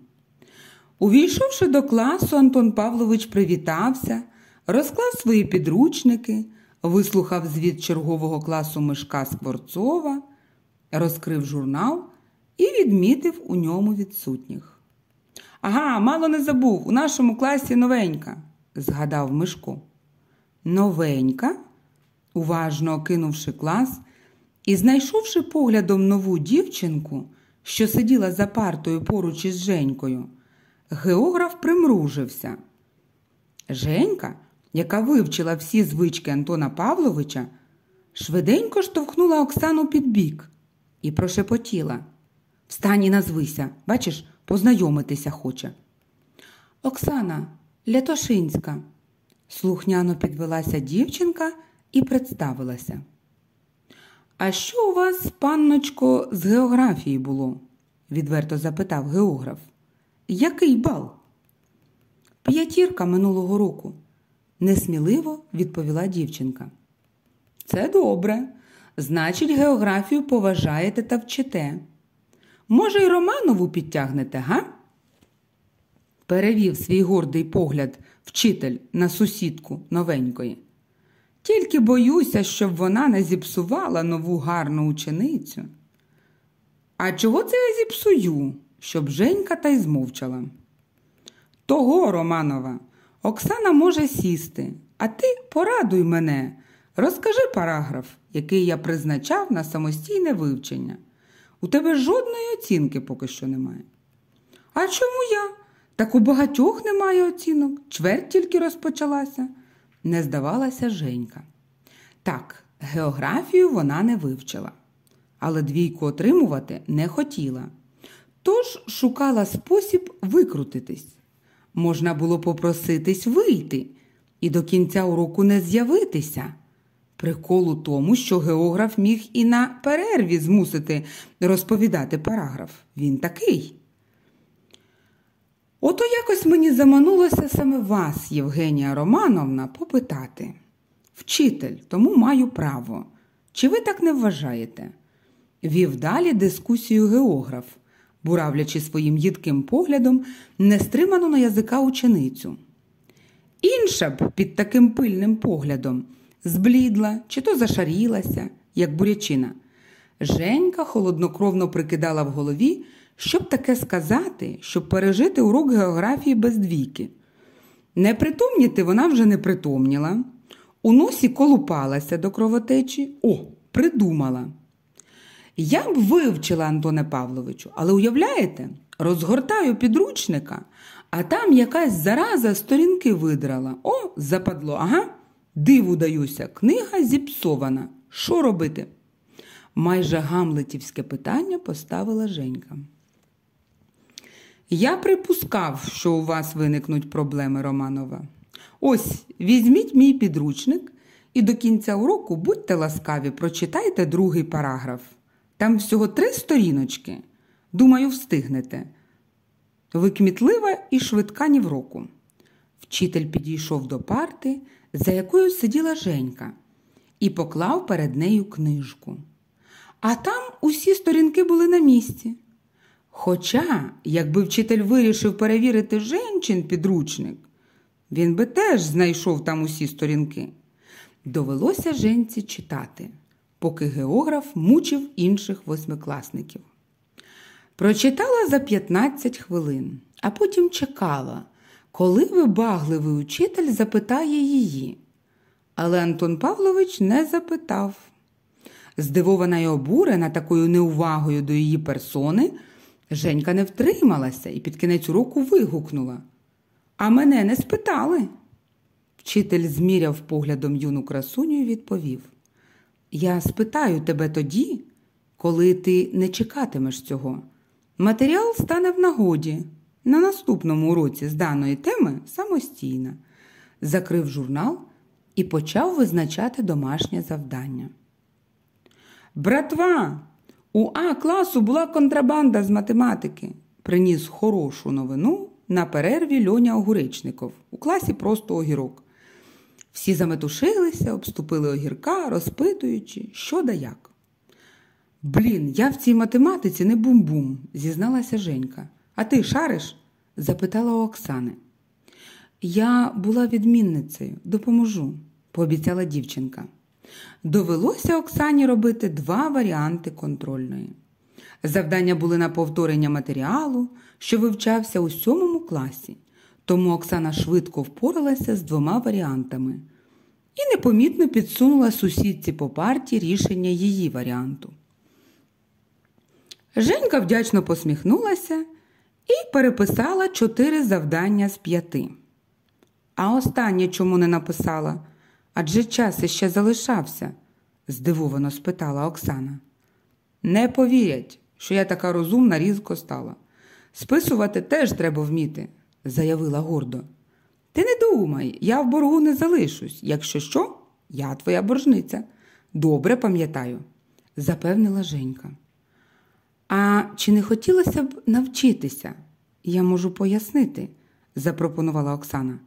Увійшовши до класу, Антон Павлович привітався, розклав свої підручники, вислухав звіт чергового класу Мишка Скворцова, розкрив журнал і відмітив у ньому відсутніх. Ага, мало не забув, у нашому класі новенька, згадав Мишко. Новенька? уважно окинувши клас і знайшовши поглядом нову дівчинку, що сиділа за партою поруч із Женькою, географ примружився. Женька, яка вивчила всі звички Антона Павловича, швиденько штовхнула Оксану під бік і прошепотіла. Встань і назвися, бачиш, познайомитися хоче. Оксана Лятошинська, слухняно підвелася дівчинка і представилася. А що у вас, панночко, з географії було? відверто запитав географ. Який бал? П'ятірка минулого року, несміливо відповіла дівчинка. Це добре. Значить, географію поважаєте та вчите. Може, й Романову підтягнете, га? Перевів свій гордий погляд вчитель на сусідку новенької. Тільки боюся, щоб вона не зіпсувала нову гарну ученицю. А чого це я зіпсую? Щоб Женька та й змовчала. Того, Романова, Оксана може сісти, а ти порадуй мене, розкажи параграф, який я призначав на самостійне вивчення. У тебе жодної оцінки поки що немає. А чому я? Так у багатьох немає оцінок, чверть тільки розпочалася, не здавалася Женька. Так, географію вона не вивчила, але двійку отримувати не хотіла. Тож шукала спосіб викрутитись. Можна було попроситись вийти і до кінця уроку не з'явитися. Прикол у тому, що географ міг і на перерві змусити розповідати параграф. Він такий. Ото якось мені заманулося саме вас, Євгенія Романовна, попитати. Вчитель, тому маю право. Чи ви так не вважаєте? Вів далі дискусію географ буравлячи своїм їдким поглядом нестриману на язика ученицю. Інша б під таким пильним поглядом зблідла чи то зашарілася, як бурячина. Женька холоднокровно прикидала в голові, щоб таке сказати, щоб пережити урок географії без двійки. Не притомніти вона вже не притомніла. У носі колупалася до кровотечі. О, придумала. Я б вивчила, Антоне Павловичу, але уявляєте, розгортаю підручника, а там якась зараза сторінки видрала. О, западло, ага. Диву даюся, книга зіпсована. Що робити? Майже гамлетівське питання поставила Женька. Я припускав, що у вас виникнуть проблеми, Романова. Ось візьміть мій підручник і до кінця уроку будьте ласкаві, прочитайте другий параграф. Там всього три сторіночки. Думаю, встигнете. Ви кмітлива і швидка ні в року. Вчитель підійшов до парти, за якою сиділа Женька, і поклав перед нею книжку. А там усі сторінки були на місці. Хоча, якби вчитель вирішив перевірити женчин підручник, він би теж знайшов там усі сторінки. Довелося женці читати, поки географ мучив інших восьмикласників. Прочитала за 15 хвилин, а потім чекала, коли вибагливий учитель запитає її. Але Антон Павлович не запитав. Здивована й обурена такою неувагою до її персони, Женька не втрималася і під кінець уроку вигукнула. А мене не спитали. Вчитель зміряв поглядом юну красуню і відповів: Я спитаю тебе тоді, коли ти не чекатимеш цього. Матеріал стане в нагоді на наступному уроці з даної теми самостійно. Закрив журнал і почав визначати домашнє завдання. Братва, у А класу була контрабанда з математики. Приніс хорошу новину на перерві Льоня Огуречников. У класі просто огірок. Всі заметушилися, обступили огірка, розпитуючи, що да як. Блін, я в цій математиці не бум-бум, зізналася Женька. А ти шариш? запитала у Оксани. Я була відмінницею, допоможу, пообіцяла дівчинка. Довелося Оксані робити два варіанти контрольної. Завдання були на повторення матеріалу, що вивчався у сьомому класі, тому Оксана швидко впоралася з двома варіантами і непомітно підсунула сусідці по парті рішення її варіанту. Женька вдячно посміхнулася і переписала чотири завдання з п'яти. А останнє чому не написала? Адже час іще залишався? здивовано спитала Оксана. Не повірять, що я така розумна різко стала. Списувати теж треба вміти, заявила гордо. Ти не думай, я в боргу не залишусь. Якщо що, я твоя боржниця. Добре пам'ятаю, запевнила Женька. А чи не хотілося б навчитися? Я можу пояснити, запропонувала Оксана.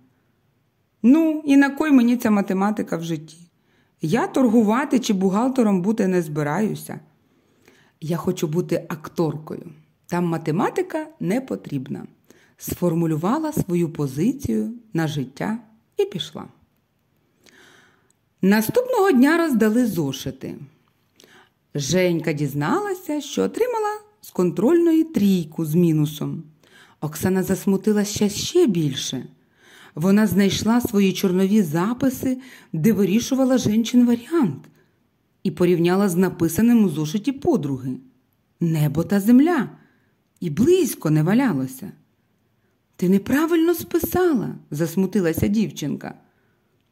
Ну, і на кой мені ця математика в житті? Я торгувати чи бухгалтером бути не збираюся. Я хочу бути акторкою. Там математика не потрібна. Сформулювала свою позицію на життя і пішла. Наступного дня роздали зошити. Женька дізналася, що отримала з контрольної трійку з мінусом. Оксана засмутилася ще більше. Вона знайшла свої чорнові записи, де вирішувала женчин варіант, і порівняла з написаним у зошиті подруги Небо та земля, і близько не валялося. Ти неправильно списала, засмутилася дівчинка.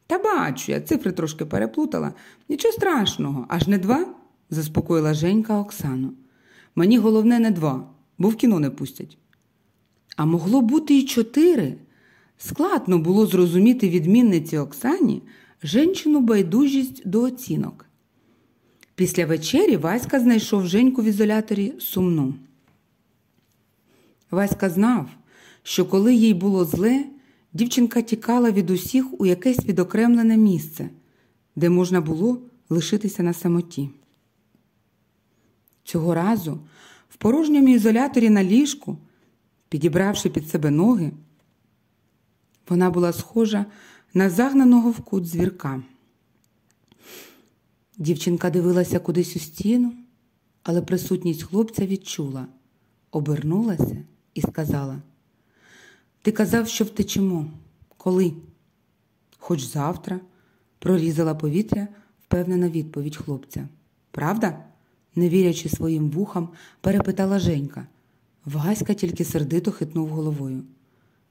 Та бачу, я цифри трошки переплутала. Нічого страшного, аж не два, заспокоїла Женька Оксану. Мені головне не два, бо в кіно не пустять. А могло бути і чотири. Складно було зрозуміти відмінниці Оксані женщину байдужість до оцінок. Після вечері Васька знайшов Женьку в ізоляторі сумну. Васька знав, що коли їй було зле, дівчинка тікала від усіх у якесь відокремлене місце, де можна було лишитися на самоті. Цього разу в порожньому ізоляторі на ліжку, підібравши під себе ноги, вона була схожа на загнаного в кут звірка. Дівчинка дивилася кудись у стіну, але присутність хлопця відчула, обернулася і сказала: Ти казав, що втечемо. Коли? Хоч завтра, прорізала повітря впевнена відповідь хлопця. Правда? не вірячи своїм вухам, перепитала Женька. Васька тільки сердито хитнув головою.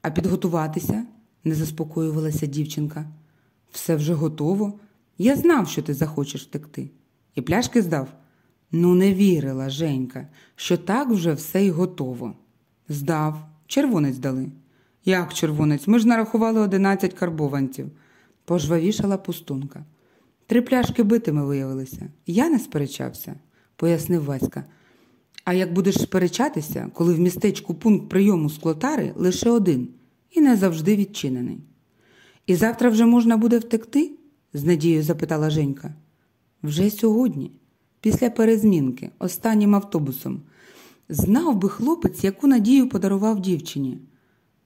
А підготуватися? не заспокоювалася дівчинка. Все вже готово. Я знав, що ти захочеш втекти. І пляшки здав. Ну, не вірила, Женька, що так вже все й готово. Здав, червонець дали. Як червонець? Ми ж нарахували одинадцять карбованців, пожвавішала пустунка. Три пляшки битими виявилися. Я не сперечався, пояснив Васька. А як будеш сперечатися, коли в містечку пункт прийому склотари лише один і не завжди відчинений. І завтра вже можна буде втекти? з надією запитала Женька. Вже сьогодні, після перезмінки, останнім автобусом. Знав би хлопець, яку надію подарував дівчині.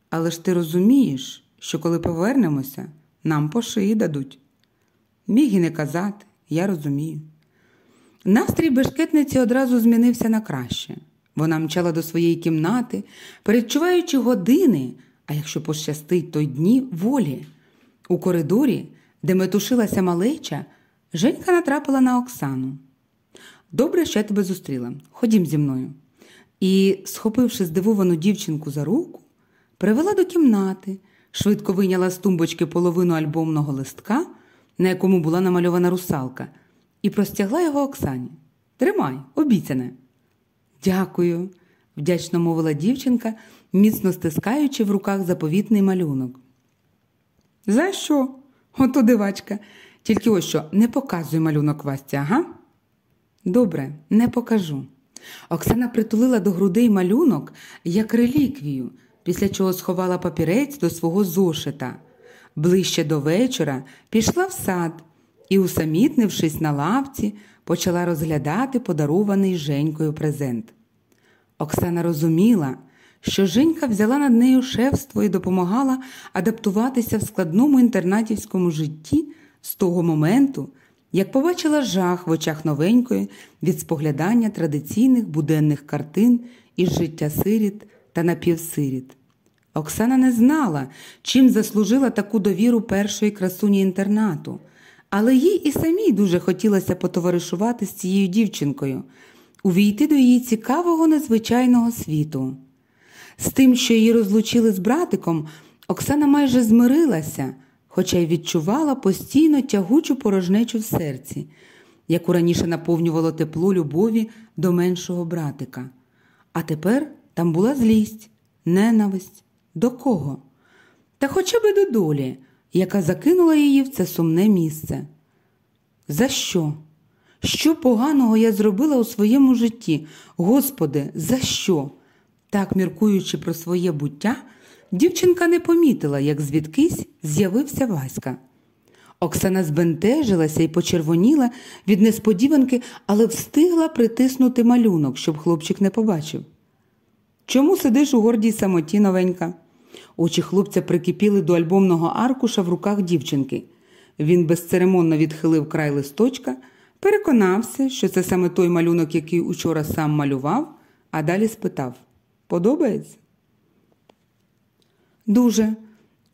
Але ж ти розумієш, що коли повернемося, нам по шиї дадуть. Міг і не казати, я розумію. Настрій бешкетниці одразу змінився на краще. Вона мчала до своєї кімнати, передчуваючи години, а якщо пощастить, то дні волі. У коридорі, де метушилася малеча, Женька натрапила на Оксану. Добре, що я тебе зустріла. Ходім зі мною. І, схопивши здивовану дівчинку за руку, привела до кімнати, швидко вийняла з тумбочки половину альбомного листка, на якому була намальована русалка, і простягла його Оксані. Тримай, обіцяне. Дякую, вдячно мовила дівчинка, міцно стискаючи в руках заповітний малюнок. За що? Ото дивачка. Тільки ось що не показуй малюнок Васті, ага? Добре, не покажу. Оксана притулила до грудей малюнок як реліквію, після чого сховала папірець до свого зошита. Ближче до вечора пішла в сад і, усамітнившись на лавці, почала розглядати подарований Женькою презент. Оксана розуміла, що Женька взяла над нею шефство і допомагала адаптуватися в складному інтернатівському житті з того моменту, як побачила жах в очах новенької від споглядання традиційних буденних картин із життя сиріт та напівсиріт. Оксана не знала, чим заслужила таку довіру першої красуні інтернату, але їй і самій дуже хотілося потоваришувати з цією дівчинкою, увійти до її цікавого незвичайного світу. З тим, що її розлучили з братиком, Оксана майже змирилася, хоча й відчувала постійно тягучу порожнечу в серці, яку раніше наповнювало тепло любові до меншого братика. А тепер там була злість, ненависть. До кого? Та хоча б до долі, яка закинула її в це сумне місце. За що? Що поганого я зробила у своєму житті? Господи, за що? Так, міркуючи про своє буття, дівчинка не помітила, як звідкись з'явився Васька. Оксана збентежилася і почервоніла від несподіванки, але встигла притиснути малюнок, щоб хлопчик не побачив. Чому сидиш у гордій самоті новенька? Очі хлопця прикипіли до альбомного аркуша в руках дівчинки. Він безцеремонно відхилив край листочка, переконався, що це саме той малюнок, який учора сам малював, а далі спитав Подобається? Дуже.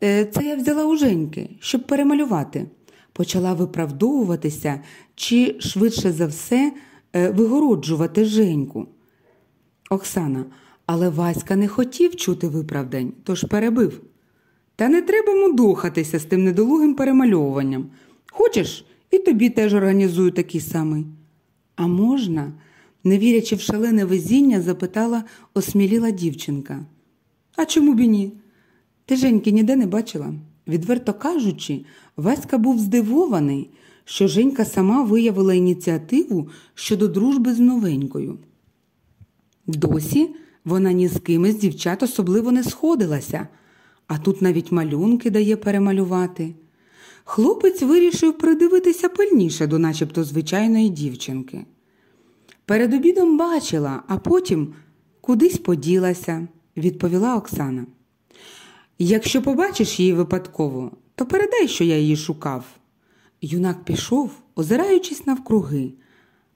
Е, це я взяла у Женьки, щоб перемалювати. Почала виправдовуватися чи, швидше за все, е, вигороджувати Женьку. Оксана, але Васька не хотів чути виправдань, тож перебив. Та не треба мудохатися з тим недолугим перемальовуванням. Хочеш, і тобі теж організую такий самий. А можна? не вірячи в шалене везіння, запитала осміліла дівчинка. А чому б і ні? Ти Женьки ніде не бачила. Відверто кажучи, Васька був здивований, що Женька сама виявила ініціативу щодо дружби з новенькою. Досі вона ні з ким із дівчат особливо не сходилася, а тут навіть малюнки дає перемалювати. Хлопець вирішив придивитися пильніше до начебто звичайної дівчинки. Перед обідом бачила, а потім кудись поділася, відповіла Оксана. Якщо побачиш її випадково, то передай, що я її шукав. Юнак пішов, озираючись навкруги,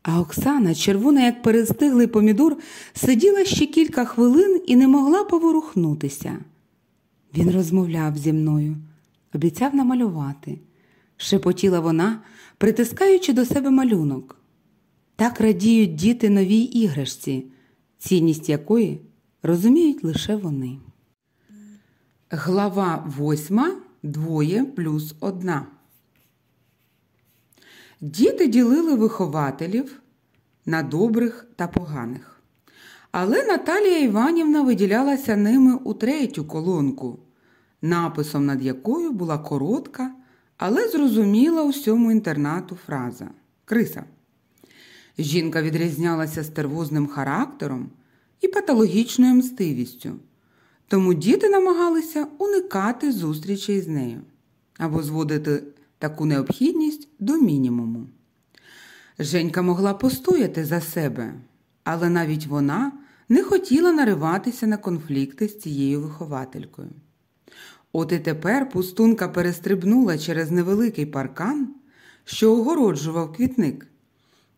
а Оксана, червона, як перестиглий помідор, сиділа ще кілька хвилин і не могла поворухнутися. Він розмовляв зі мною, обіцяв намалювати, шепотіла вона, притискаючи до себе малюнок. Так радіють діти новій іграшці, цінність якої розуміють лише вони. Глава восьма двоє плюс одна. Діти ділили вихователів на добрих та поганих. Але Наталія Іванівна виділялася ними у третю колонку, написом над якою була коротка, але зрозуміла усьому інтернату фраза Криса. Жінка відрізнялася стервозним характером і патологічною мстивістю, тому діти намагалися уникати зустрічей з нею або зводити таку необхідність до мінімуму. Женька могла постояти за себе, але навіть вона не хотіла нариватися на конфлікти з цією вихователькою. От і тепер пустунка перестрибнула через невеликий паркан, що огороджував квітник,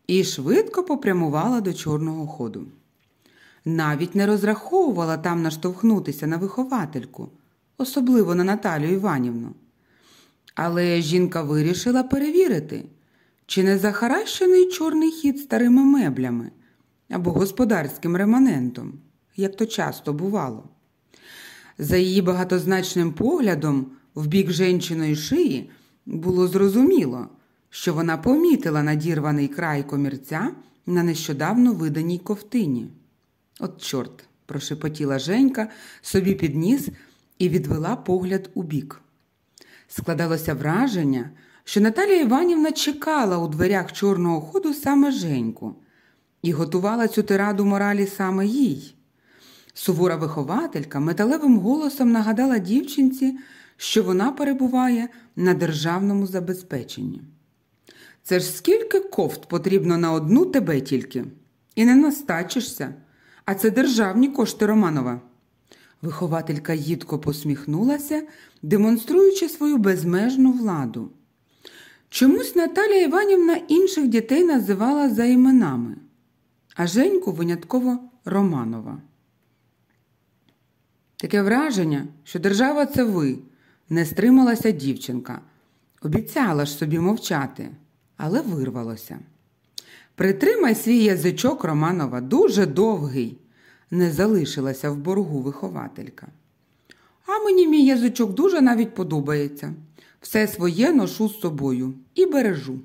і швидко попрямувала до чорного ходу. Навіть не розраховувала там наштовхнутися на виховательку, особливо на Наталію Іванівну. Але жінка вирішила перевірити, чи не захаращений чорний хід старими меблями або господарським реманентом, як то часто бувало. За її багатозначним поглядом в бік женчиної шиї було зрозуміло, що вона помітила надірваний край комірця на нещодавно виданій ковтині. От, чорт, прошепотіла Женька собі під ніс і відвела погляд у бік. Складалося враження, що Наталія Іванівна чекала у дверях чорного ходу саме Женьку і готувала цю тираду моралі саме їй. Сувора вихователька металевим голосом нагадала дівчинці, що вона перебуває на державному забезпеченні. Це ж скільки кофт потрібно на одну тебе тільки, і не настачишся, а це державні кошти Романова. Вихователька їдко посміхнулася, демонструючи свою безмежну владу. Чомусь Наталія Іванівна інших дітей називала за іменами, а Женьку винятково Романова. Таке враження, що держава це ви, не стрималася дівчинка. Обіцяла ж собі мовчати, але вирвалося. Притримай свій язичок Романова дуже довгий, не залишилася в боргу вихователька. А мені мій язичок дуже навіть подобається. Все своє ношу з собою і бережу.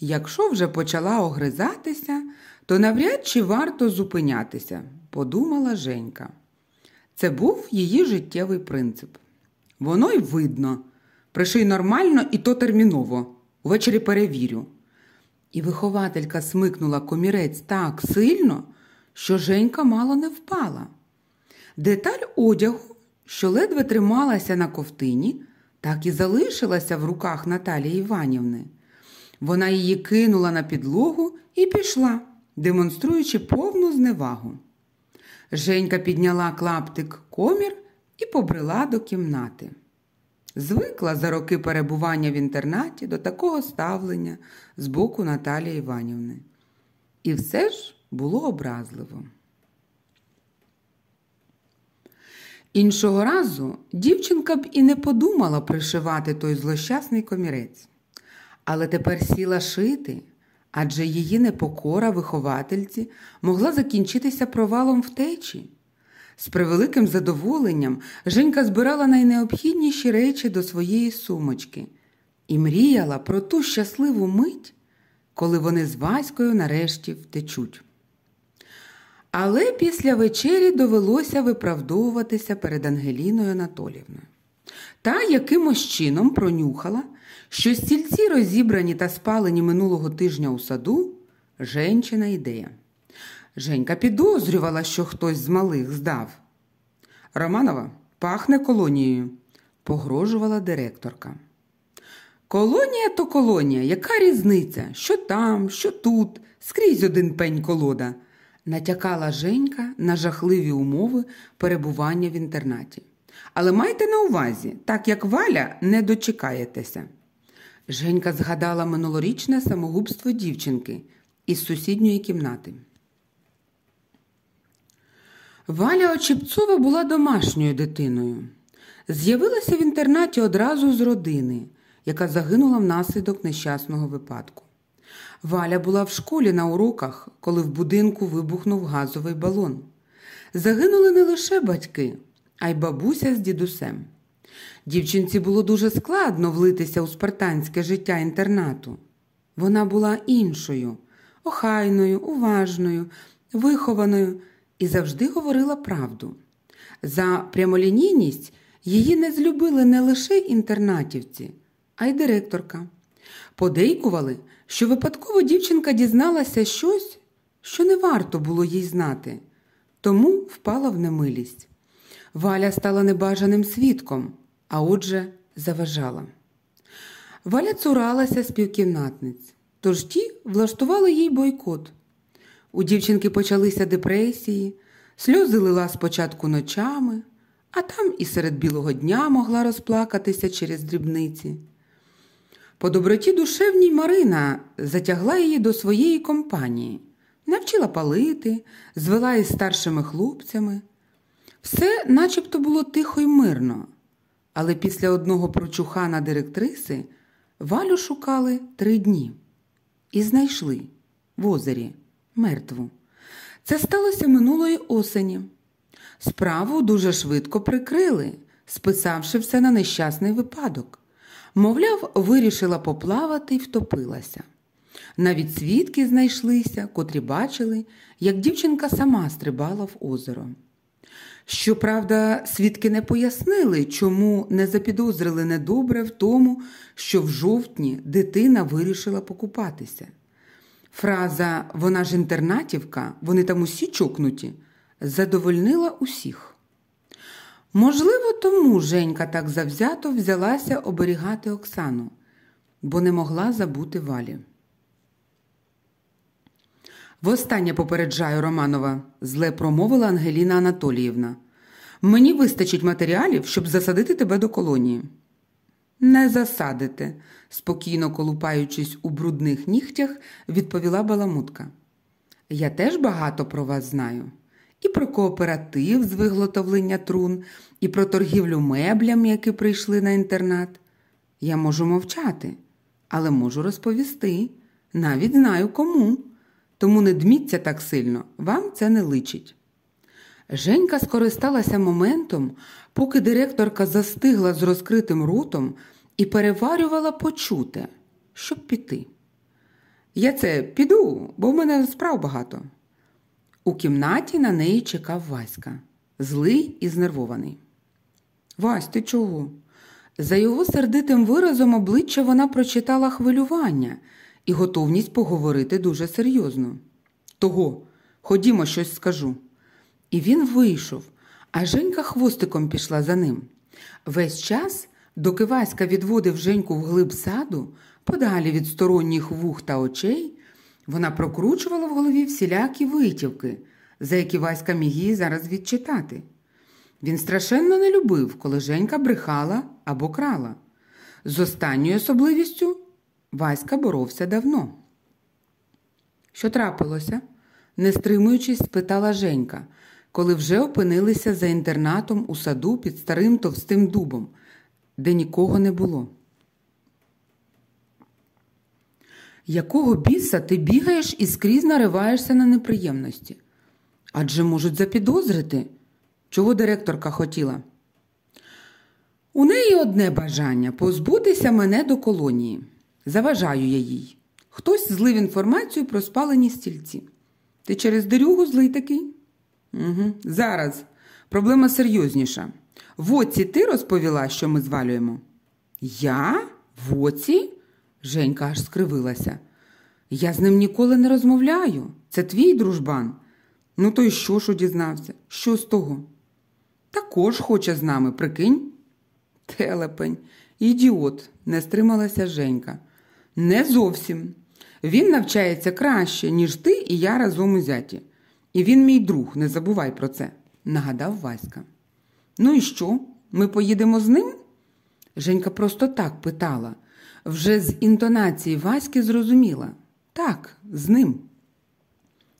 Якщо вже почала огризатися, то навряд чи варто зупинятися, подумала Женька. Це був її життєвий принцип. Воно й видно. Приший нормально і то терміново. Увечері перевірю. І вихователька смикнула комірець так сильно, що Женька мало не впала. Деталь одягу, що ледве трималася на ковтині, так і залишилася в руках Наталії Іванівни. Вона її кинула на підлогу і пішла, демонструючи повну зневагу. Женька підняла клаптик комір і побрела до кімнати. Звикла за роки перебування в інтернаті до такого ставлення з боку Наталії Іванівни. І все ж було образливо. Іншого разу дівчинка б і не подумала пришивати той злощасний комірець, але тепер сіла шити, адже її непокора виховательці могла закінчитися провалом втечі. З превеликим задоволенням Женька збирала найнеобхідніші речі до своєї сумочки і мріяла про ту щасливу мить, коли вони з Ваською нарешті втечуть. Але після вечері довелося виправдовуватися перед Ангеліною Анатолівною. Та якимось чином пронюхала, що стільці розібрані та спалені минулого тижня у саду женчина ідея. Женька підозрювала, що хтось з малих здав. Романова пахне колонією, погрожувала директорка. Колонія то колонія, яка різниця? Що там, що тут, скрізь один пень колода, натякала Женька на жахливі умови перебування в інтернаті. Але майте на увазі, так як Валя не дочекаєтеся. Женька згадала минулорічне самогубство дівчинки із сусідньої кімнати. Валя Очіпцова була домашньою дитиною. З'явилася в інтернаті одразу з родини, яка загинула внаслідок нещасного випадку. Валя була в школі на уроках, коли в будинку вибухнув газовий балон. Загинули не лише батьки, а й бабуся з дідусем. Дівчинці було дуже складно влитися у спартанське життя інтернату. Вона була іншою, охайною, уважною, вихованою і завжди говорила правду. За прямолінійність її не злюбили не лише інтернатівці, а й директорка. Подейкували, що випадково дівчинка дізналася щось, що не варто було їй знати, тому впала в немилість. Валя стала небажаним свідком, а отже, заважала. Валя цуралася співкімнатниць, тож ті влаштували їй бойкот. У дівчинки почалися депресії, сльози лила спочатку ночами, а там і серед білого дня могла розплакатися через дрібниці. По доброті душевній Марина затягла її до своєї компанії, навчила палити, звела із старшими хлопцями. Все начебто було тихо й мирно, але після одного прочухана директриси Валю шукали три дні і знайшли в озері мертву. Це сталося минулої осені. Справу дуже швидко прикрили, списавши все на нещасний випадок. Мовляв, вирішила поплавати і втопилася. Навіть свідки знайшлися, котрі бачили, як дівчинка сама стрибала в озеро. Щоправда, свідки не пояснили, чому не запідозрили недобре в тому, що в жовтні дитина вирішила покупатися. Фраза Вона ж інтернатівка, вони там усі чокнуті, задовольнила усіх. Можливо, тому Женька так завзято взялася оберігати Оксану, бо не могла забути валі. Востаннє попереджаю Романова, зле промовила Ангеліна Анатоліївна. Мені вистачить матеріалів, щоб засадити тебе до колонії. Не засадите, спокійно колупаючись у брудних нігтях, відповіла Баламутка. Я теж багато про вас знаю. І про кооператив з виготовлення трун, і про торгівлю меблями, які прийшли на інтернат. Я можу мовчати, але можу розповісти. Навіть знаю кому. Тому не дміться так сильно, вам це не личить. Женька скористалася моментом, поки директорка застигла з розкритим ротом і переварювала почуте, щоб піти. Я це піду, бо в мене справ багато. У кімнаті на неї чекав Васька, злий і знервований. Вась, ти чого? За його сердитим виразом обличчя вона прочитала хвилювання і готовність поговорити дуже серйозно. Того, ходімо, щось скажу. І він вийшов, а Женька хвостиком пішла за ним. Весь час, доки Васька відводив Женьку в глиб саду, подалі від сторонніх вух та очей, вона прокручувала в голові всілякі витівки, за які Васька міг її зараз відчитати. Він страшенно не любив, коли Женька брехала або крала. З останньою особливістю Васька боровся давно. Що трапилося? не стримуючись, спитала Женька, коли вже опинилися за інтернатом у саду під старим товстим дубом, де нікого не було. Якого біса ти бігаєш і скрізь нариваєшся на неприємності? Адже можуть запідозрити, чого директорка хотіла. У неї одне бажання позбутися мене до колонії. Заважаю я їй. Хтось злив інформацію про спалені стільці. Ти через дирюгу злий такий? Угу. Зараз. Проблема серйозніша. В оці ти розповіла, що ми звалюємо? Я? В оці? Женька аж скривилася. Я з ним ніколи не розмовляю. Це твій дружбан. Ну, то й що що дізнався? Що з того? Також хоче з нами, прикинь? Телепень, Ідіот, не стрималася Женька. Не зовсім. Він навчається краще, ніж ти і я разом узяті. І він мій друг, не забувай про це, нагадав Васька. Ну і що? Ми поїдемо з ним? Женька просто так питала. Вже з інтонації Васьки зрозуміла. Так, з ним.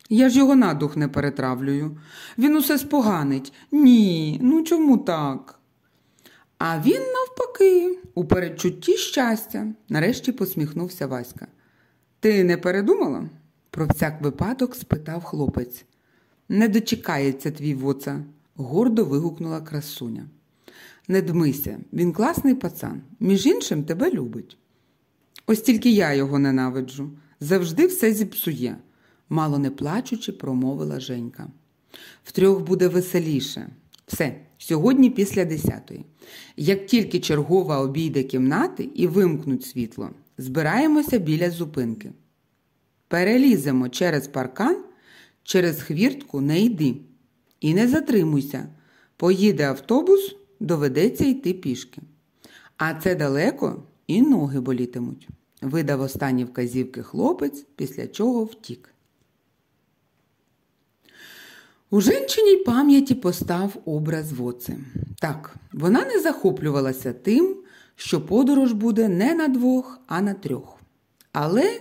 Я ж його надух не перетравлюю. Він усе споганить. Ні, ну чому так? А він, навпаки, у передчутті щастя, нарешті посміхнувся Васька. Ти не передумала? про всяк випадок спитав хлопець. Не дочекається твій воца, гордо вигукнула красуня. Не дмися, він класний пацан, між іншим тебе любить. Ось тільки я його ненавиджу, завжди все зіпсує, мало не плачучи, промовила Женька. Втрьох буде веселіше. Все, сьогодні після десятої. Як тільки чергова обійде кімнати і вимкнуть світло, збираємося біля зупинки. Переліземо через паркан, через хвіртку не йди. І не затримуйся. Поїде автобус, доведеться йти пішки. А це далеко і ноги болітимуть. Видав останні вказівки хлопець, після чого втік. У жінчиній пам'яті постав образ воци. Так, вона не захоплювалася тим, що подорож буде не на двох, а на трьох. Але,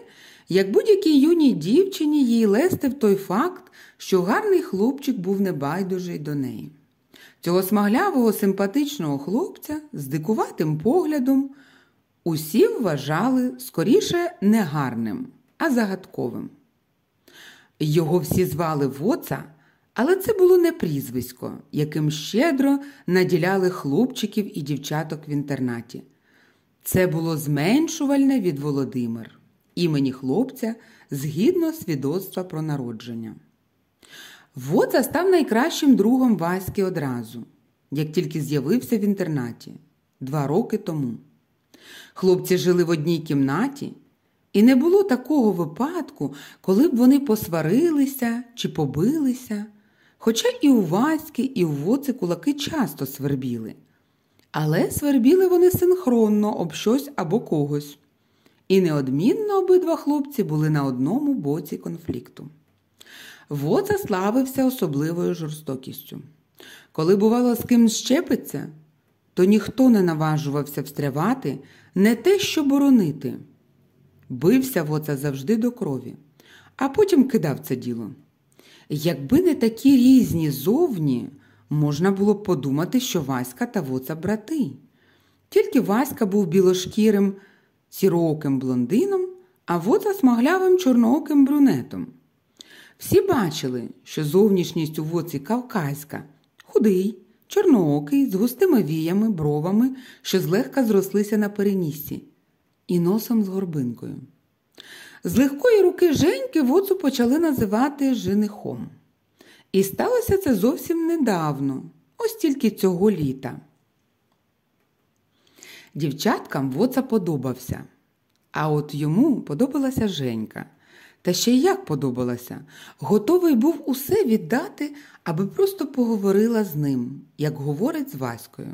як будь-якій юній дівчині, їй лестив той факт, що гарний хлопчик був небайдужий до неї. Цього смаглявого симпатичного хлопця з дикуватим поглядом усі вважали скоріше не гарним, а загадковим. Його всі звали Воца, але це було не прізвисько, яким щедро наділяли хлопчиків і дівчаток в інтернаті. Це було зменшувальне від Володимир, імені хлопця згідно свідоцтва про народження. Воца став найкращим другом Васьки одразу, як тільки з'явився в інтернаті два роки тому. Хлопці жили в одній кімнаті, і не було такого випадку, коли б вони посварилися чи побилися. Хоча і у Васьки, і у Воци кулаки часто свербіли. Але свербіли вони синхронно об щось або когось. І неодмінно обидва хлопці були на одному боці конфлікту. Воца славився особливою жорстокістю. Коли, бувало, з ким щепиться, то ніхто не наважувався встрявати не те, що боронити. Бився воца завжди до крові, а потім кидав це діло. Якби не такі різні зовні, можна було б подумати, що Васька та воца брати. Тільки Васька був білошкірим сірооким блондином, а воца смаглявим чорнооким брюнетом. Всі бачили, що зовнішність у воці кавказька, худий, чорноокий, з густими віями, бровами, що злегка зрослися на переніссі, і носом з горбинкою. З легкої руки Женьки воцу почали називати женихом. І сталося це зовсім недавно, ось тільки цього літа. Дівчаткам воца подобався, а от йому подобалася Женька. Та ще й як подобалася, готовий був усе віддати, аби просто поговорила з ним, як говорить з Ваською.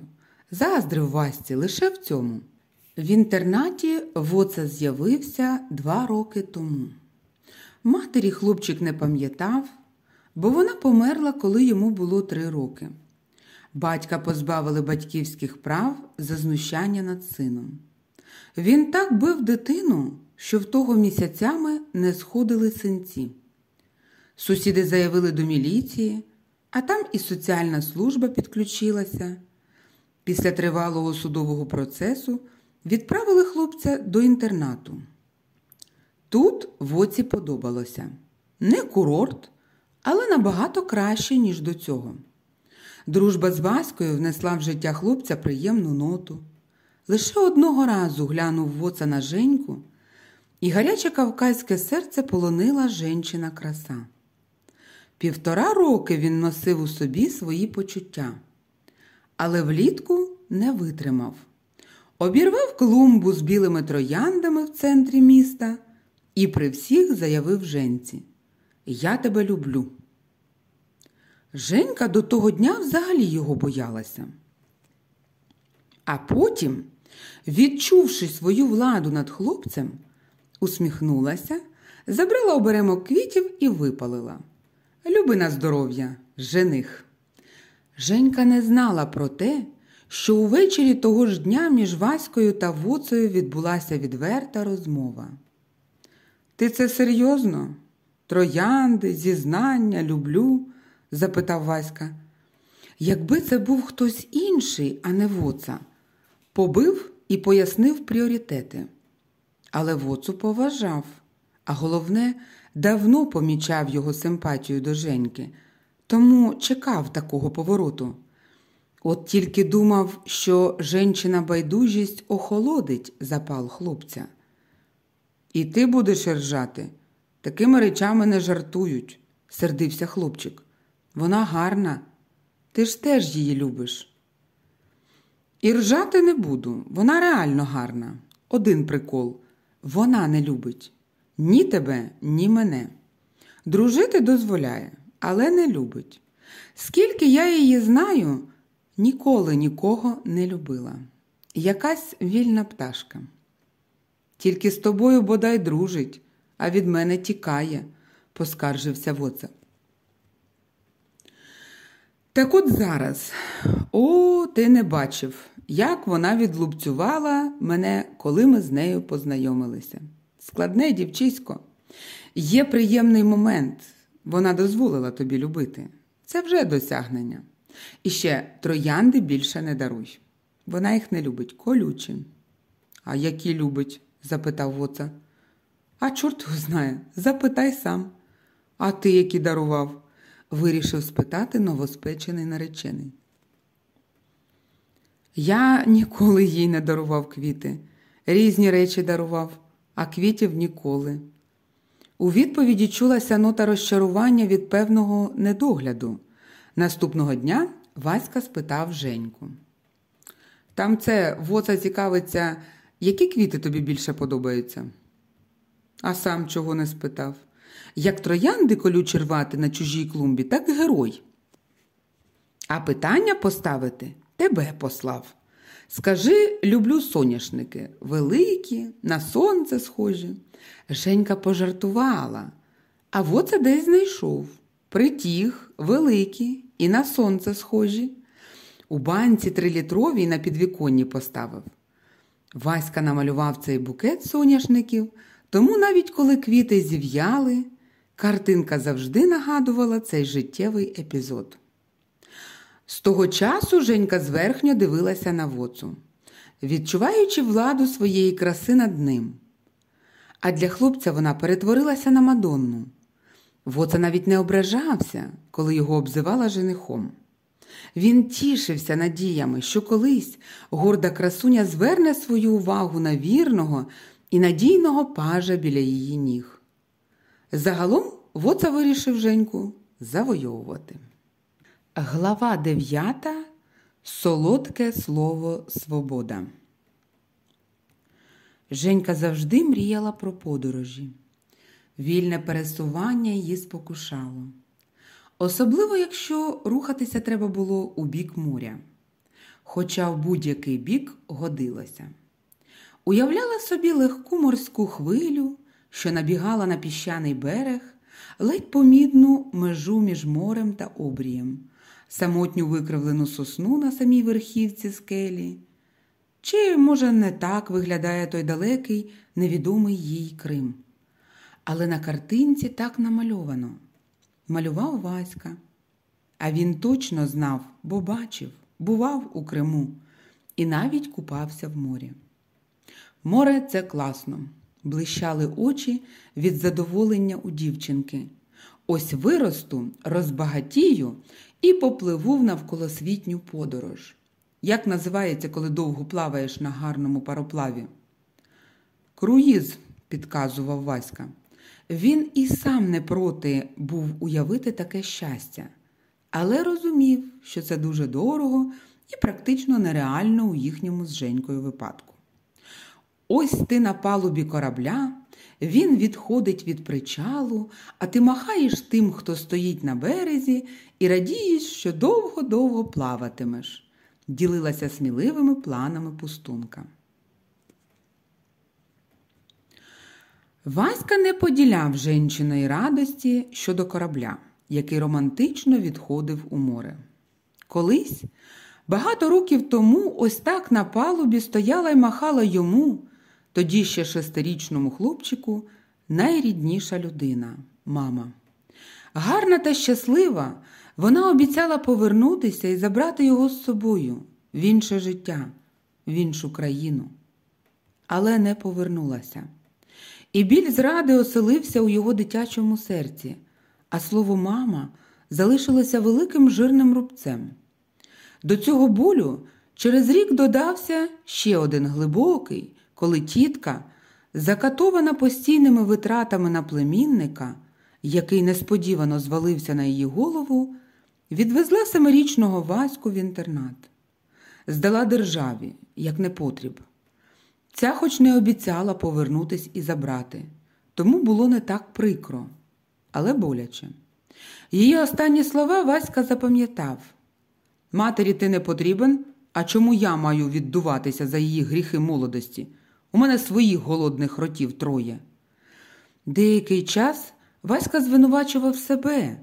Заздрив Васці лише в цьому. В інтернаті Воца з'явився два роки тому. Матері хлопчик не пам'ятав, бо вона померла, коли йому було три роки. Батька позбавили батьківських прав за знущання над сином. Він так бив дитину, що в того місяцями не сходили синці. Сусіди заявили до міліції, а там і соціальна служба підключилася. Після тривалого судового процесу відправили хлопця до інтернату. Тут воці подобалося не курорт, але набагато краще, ніж до цього. Дружба з Ваською внесла в життя хлопця приємну ноту. Лише одного разу глянув воца на Женьку, і гаряче кавказьке серце полонила женчина краса. Півтора роки він носив у собі свої почуття, але влітку не витримав. Обірвав клумбу з білими трояндами в центрі міста і при всіх заявив Женці Я тебе люблю. Женька до того дня взагалі його боялася. А потім Відчувши свою владу над хлопцем, усміхнулася, забрала оберемок квітів і випалила. Люби на здоров'я, жених. Женька не знала про те, що увечері того ж дня між Ваською та Воцею відбулася відверта розмова. Ти це серйозно? Троянди, зізнання, люблю? запитав Васька. Якби це був хтось інший, а не воца, побив і пояснив пріоритети. Але воцу поважав, а головне, давно помічав його симпатію до Женьки, тому чекав такого повороту. От тільки думав, що женчина байдужість охолодить запал хлопця. І ти будеш ржати. Такими речами не жартують, сердився хлопчик. Вона гарна, ти ж теж її любиш. І ржати не буду, вона реально гарна. Один прикол вона не любить ні тебе, ні мене. Дружити дозволяє, але не любить. Скільки я її знаю, ніколи нікого не любила. Якась вільна пташка. Тільки з тобою бодай дружить, а від мене тікає, поскаржився воца. Так от зараз, о, ти не бачив, як вона відлупцювала мене, коли ми з нею познайомилися. Складне дівчисько. Є приємний момент, вона дозволила тобі любити. Це вже досягнення. І ще троянди більше не даруй. Вона їх не любить, колючі. А які любить? запитав воца. А чорт його знає, запитай сам. А ти які дарував? вирішив спитати новоспечений наречений. Я ніколи їй не дарував квіти, різні речі дарував, а квітів ніколи. У відповіді чулася нота розчарування від певного недогляду. Наступного дня Васька спитав Женьку. Там це воца цікавиться, які квіти тобі більше подобаються? А сам чого не спитав. Як троянди колючі рвати на чужій клумбі, так герой. А питання поставити тебе послав. Скажи, люблю соняшники, великі, на сонце схожі. Женька пожартувала, а воце десь знайшов. Притіг, великі і на сонце схожі. У банці трилітровій на підвіконні поставив. Васька намалював цей букет соняшників, тому навіть коли квіти зів'яли, картинка завжди нагадувала цей життєвий епізод. З того часу Женька зверхньо дивилася на воцу, відчуваючи владу своєї краси над ним. А для хлопця вона перетворилася на Мадонну. Воца навіть не ображався, коли його обзивала женихом. Він тішився надіями, що колись горда красуня зверне свою увагу на вірного і надійного пажа біля її ніг. Загалом воца вирішив Женьку завойовувати. Глава 9. Солодке слово Свобода. Женька завжди мріяла про подорожі. Вільне пересування її спокушало. Особливо, якщо рухатися треба було у бік моря. Хоча в будь-який бік годилося. Уявляла собі легку морську хвилю, що набігала на піщаний берег, ледь помідну межу між морем та обрієм самотню викривлену сосну на самій верхівці скелі. Чи, може, не так виглядає той далекий, невідомий їй Крим. Але на картинці так намальовано. Малював Васька. А він точно знав, бо бачив, бував у Криму і навіть купався в морі. Море це класно, блищали очі від задоволення у дівчинки. Ось виросту, розбагатію і попливу в навколосвітню подорож. Як називається, коли довго плаваєш на гарному пароплаві? Круїз, підказував Васька. Він і сам не проти був уявити таке щастя, але розумів, що це дуже дорого і практично нереально у їхньому з Женькою випадку. Ось ти на палубі корабля, він відходить від причалу, а ти махаєш тим, хто стоїть на березі, і радієш, що довго-довго плаватимеш, ділилася сміливими планами пустунка. Васька не поділяв жінчиної радості щодо корабля, який романтично відходив у море. Колись багато років тому ось так на палубі стояла й махала йому, тоді ще шестирічному хлопчику, найрідніша людина, мама. Гарна та щаслива, вона обіцяла повернутися і забрати його з собою в інше життя, в іншу країну. Але не повернулася. І біль зради оселився у його дитячому серці, а слово мама залишилося великим жирним рубцем. До цього болю через рік додався ще один глибокий, коли тітка, закатована постійними витратами на племінника, який несподівано звалився на її голову, відвезла семирічного Ваську в інтернат, здала державі, як непотріб. Ця хоч не обіцяла повернутись і забрати, тому було не так прикро, але боляче. Її останні слова Васька запам'ятав Матері ти не потрібен, а чому я маю віддуватися за її гріхи молодості? У мене своїх голодних ротів троє. Деякий час Васька звинувачував себе,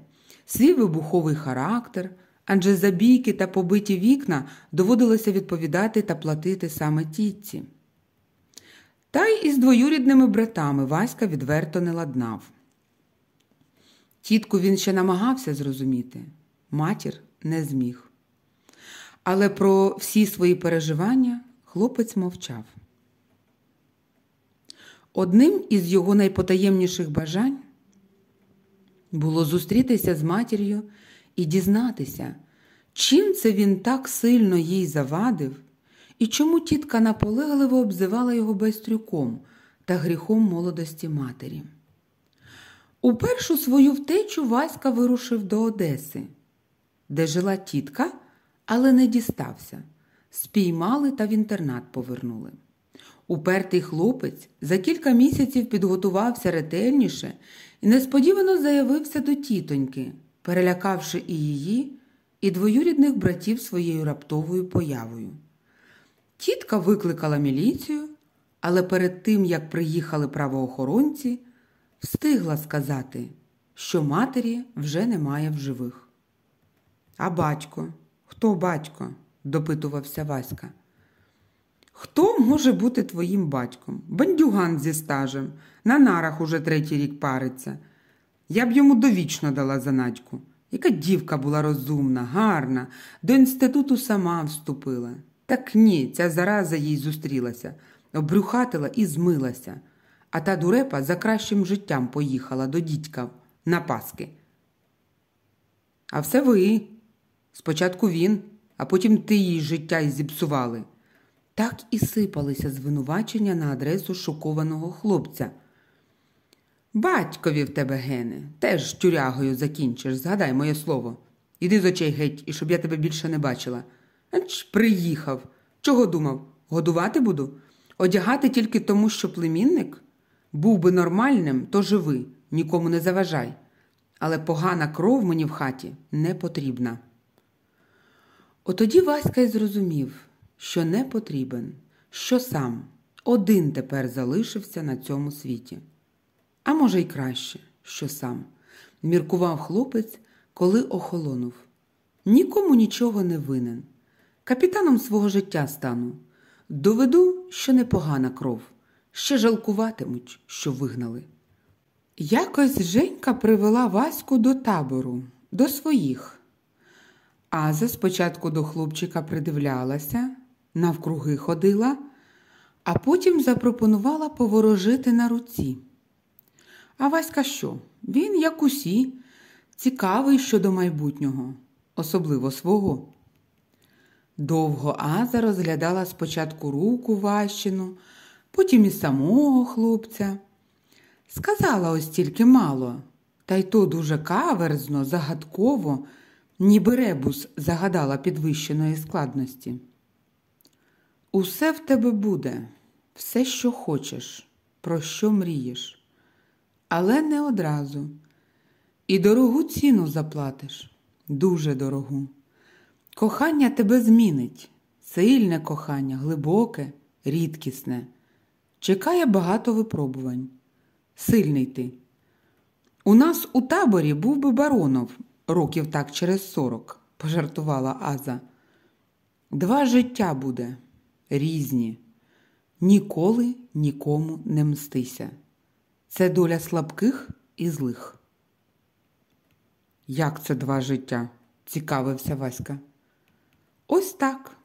свій вибуховий характер, адже за бійки та побиті вікна доводилося відповідати та платити саме тітці. Та й із двоюрідними братами Васька відверто не ладнав. Тітку він ще намагався зрозуміти, матір не зміг. Але про всі свої переживання хлопець мовчав. Одним із його найпотаємніших бажань було зустрітися з матір'ю і дізнатися, чим це він так сильно їй завадив, і чому тітка наполегливо обзивала його байстрюком та гріхом молодості матері. У першу свою втечу Васька вирушив до Одеси, де жила тітка, але не дістався. Спіймали та в інтернат повернули. Упертий хлопець за кілька місяців підготувався ретельніше і несподівано заявився до тітоньки, перелякавши і її, і двоюрідних братів своєю раптовою появою. Тітка викликала міліцію, але перед тим, як приїхали правоохоронці, встигла сказати, що матері вже немає в живих. А батько, хто батько? допитувався Васька. Хто може бути твоїм батьком? Бандюган зі стажем, на нарах уже третій рік париться. Я б йому довічно дала заначку. Яка дівка була розумна, гарна, до інституту сама вступила. Так ні, ця зараза їй зустрілася, обрюхатила і змилася, а та дурепа за кращим життям поїхала до дідька на Паски. А все ви. Спочатку він, а потім ти її життя й зіпсували. Так і сипалися звинувачення на адресу шокованого хлопця. Батькові в тебе, Гене, теж тюрягою закінчиш, згадай моє слово. Іди з очей геть, і щоб я тебе більше не бачила. Ач, приїхав. Чого думав? Годувати буду? Одягати тільки тому, що племінник? Був би нормальним, то живи, нікому не заважай. Але погана кров мені в хаті не потрібна. Отоді Васька й зрозумів, що не потрібен, що сам один тепер залишився на цьому світі. А може, й краще, що сам, міркував хлопець, коли охолонув. Нікому нічого не винен. Капітаном свого життя стану. Доведу, що непогана кров, ще жалкуватимуть, що вигнали. Якось Женька привела Ваську до табору, до своїх. Аза спочатку до хлопчика придивлялася, навкруги ходила, а потім запропонувала поворожити на руці. А Васька що? Він, як усі, цікавий щодо майбутнього, особливо свого. Довго Аза розглядала спочатку руку Ващину, потім і самого хлопця. Сказала ось тільки мало, та й то дуже каверзно, загадково, ніби ребус загадала підвищеної складності. Усе в тебе буде, все, що хочеш, про що мрієш, але не одразу. І дорогу ціну заплатиш, дуже дорогу. Кохання тебе змінить, сильне кохання, глибоке, рідкісне, чекає багато випробувань. Сильний ти. У нас у таборі був би баронов років так через сорок, пожартувала Аза. Два життя буде різні. Ніколи нікому не мстися. Це доля слабких і злих. Як це два життя? цікавився Васька. Ось так.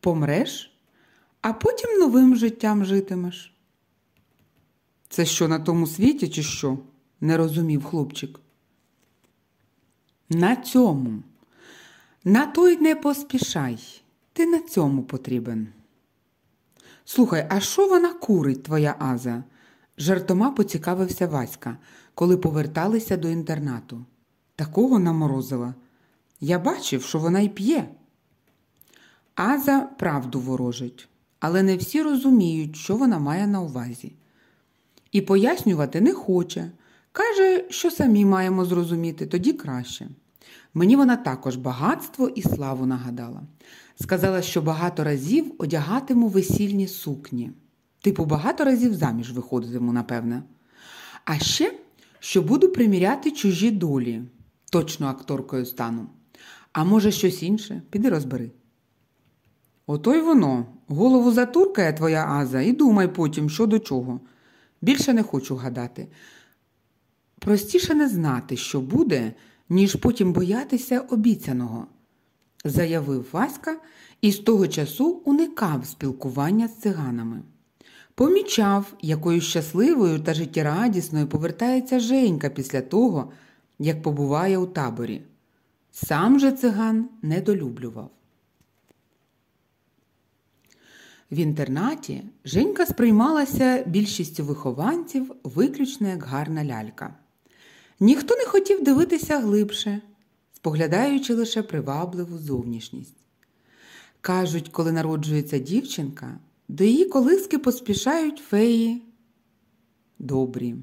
Помреш, а потім новим життям житимеш. Це що на тому світі, чи що? не розумів хлопчик. На цьому. На той не поспішай. Ти на цьому потрібен. Слухай, а що вона курить, твоя Аза? Жартома поцікавився Васька, коли поверталися до інтернату. Такого наморозила. Я бачив, що вона й п'є. Аза правду ворожить, але не всі розуміють, що вона має на увазі. І пояснювати не хоче. Каже, що самі маємо зрозуміти, тоді краще. Мені вона також багатство і славу нагадала. Сказала, що багато разів одягатиму весільні сукні. Типу, багато разів заміж виходитиму, напевне. А ще, що буду приміряти чужі долі, точно акторкою стану. А може, щось інше, піди розбери. Ото й воно, голову затуркає твоя Аза, і думай потім, що до чого. Більше не хочу гадати. Простіше не знати, що буде, ніж потім боятися обіцяного, заявив Васька і з того часу уникав спілкування з циганами. Помічав, якою щасливою та життєрадісною повертається Женька після того, як побуває у таборі. Сам же циган недолюблював. В інтернаті Женька сприймалася більшістю вихованців виключно як гарна лялька. Ніхто не хотів дивитися глибше, споглядаючи лише привабливу зовнішність. Кажуть, коли народжується дівчинка, до її колиски поспішають феї добрі,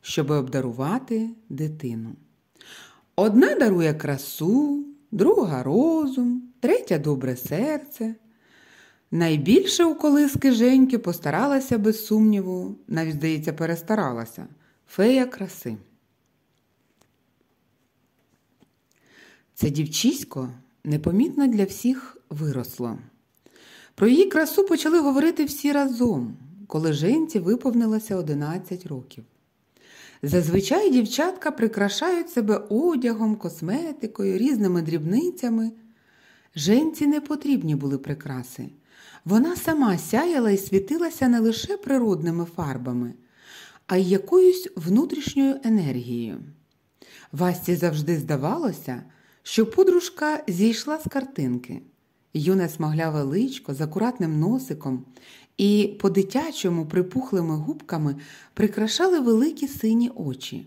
щоби обдарувати дитину. Одна дарує красу, друга розум, третя добре серце. Найбільше у колиски Женьки постаралася, без сумніву, навіть, здається, перестаралася фея краси. Це дівчисько непомітно для всіх виросло. Про її красу почали говорити всі разом, коли Женці виповнилося 11 років. Зазвичай дівчатка прикрашають себе одягом, косметикою, різними дрібницями. Женці не потрібні були прикраси. Вона сама сяяла і світилася не лише природними фарбами, а й якоюсь внутрішньою енергією. Васті завжди здавалося, що подружка зійшла з картинки. Юне смагляве личко з акуратним носиком і по-дитячому припухлими губками прикрашали великі сині очі.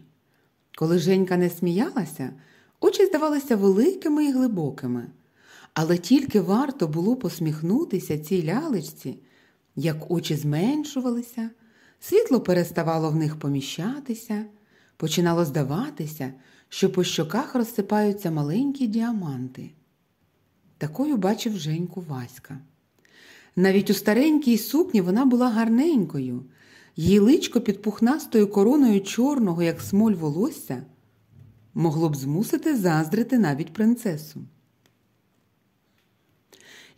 Коли Женька не сміялася, очі здавалися великими і глибокими. Але тільки варто було посміхнутися цій лялечці, як очі зменшувалися, світло переставало в них поміщатися, починало здаватися, що по щоках розсипаються маленькі діаманти. Такою бачив Женьку Васька. Навіть у старенькій сукні вона була гарненькою, її личко під пухнастою короною чорного, як смоль волосся, могло б змусити заздрити навіть принцесу.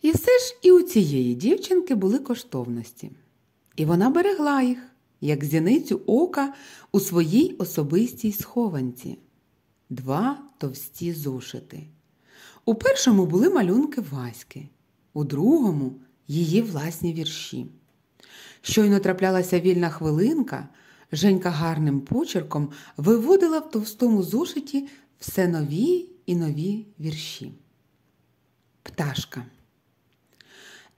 І все ж і у цієї дівчинки були коштовності, і вона берегла їх, як зіницю ока у своїй особистій схованці, два товсті зошити. У першому були малюнки Васьки, у другому її власні вірші. Щойно траплялася вільна хвилинка, Женька гарним почерком виводила в товстому зошиті все нові і нові вірші. Пташка.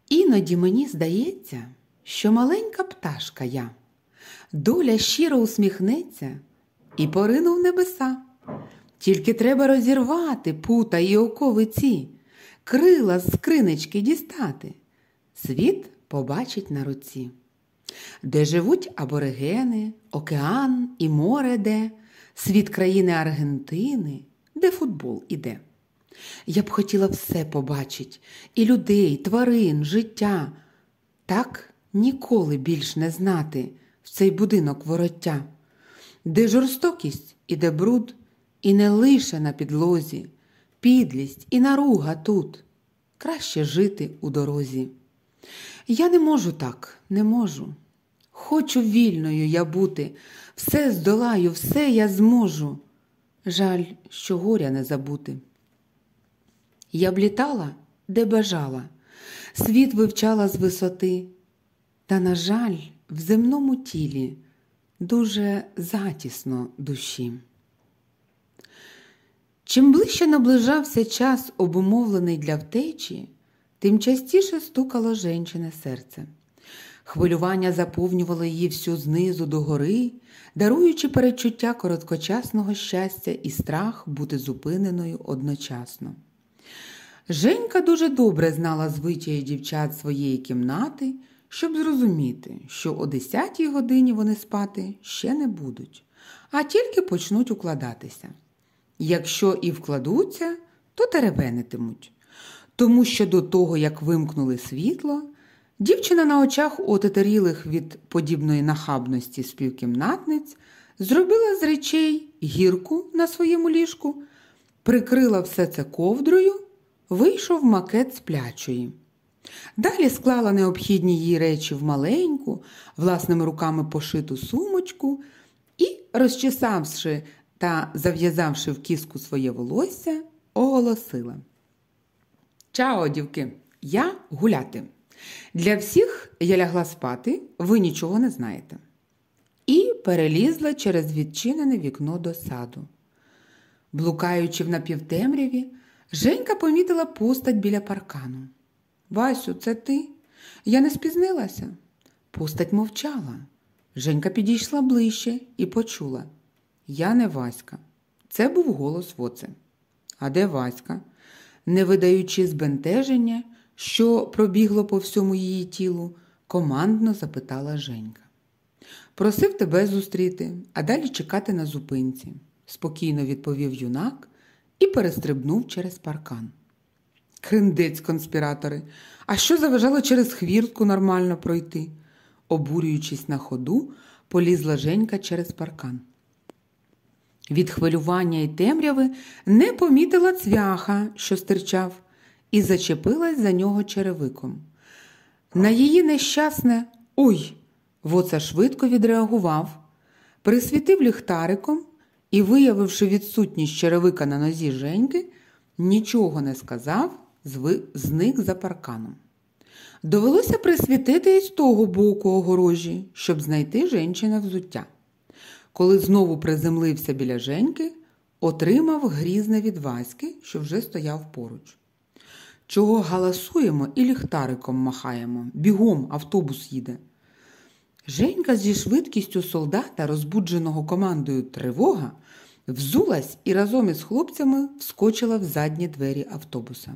Іноді мені здається, що маленька пташка я, доля щиро усміхнеться і порину в небеса. Тільки треба розірвати пута і окови ці, крила з скринички дістати. Світ побачить на руці, де живуть аборигени, океан і море де, світ країни Аргентини, де футбол іде. Я б хотіла все побачить і людей, тварин, життя. Так ніколи більш не знати в цей будинок вороття. де жорстокість і де бруд, і не лише на підлозі, підлість і наруга тут. Краще жити у дорозі. Я не можу так, не можу. Хочу вільною я бути, все здолаю, все я зможу. Жаль, що горя не забути. Я б літала, де бажала, світ вивчала з висоти, та, на жаль, в земному тілі дуже затісно душі. Чим ближче наближався час, обумовлений для втечі, тим частіше стукало женчине серце. Хвилювання заповнювало її всю знизу до гори, даруючи передчуття короткочасного щастя і страх бути зупиненою одночасно. Женька дуже добре знала звичаї дівчат своєї кімнати, щоб зрозуміти, що о 10 годині вони спати ще не будуть, а тільки почнуть укладатися. Якщо і вкладуться, то теревенитимуть. Тому що до того, як вимкнули світло, дівчина на очах отетерілих від подібної нахабності співкімнатниць зробила з речей гірку на своєму ліжку, прикрила все це ковдрою, вийшов макет сплячої. Далі склала необхідні їй речі в маленьку, власними руками пошиту сумочку і, розчесавши та, зав'язавши в кіску своє волосся, оголосила. Чао, дівки, я гуляти. Для всіх я лягла спати, ви нічого не знаєте. І перелізла через відчинене вікно до саду. Блукаючи в напівтемряві, Женька помітила постать біля паркану. Васю, це ти? Я не спізнилася. Постать мовчала. Женька підійшла ближче і почула. Я не Васька. Це був голос Воце. А де Васька? Не видаючи збентеження, що пробігло по всьому її тілу, командно запитала Женька. Просив тебе зустріти, а далі чекати на зупинці, спокійно відповів юнак і перестрибнув через паркан. Криндець, конспіратори, а що заважало через хвіртку нормально пройти? Обурюючись на ходу, полізла Женька через паркан. Від хвилювання й темряви не помітила цвяха, що стирчав, і зачепилась за нього черевиком. На її нещасне Ой! Воца швидко відреагував, присвітив ліхтариком і, виявивши відсутність черевика на нозі Женьки, нічого не сказав, зник за парканом. Довелося присвітити і з того боку огорожі, щоб знайти женчине взуття. Коли знову приземлився біля Женьки, отримав грізне від Васьки, що вже стояв поруч. Чого галасуємо і ліхтариком махаємо, бігом автобус їде. Женька зі швидкістю солдата, розбудженого командою тривога, взулась і разом із хлопцями вскочила в задні двері автобуса.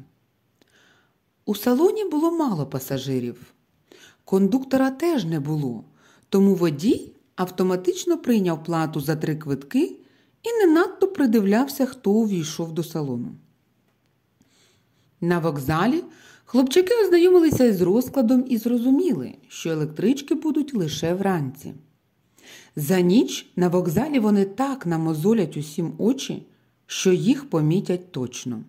У салоні було мало пасажирів. Кондуктора теж не було, тому водій автоматично прийняв плату за три квитки і не надто придивлявся, хто увійшов до салону. На вокзалі хлопчики ознайомилися із розкладом і зрозуміли, що електрички будуть лише вранці. За ніч на вокзалі вони так намозолять усім очі, що їх помітять точно.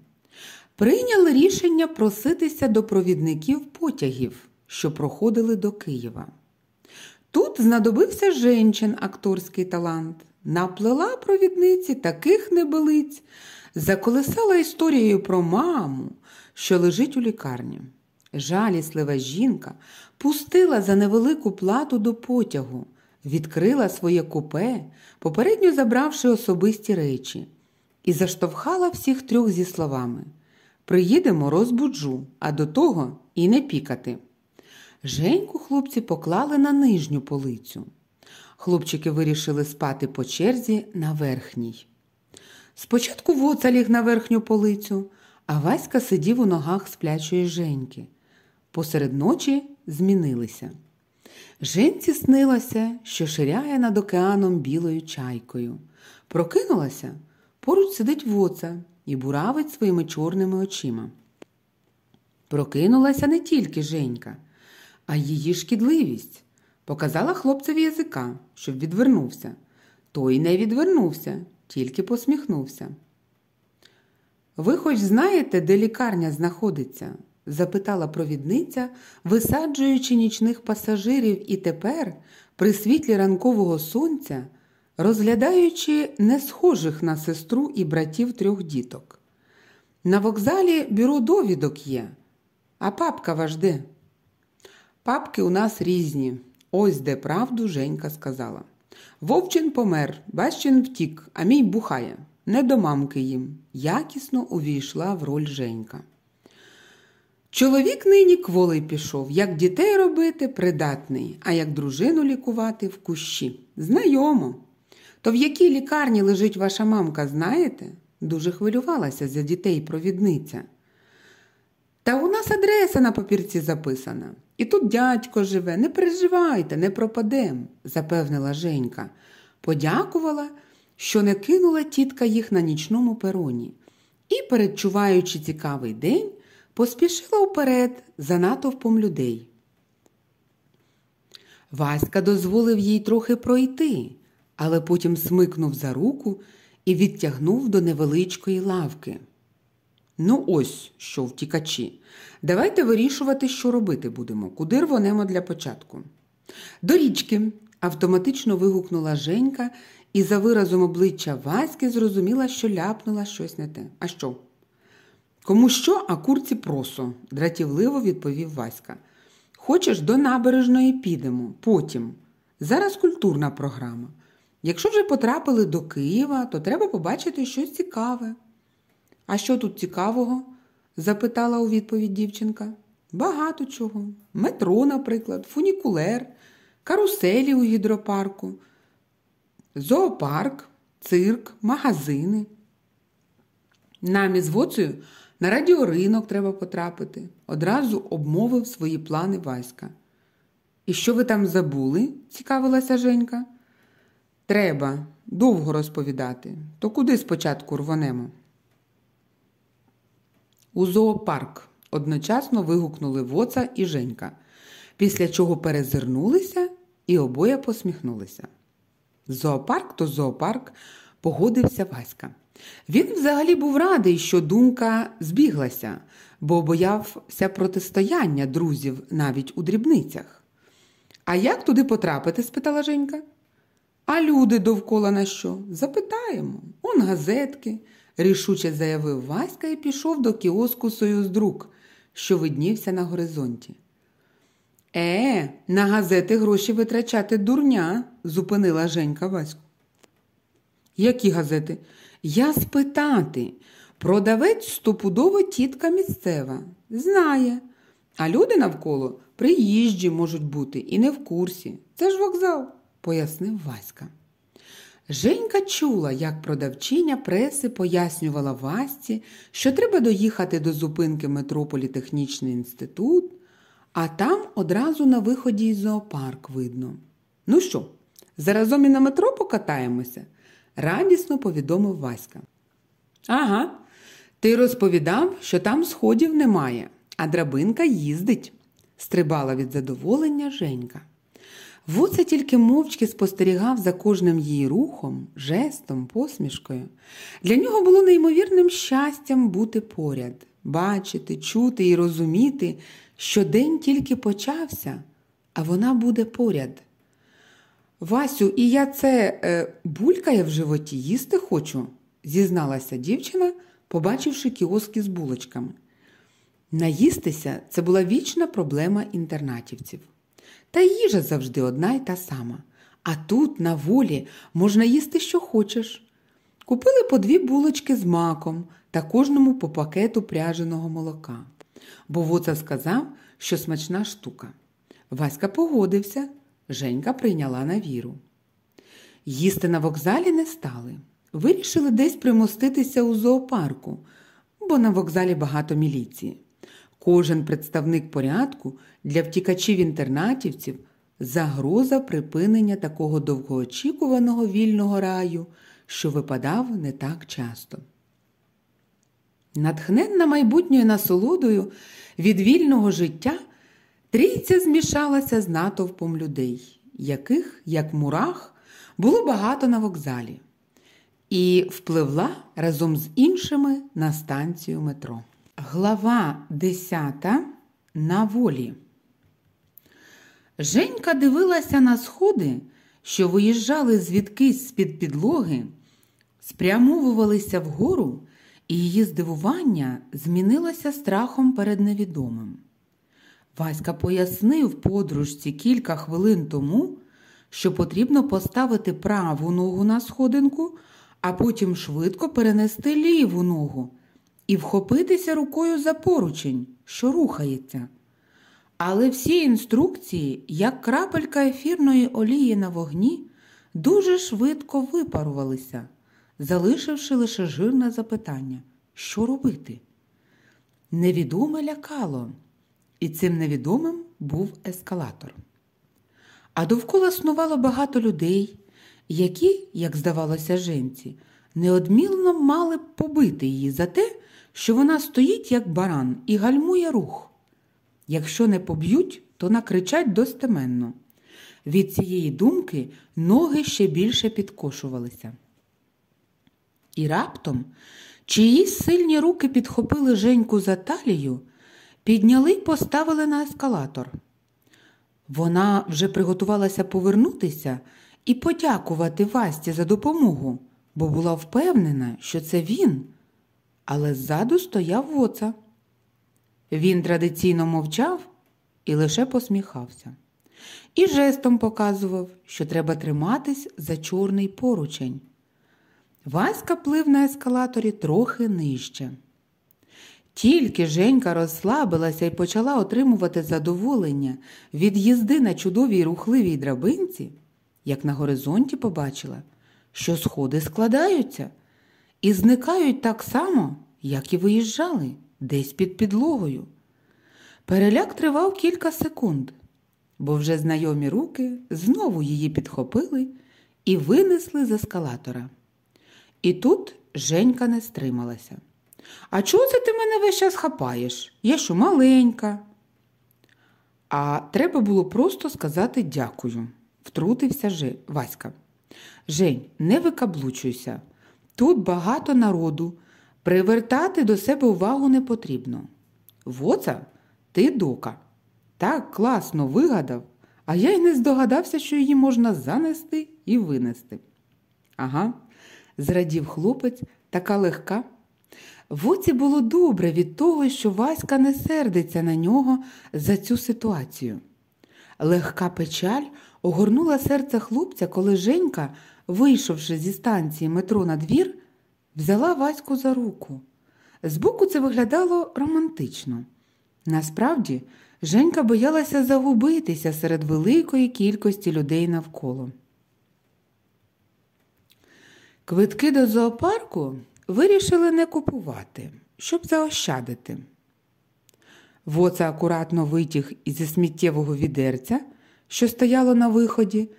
Прийняли рішення проситися до провідників потягів, що проходили до Києва. Тут знадобився женчин акторський талант, наплела провідниці таких небелиць, заколисала історією про маму, що лежить у лікарні. Жаліслива жінка пустила за невелику плату до потягу, відкрила своє купе, попередньо забравши особисті речі, і заштовхала всіх трьох зі словами Приїдемо, розбуджу, а до того і не пікати. Женьку хлопці поклали на нижню полицю. Хлопчики вирішили спати по черзі на верхній. Спочатку воца ліг на верхню полицю, а Васька сидів у ногах сплячої Женьки. Посеред ночі змінилися. Женці снилося, що ширяє над океаном білою чайкою. Прокинулася, поруч сидить воца і буравить своїми чорними очима. Прокинулася не тільки Женька а її шкідливість. Показала хлопцеві язика, щоб відвернувся. Той не відвернувся, тільки посміхнувся. Ви хоч знаєте, де лікарня знаходиться? запитала провідниця, висаджуючи нічних пасажирів і тепер, при світлі ранкового сонця, розглядаючи не схожих на сестру і братів трьох діток. На вокзалі бюро довідок є, а папка ваш де? Папки у нас різні. Ось де правду Женька сказала. Вовчин помер, Бащин втік, а мій бухає. Не до мамки їм. Якісно увійшла в роль Женька. Чоловік нині кволий пішов, як дітей робити придатний, а як дружину лікувати в кущі. Знайомо. То в якій лікарні лежить ваша мамка, знаєте? Дуже хвилювалася за дітей провідниця. Та у нас адреса на папірці записана. І тут дядько живе, не переживайте, не пропадем, запевнила Женька. Подякувала, що не кинула тітка їх на нічному пероні. І, передчуваючи цікавий день, поспішила вперед за натовпом людей. Васька дозволив їй трохи пройти, але потім смикнув за руку і відтягнув до невеличкої лавки. Ну, ось що втікачі. Давайте вирішувати, що робити будемо, куди рвонемо для початку. До річки, автоматично вигукнула Женька і за виразом обличчя Васьки зрозуміла, що ляпнула щось не те. А що? Кому що, а курці просо, дратівливо відповів Васька. Хочеш, до набережної підемо, потім. Зараз культурна програма. Якщо вже потрапили до Києва, то треба побачити щось цікаве. А що тут цікавого? запитала у відповідь дівчинка. Багато чого. Метро, наприклад, фунікулер, каруселі у гідропарку, зоопарк, цирк, магазини. Нам із Воцею на радіоринок треба потрапити, одразу обмовив свої плани Васька. І що ви там забули? цікавилася Женька. Треба довго розповідати. То куди спочатку рвонемо? У зоопарк одночасно вигукнули Воца і Женька, після чого перезирнулися і обоє посміхнулися. Зоопарк то зоопарк, погодився Васька. Він взагалі був радий, що думка збіглася, бо боявся протистояння друзів навіть у дрібницях. А як туди потрапити? спитала Женька. А люди довкола на що? Запитаємо. Он газетки, рішуче заявив Васька і пішов до кіоску Союздрук, що виднівся на горизонті. Е, на газети гроші витрачати дурня, зупинила Женька Ваську. Які газети? Я спитати. Продавець стопудово тітка місцева. Знає. А люди навколо приїжджі можуть бути і не в курсі. Це ж вокзал, пояснив Васька. Женька чула, як продавчиня преси пояснювала Васці, що треба доїхати до зупинки метро Політехнічний інститут, а там одразу на виході із зоопарк видно. Ну що, заразом і на метро покатаємося? радісно повідомив Васька. Ага, ти розповідав, що там сходів немає, а драбинка їздить, стрибала від задоволення Женька. Вуце тільки мовчки спостерігав за кожним її рухом, жестом, посмішкою. Для нього було неймовірним щастям бути поряд, бачити, чути і розуміти, що день тільки почався, а вона буде поряд. Васю, і я це е, булькає в животі, їсти хочу, зізналася дівчина, побачивши кіоски з булочками. Наїстися це була вічна проблема інтернатівців. Та їжа завжди одна й та сама. А тут, на волі, можна їсти, що хочеш. Купили по дві булочки з маком та кожному по пакету пряженого молока. Бо Воца сказав, що смачна штука. Васька погодився. Женька прийняла на віру. Їсти на вокзалі не стали. Вирішили десь примоститися у зоопарку, бо на вокзалі багато міліції. Кожен представник порядку для втікачів-інтернатівців загроза припинення такого довгоочікуваного вільного раю, що випадав не так часто. Натхненна майбутньою насолодою від вільного життя. Трійця змішалася з натовпом людей, яких, як мурах, було багато на вокзалі і впливла разом з іншими на станцію метро. Глава 10 на волі. Женька дивилася на сходи, що виїжджали звідкись з-під підлоги, спрямовувалися вгору, і її здивування змінилося страхом перед невідомим. Васька пояснив подружці кілька хвилин тому, що потрібно поставити праву ногу на сходинку, а потім швидко перенести ліву ногу і вхопитися рукою за поручень, що рухається. Але всі інструкції, як крапелька ефірної олії на вогні, дуже швидко випарувалися, залишивши лише жирне запитання, що робити. Невідоме лякало, і цим невідомим був ескалатор. А довкола снувало багато людей, які, як здавалося, женці, неодмінно мали побити її за те, що вона стоїть, як баран, і гальмує рух. Якщо не поб'ють, то накричать достеменно. Від цієї думки ноги ще більше підкошувалися. І раптом чиїсь сильні руки підхопили Женьку за талію, підняли й поставили на ескалатор. Вона вже приготувалася повернутися і подякувати Васті за допомогу, бо була впевнена, що це він, але ззаду стояв воца. Він традиційно мовчав і лише посміхався. І жестом показував, що треба триматись за чорний поручень. Васька плив на ескалаторі трохи нижче. Тільки Женька розслабилася і почала отримувати задоволення від їзди на чудовій рухливій драбинці, як на горизонті побачила, що сходи складаються і зникають так само, як і виїжджали, десь під підлогою. Переляк тривав кілька секунд, бо вже знайомі руки знову її підхопили і винесли з ескалатора. І тут Женька не стрималася. А чого це ти мене весь час хапаєш? Я що маленька. А треба було просто сказати дякую, втрутився Ж... Васька. Жень, не викаблучуйся. Тут багато народу. Привертати до себе увагу не потрібно. Воца, ти дока. Так класно вигадав, а я й не здогадався, що її можна занести і винести. Ага, зрадів хлопець, така легка. Воці було добре від того, що Васька не сердиться на нього за цю ситуацію. Легка печаль огорнула серце хлопця, коли Женька, вийшовши зі станції метро на двір, взяла Ваську за руку. Збоку це виглядало романтично. Насправді, Женька боялася загубитися серед великої кількості людей навколо. Квитки до зоопарку вирішили не купувати, щоб заощадити. Воца акуратно витяг із сміттєвого відерця, що стояло на виході,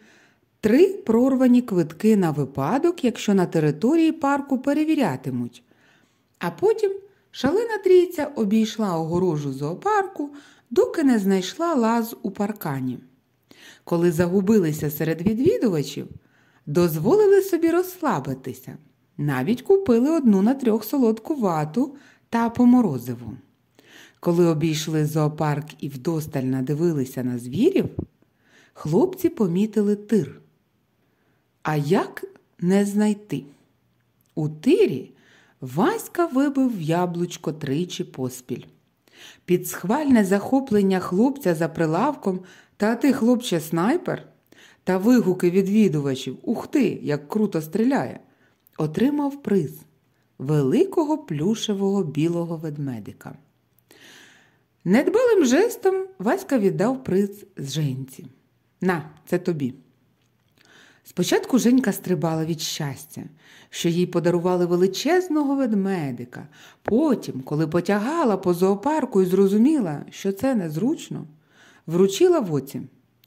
три прорвані квитки на випадок, якщо на території парку перевірятимуть. А потім шалена трійця обійшла огорожу зоопарку, доки не знайшла лаз у паркані. Коли загубилися серед відвідувачів, дозволили собі розслабитися. Навіть купили одну на трьох солодку вату та поморозиву. Коли обійшли зоопарк і вдосталь надивилися на звірів, хлопці помітили тир. А як не знайти? У тирі Васька вибив яблучко тричі поспіль. Під схвальне захоплення хлопця за прилавком та ти, хлопче, снайпер та вигуки відвідувачів Ух ти, як круто стріляє! отримав приз великого плюшевого білого ведмедика. Недбалим жестом Васька віддав приз з Женці. На, це тобі. Спочатку Женька стрибала від щастя, що їй подарували величезного ведмедика. Потім, коли потягала по зоопарку і зрозуміла, що це незручно, вручила воці.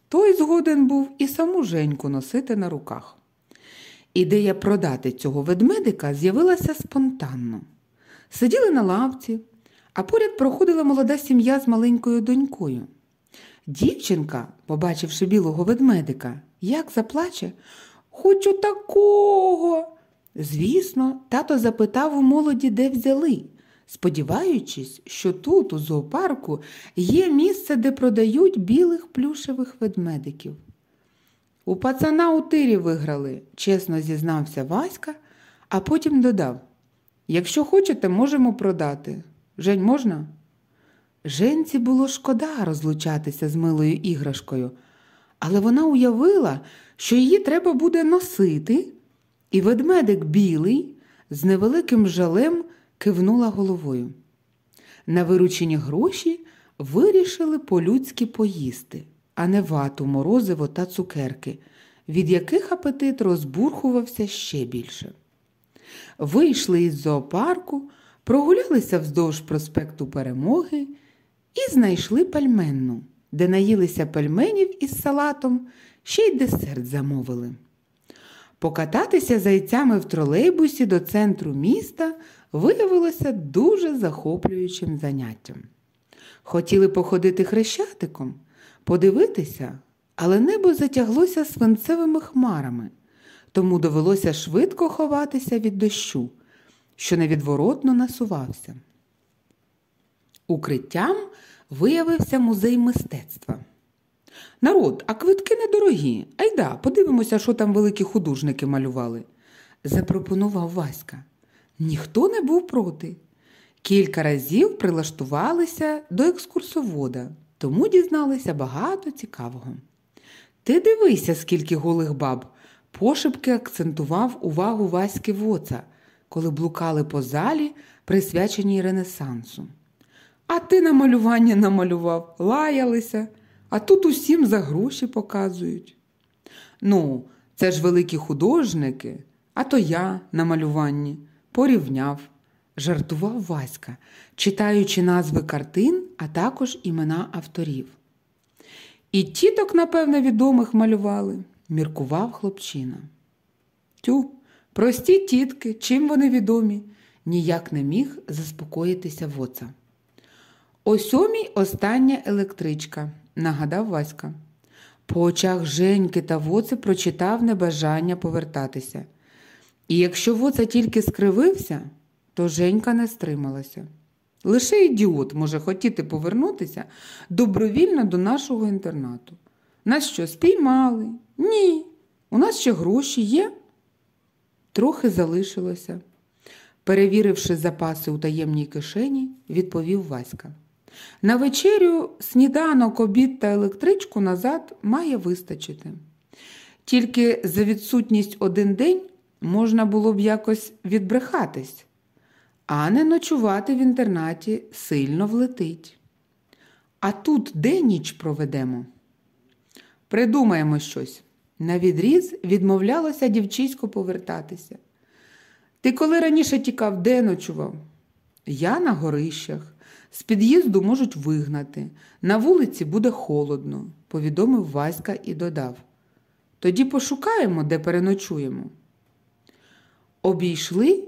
Той згоден був і саму Женьку носити на руках. Ідея продати цього ведмедика з'явилася спонтанно. Сиділи на лавці, а поряд проходила молода сім'я з маленькою донькою. Дівчинка, побачивши білого ведмедика, як заплаче, Хочу такого. Звісно, тато запитав у молоді, де взяли, сподіваючись, що тут, у зоопарку, є місце, де продають білих плюшевих ведмедиків. У пацана у тирі виграли, чесно зізнався Васька, а потім додав Якщо хочете, можемо продати. Жень, можна? Женці було шкода розлучатися з милою іграшкою, але вона уявила, що її треба буде носити, і ведмедик білий з невеликим жалем кивнула головою. На виручені гроші вирішили по-людськи поїсти, а не вату, морозиво та цукерки, від яких апетит розбурхувався ще більше. Вийшли із зоопарку, прогулялися вздовж проспекту Перемоги і знайшли пельменну, де наїлися пельменів із салатом, ще й десерт замовили. Покататися зайцями в тролейбусі до центру міста виявилося дуже захоплюючим заняттям. Хотіли походити хрещатиком, подивитися, але небо затяглося свинцевими хмарами, тому довелося швидко ховатися від дощу, що невідворотно насувався. Укриттям виявився музей мистецтва. Народ, а квитки недорогі. Айда, подивимося, що там великі художники малювали, запропонував Васька. Ніхто не був проти. Кілька разів прилаштувалися до екскурсовода, тому дізналися багато цікавого. Ти дивися, скільки голих баб, пошепки акцентував увагу Васьки Воца, коли блукали по залі, присвяченій Ренесансу. А ти на малювання намалював, лаялися, а тут усім за гроші показують. Ну, це ж великі художники, а то я на малюванні порівняв, жартував Васька, читаючи назви картин, а також імена авторів. І тіток, напевне, відомих малювали, міркував хлопчина. Тю, прості тітки, чим вони відомі, ніяк не міг заспокоїтися воца. О сьомій остання електричка, нагадав Васька. По очах Женьки та воци прочитав небажання повертатися. І якщо воца тільки скривився, то Женька не стрималася. Лише ідіот може хотіти повернутися добровільно до нашого інтернату. Нас що, спіймали? Ні. У нас ще гроші є? Трохи залишилося. Перевіривши запаси у таємній кишені, відповів Васька. На вечерю сніданок, обід та електричку назад має вистачити. Тільки за відсутність один день можна було б якось відбрехатись, а не ночувати в інтернаті сильно влетить. А тут де ніч проведемо? Придумаємо щось. На відріз відмовлялося дівчисько повертатися. Ти коли раніше тікав, де ночував? Я на горищах. З під'їзду можуть вигнати, на вулиці буде холодно, повідомив Васька і додав. Тоді пошукаємо, де переночуємо. Обійшли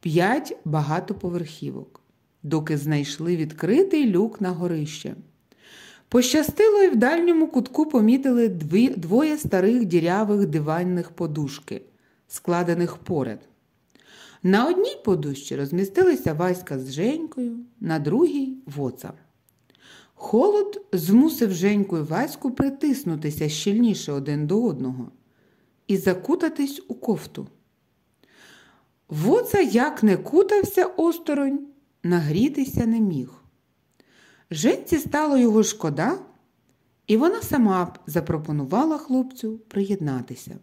п'ять багатоповерхівок, доки знайшли відкритий люк на горище. Пощастило і в дальньому кутку помітили двоє старих дірявих диванних подушки, складених поряд. На одній подушці розмістилися Васька з Женькою, на другій воца. Холод змусив Женьку і Ваську притиснутися щільніше один до одного і закутатись у кофту. Воца як не кутався осторонь, нагрітися не міг. Женці стало його шкода, і вона сама запропонувала хлопцю приєднатися.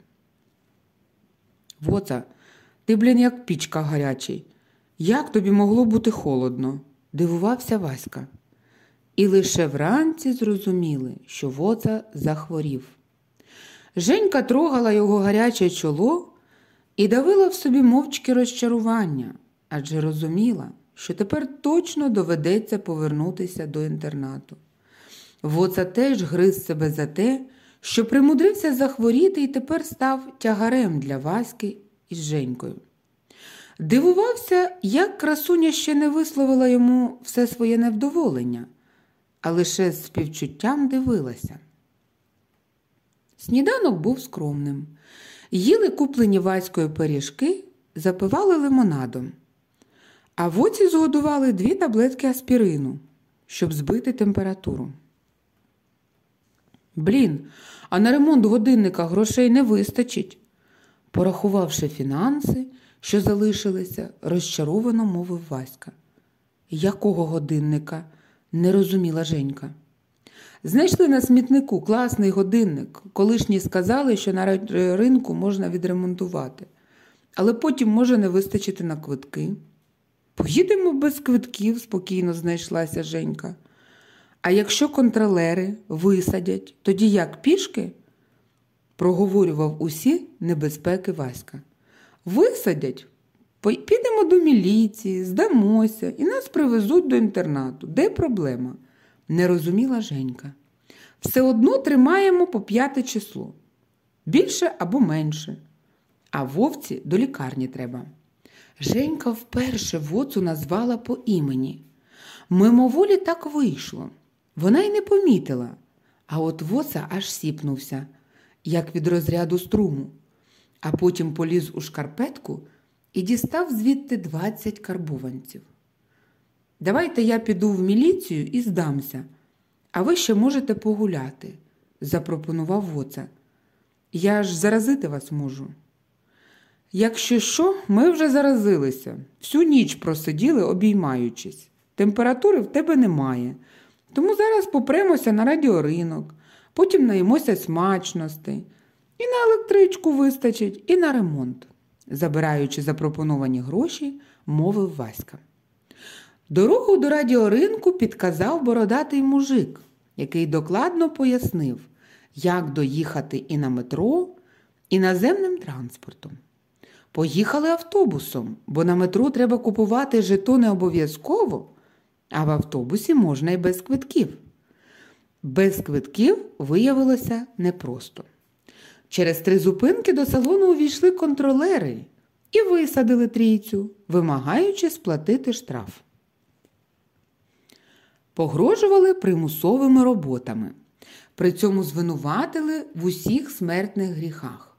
Воца, ти, блін, як пічка гарячий. Як тобі могло бути холодно? дивувався Васька. І лише вранці зрозуміли, що воца захворів. Женька трогала його гаряче чоло і давила в собі мовчки розчарування, адже розуміла, що тепер точно доведеться повернутися до інтернату. Воца теж гриз себе за те, що примудрився захворіти і тепер став тягарем для Васьки із Женькою. Дивувався, як красуня ще не висловила йому все своє невдоволення, а лише з співчуттям дивилася. Сніданок був скромним. їли куплені Ваською пиріжки, запивали лимонадом. А воці згодували дві таблетки аспірину, щоб збити температуру. Блін, а на ремонт годинника грошей не вистачить. Порахувавши фінанси, що залишилися, розчаровано мовив Васька. Якого годинника? не розуміла Женька. Знайшли на смітнику класний годинник. Колишні сказали, що на ринку можна відремонтувати, але потім може не вистачити на квитки. Поїдемо без квитків, спокійно знайшлася Женька. А якщо контролери висадять, тоді як пішки? Проговорював усі небезпеки Васька. Висадять, підемо до міліції, здамося і нас привезуть до інтернату. Де проблема? не розуміла Женька. Все одно тримаємо по п'яте число. Більше або менше. А вовці до лікарні треба. Женька вперше воцу назвала по імені. Мимоволі так вийшло. Вона й не помітила, а от воца аж сіпнувся, як від розряду струму, а потім поліз у шкарпетку і дістав звідти двадцять карбованців. Давайте я піду в міліцію і здамся, а ви ще можете погуляти, запропонував воца. Я ж заразити вас можу. Якщо що, ми вже заразилися, всю ніч просиділи, обіймаючись. Температури в тебе немає. Тому зараз попремося на радіоринок, потім наїмося смачностей. І на електричку вистачить, і на ремонт, забираючи запропоновані гроші, мовив Васька. Дорогу до радіоринку підказав бородатий мужик, який докладно пояснив, як доїхати і на метро, і наземним транспортом. Поїхали автобусом, бо на метро треба купувати жетони обов'язково, а в автобусі можна і без квитків. Без квитків виявилося непросто. Через три зупинки до салону увійшли контролери і висадили трійцю, вимагаючи сплатити штраф. Погрожували примусовими роботами, при цьому звинуватили в усіх смертних гріхах.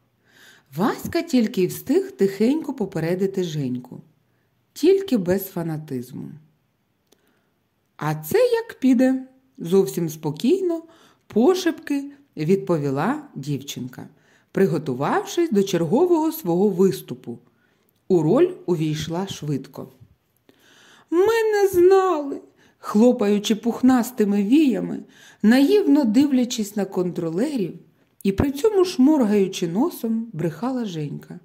Васька тільки й встиг тихенько попередити Женьку, тільки без фанатизму. А це як піде, зовсім спокійно, пошепки відповіла дівчинка, приготувавшись до чергового свого виступу. У роль увійшла швидко. Ми не знали, хлопаючи пухнастими віями, наївно дивлячись на контролерів і при цьому шморгаючи носом, брехала Женька.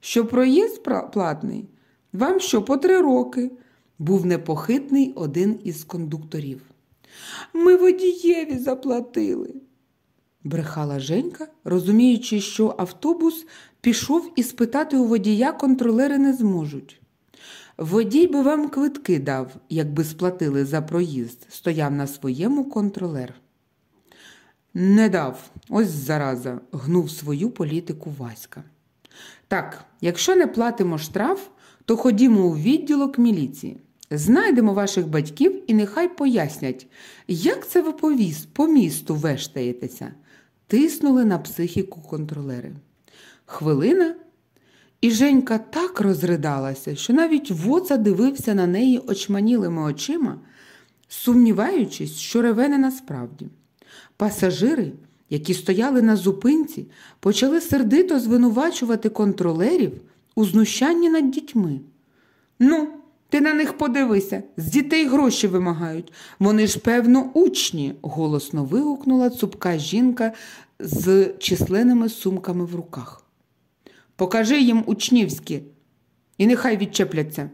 Що проїзд платний? Вам що по три роки? був непохитний один із кондукторів. Ми водієві заплатили, брехала Женька, розуміючи, що автобус пішов і спитати у водія контролери не зможуть. Водій би вам квитки дав, якби сплатили за проїзд, стояв на своєму контролер. Не дав, ось зараза, гнув свою політику Васька. Так, якщо не платимо штраф, то ходімо у відділок міліції. Знайдемо ваших батьків і нехай пояснять, як це ви повіз по місту вештаєтеся, тиснули на психіку контролери. Хвилина, і Женька так розридалася, що навіть воца дивився на неї очманілими очима, сумніваючись, що реве не насправді. Пасажири, які стояли на зупинці, почали сердито звинувачувати контролерів у знущанні над дітьми. Ну, ти на них подивися, з дітей гроші вимагають. Вони ж, певно, учні, голосно вигукнула цупка жінка з численними сумками в руках. Покажи їм учнівські, і нехай відчепляться.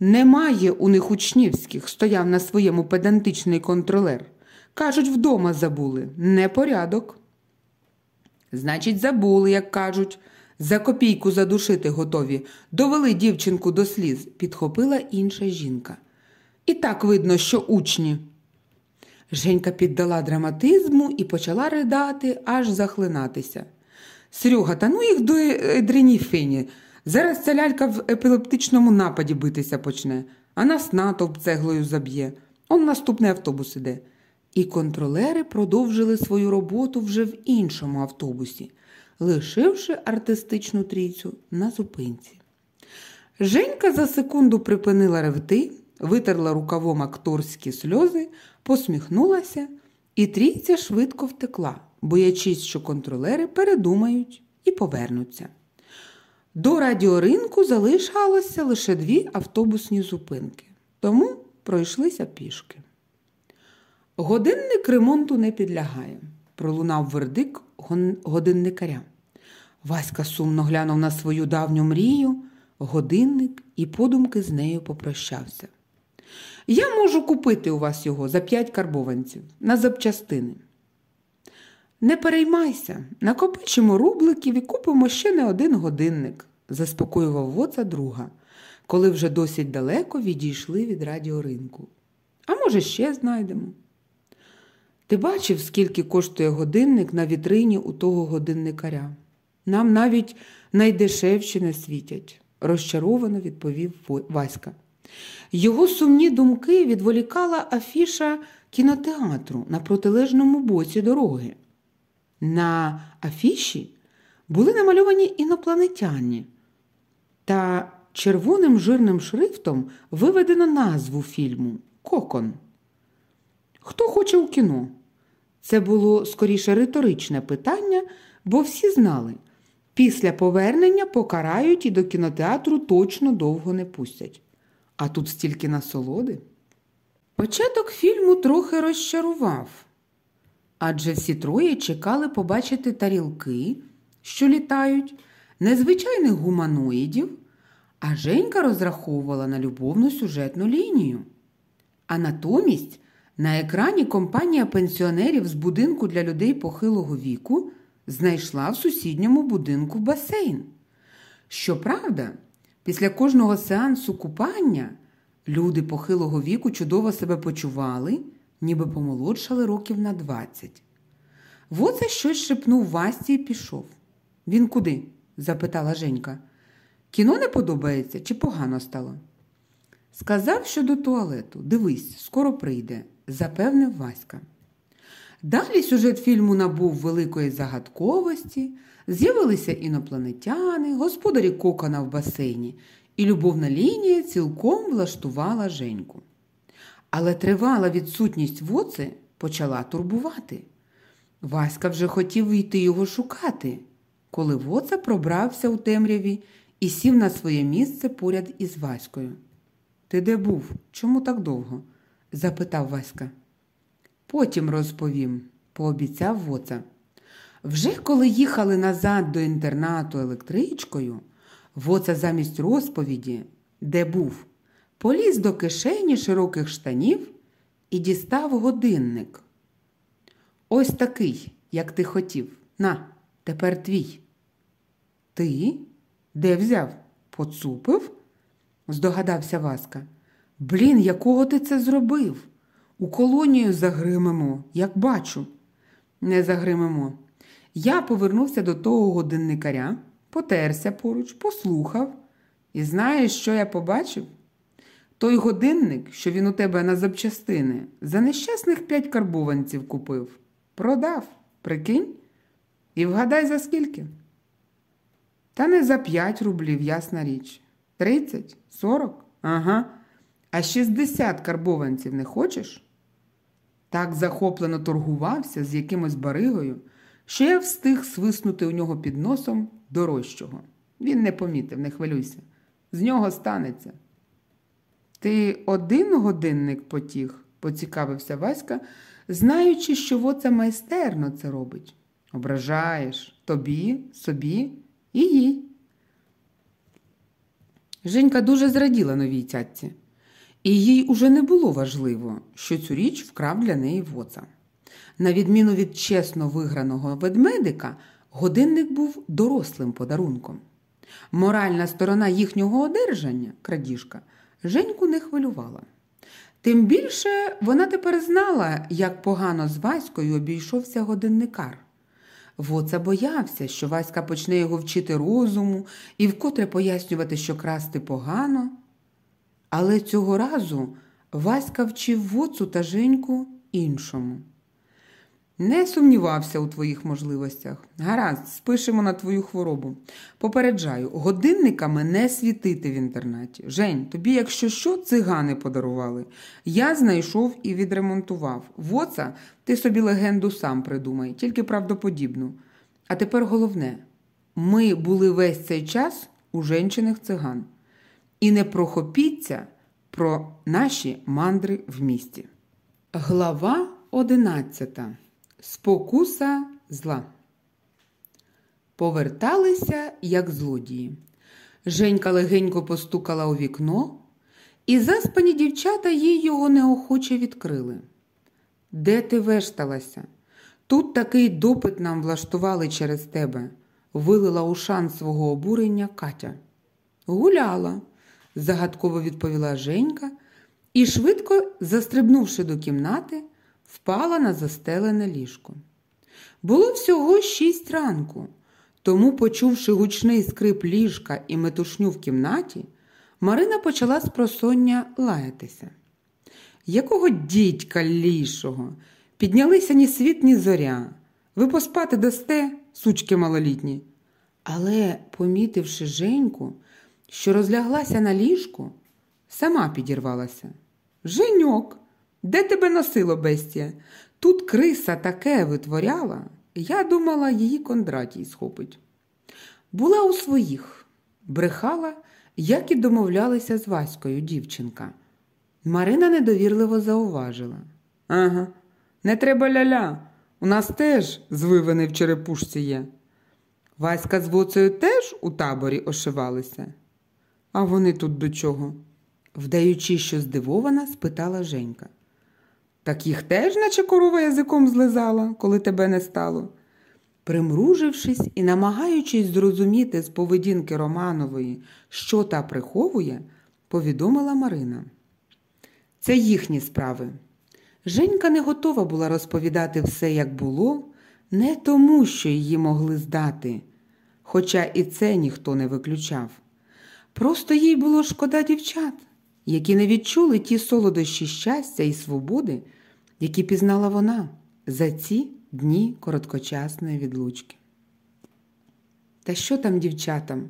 Немає у них учнівських, стояв на своєму педантичний контролер. Кажуть, вдома забули. Непорядок. Значить, забули, як кажуть. За копійку задушити готові, довели дівчинку до сліз, підхопила інша жінка. І так видно, що учні. Женька піддала драматизму і почала ридати, аж захлинатися. Серега, та ну їх до едрині фені. Зараз ця лялька в епілептичному нападі битися почне, а нас натовп цеглою заб'є. Он наступний автобус іде. І контролери продовжили свою роботу вже в іншому автобусі лишивши артистичну трійцю на зупинці. Женька за секунду припинила ревти, витерла рукавом акторські сльози, посміхнулася, і трійця швидко втекла, боячись, що контролери передумають і повернуться. До радіоринку залишалося лише дві автобусні зупинки, тому пройшлися пішки. Годинник ремонту не підлягає, пролунав вердик годинникаря. Васька сумно глянув на свою давню мрію, годинник і подумки з нею попрощався. Я можу купити у вас його за п'ять карбованців на запчастини. Не переймайся, накопичимо рубликів і купимо ще не один годинник, заспокоював воца друга, коли вже досить далеко відійшли від радіоринку. А може, ще знайдемо. Ти бачив, скільки коштує годинник на вітрині у того годинникаря? Нам навіть найдешевші не світять, розчаровано відповів Васька. Його сумні думки відволікала афіша кінотеатру на протилежному боці дороги. На афіші були намальовані інопланетяні, та червоним жирним шрифтом виведено назву фільму Кокон. Хто хоче у кіно? Це було скоріше риторичне питання, бо всі знали, після повернення покарають і до кінотеатру точно довго не пустять. А тут стільки насолоди. Початок фільму трохи розчарував, адже всі троє чекали побачити тарілки, що літають, незвичайних гуманоїдів, а Женька розраховувала на любовну сюжетну лінію. А натомість на екрані компанія пенсіонерів з будинку для людей похилого віку знайшла в сусідньому будинку басейн. Щоправда, після кожного сеансу купання люди похилого віку чудово себе почували, ніби помолодшали років на двадцять. Воце щось шепнув Васті і пішов. Він куди? запитала Женька. Кіно не подобається чи погано стало? Сказав, що до туалету. Дивись, скоро прийде, запевнив Васька. Далі сюжет фільму набув великої загадковості, з'явилися інопланетяни, господарі кокона в басейні, і любовна лінія цілком влаштувала Женьку. Але тривала відсутність воци почала турбувати. Васька вже хотів йти його шукати, коли воца пробрався у темряві і сів на своє місце поряд із Ваською. Ти де був? Чому так довго? запитав Васька. Потім розповім, пообіцяв воца. Вже коли їхали назад до інтернату електричкою, воца замість розповіді, де був, поліз до кишені широких штанів і дістав годинник. Ось такий, як ти хотів. На, тепер твій. Ти? Де взяв? Поцупив? здогадався Васка. Блін, якого ти це зробив? У колонію загримемо, як бачу. Не загримемо. Я повернувся до того годинникаря, потерся поруч, послухав. І знаєш, що я побачив? Той годинник, що він у тебе на запчастини, за нещасних п'ять карбованців купив. Продав, прикинь? І вгадай, за скільки? Та не за п'ять рублів, ясна річ. Тридцять? Сорок? Ага. А шістдесят карбованців не хочеш? Так захоплено торгувався з якимось баригою, що я встиг свиснути у нього під носом дорожчого. Він не помітив, не хвилюйся. З нього станеться. Ти один годинник потіг, поцікавився Васька, знаючи, що воце майстерно це робить. Ображаєш тобі, собі і їй. Женька дуже зраділа новій цятці. І їй уже не було важливо, що цю річ вкрав для неї воца. На відміну від чесно виграного ведмедика, годинник був дорослим подарунком. Моральна сторона їхнього одержання, крадіжка, Женьку не хвилювала. Тим більше вона тепер знала, як погано з Ваською обійшовся годинникар. Воца боявся, що Васька почне його вчити розуму і вкотре пояснювати, що красти погано. Але цього разу Васька вчив воцу та Женьку іншому. Не сумнівався у твоїх можливостях. Гаразд, спишемо на твою хворобу. Попереджаю, годинниками не світити в інтернаті. Жень, тобі, якщо що, цигани подарували. Я знайшов і відремонтував. Воца, ти собі легенду сам придумай, тільки правдоподібну. А тепер головне: ми були весь цей час у женчиних циган. І не прохопіться про наші мандри в місті. Глава одинадцята. Спокуса зла. Поверталися, як злодії. Женька легенько постукала у вікно, і заспані дівчата їй його неохоче відкрили. Де ти вешталася? Тут такий допит нам влаштували через тебе, вилила у шан свого обурення Катя. Гуляла, загадково відповіла Женька і, швидко застрибнувши до кімнати, впала на застелене ліжко. Було всього шість ранку, тому, почувши гучний скрип ліжка і метушню в кімнаті, Марина почала з просоння лаятися. Якого дідька лішого? Піднялися ні світ, ні зоря. Ви поспати дасте, сучки малолітні. Але, помітивши Женьку, що розляглася на ліжку, сама підірвалася. Женьок, де тебе носило бестія? Тут криса таке витворяла. Я думала, її Кондратій схопить. Була у своїх, брехала, як і домовлялися з Ваською дівчинка. Марина недовірливо зауважила. Ага, не треба ля-ля. У нас теж звивини в черепушці є. Васька з воцею теж у таборі ошивалися. А вони тут до чого? Вдаючи, що здивована, спитала Женька. Так їх теж, наче корова язиком злизала, коли тебе не стало. Примружившись і намагаючись зрозуміти з поведінки Романової, що та приховує, повідомила Марина. Це їхні справи. Женька не готова була розповідати все, як було, не тому, що її могли здати, хоча і це ніхто не виключав. Просто їй було шкода дівчат, які не відчули ті солодощі щастя і свободи, які пізнала вона за ці дні короткочасної відлучки. Та що там дівчатам?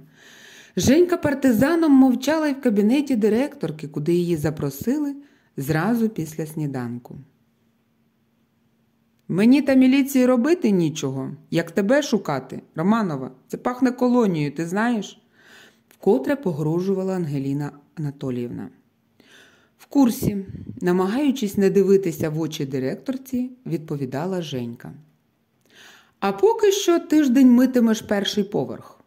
Женька партизаном мовчала й в кабінеті директорки, куди її запросили зразу після сніданку. Мені та міліції робити нічого, як тебе шукати, Романова, це пахне колонією, ти знаєш? Вкотре погрожувала Ангеліна Анатоліївна. В курсі, намагаючись не дивитися в очі директорці, відповідала Женька. А поки що тиждень митимеш перший поверх,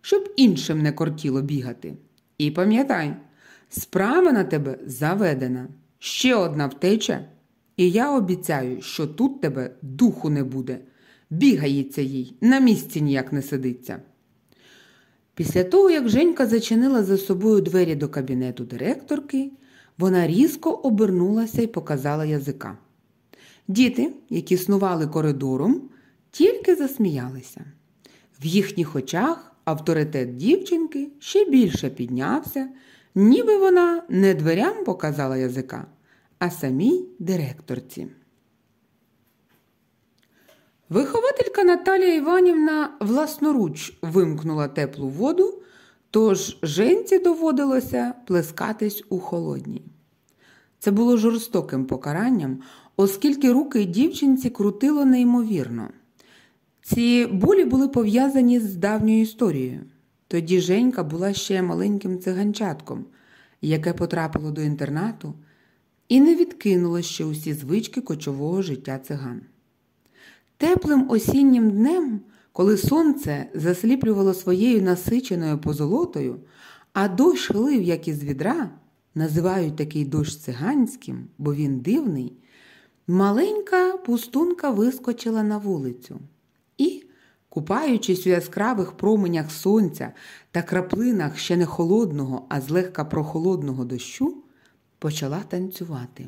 щоб іншим не кортіло бігати. І пам'ятай, справа на тебе заведена. Ще одна втеча, і я обіцяю, що тут тебе духу не буде. Бігається їй, на місці ніяк не сидиться. Після того, як Женька зачинила за собою двері до кабінету директорки, вона різко обернулася і показала язика. Діти, які снували коридором, тільки засміялися. В їхніх очах авторитет дівчинки ще більше піднявся, ніби вона не дверям показала язика, а самій директорці. Вихователька Наталія Іванівна власноруч вимкнула теплу воду, тож женці доводилося плескатись у холодній. Це було жорстоким покаранням, оскільки руки дівчинці крутило неймовірно. Ці болі були пов'язані з давньою історією. Тоді Женька була ще маленьким циганчатком, яке потрапило до інтернату і не відкинуло ще усі звички кочового життя циган. Теплим осіннім днем, коли сонце засліплювало своєю насиченою позолотою, а дощ лив, як із відра, називають такий дощ циганським, бо він дивний, маленька пустунка вискочила на вулицю і, купаючись у яскравих променях сонця та краплинах ще не холодного, а злегка прохолодного дощу, почала танцювати.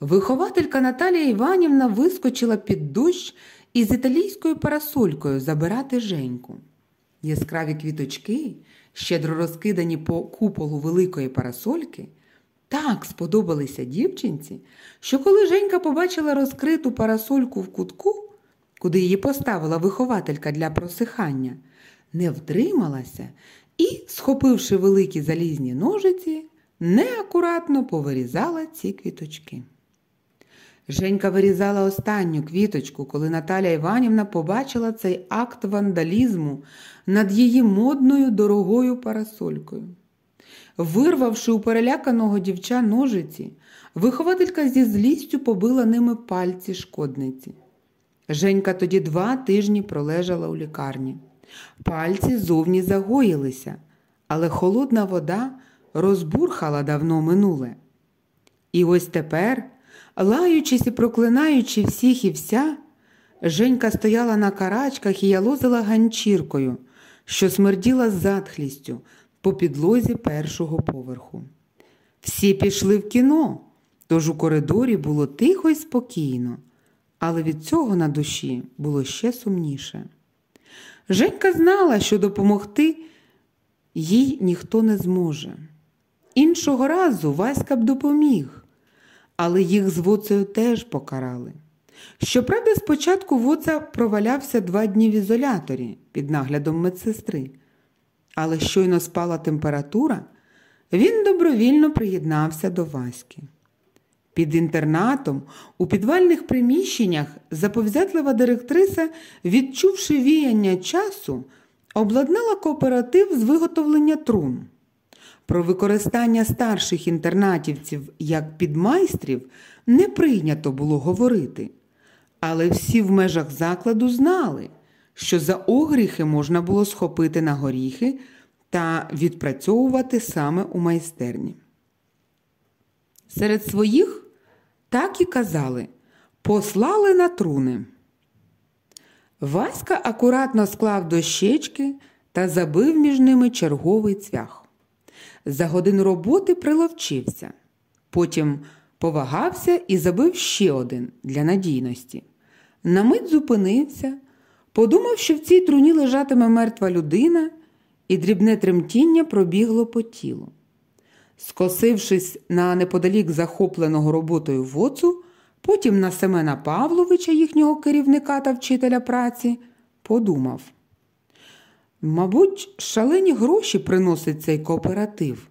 Вихователька Наталія Іванівна вискочила під дощ із італійською парасолькою забирати Женьку. Яскраві квіточки, щедро розкидані по куполу великої парасольки, так сподобалися дівчинці, що коли Женька побачила розкриту парасольку в кутку, куди її поставила вихователька для просихання, не втрималася і, схопивши великі залізні ножиці, неакуратно повирізала ці квіточки. Женька вирізала останню квіточку, коли Наталя Іванівна побачила цей акт вандалізму над її модною дорогою парасолькою. Вирвавши у переляканого дівча ножиці, вихователька зі злістю побила ними пальці шкодниці. Женька тоді два тижні пролежала у лікарні. Пальці зовні загоїлися, але холодна вода розбурхала давно минуле. І ось тепер, лаючись і проклинаючи всіх і вся, Женька стояла на карачках і ялозила ганчіркою, що смерділа затхлістю по підлозі першого поверху. Всі пішли в кіно, тож у коридорі було тихо й спокійно, але від цього на душі було ще сумніше. Женька знала, що допомогти їй ніхто не зможе. Іншого разу Васька б допоміг, але їх з Воцею теж покарали. Щоправда, спочатку Воца провалявся два дні в ізоляторі під наглядом медсестри, але щойно спала температура, він добровільно приєднався до Васьки. Під інтернатом у підвальних приміщеннях заповзятлива директриса, відчувши віяння часу, обладнала кооператив з виготовлення трун. Про використання старших інтернатівців як підмайстрів не прийнято було говорити, але всі в межах закладу знали, що за огріхи можна було схопити на горіхи та відпрацьовувати саме у майстерні. Серед своїх так і казали послали на труни. Васька акуратно склав дощечки та забив між ними черговий цвях. За годину роботи приловчився, потім повагався і забив ще один для надійності. На мить зупинився, подумав, що в цій труні лежатиме мертва людина, і дрібне тремтіння пробігло по тілу. Скосившись на неподалік захопленого роботою воцу, потім на Семена Павловича, їхнього керівника та вчителя праці, подумав. Мабуть, шалені гроші приносить цей кооператив,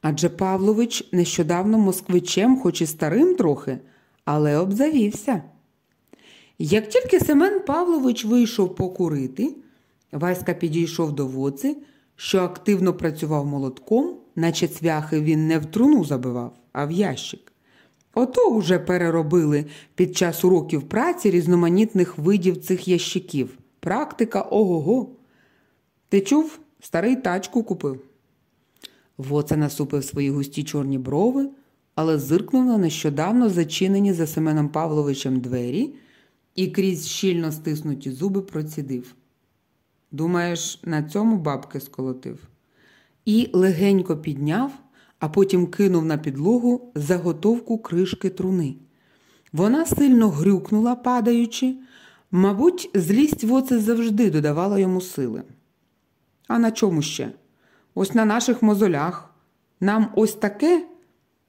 адже Павлович нещодавно москвичем, хоч і старим трохи, але обзавівся. Як тільки Семен Павлович вийшов покурити, Васька підійшов до воци, що активно працював молотком, наче цвяхи він не в труну забивав, а в ящик. Ото уже переробили під час уроків праці різноманітних видів цих ящиків. Практика ого-го. Ти чув, старий тачку купив. Воца насупив свої густі чорні брови, але зиркнув на нещодавно зачинені за Семеном Павловичем двері і крізь щільно стиснуті зуби процідив. Думаєш, на цьому бабки сколотив? І легенько підняв, а потім кинув на підлогу заготовку кришки труни. Вона сильно грюкнула, падаючи, мабуть, злість воце завжди додавала йому сили. А на чому ще? Ось на наших мозолях. Нам ось таке.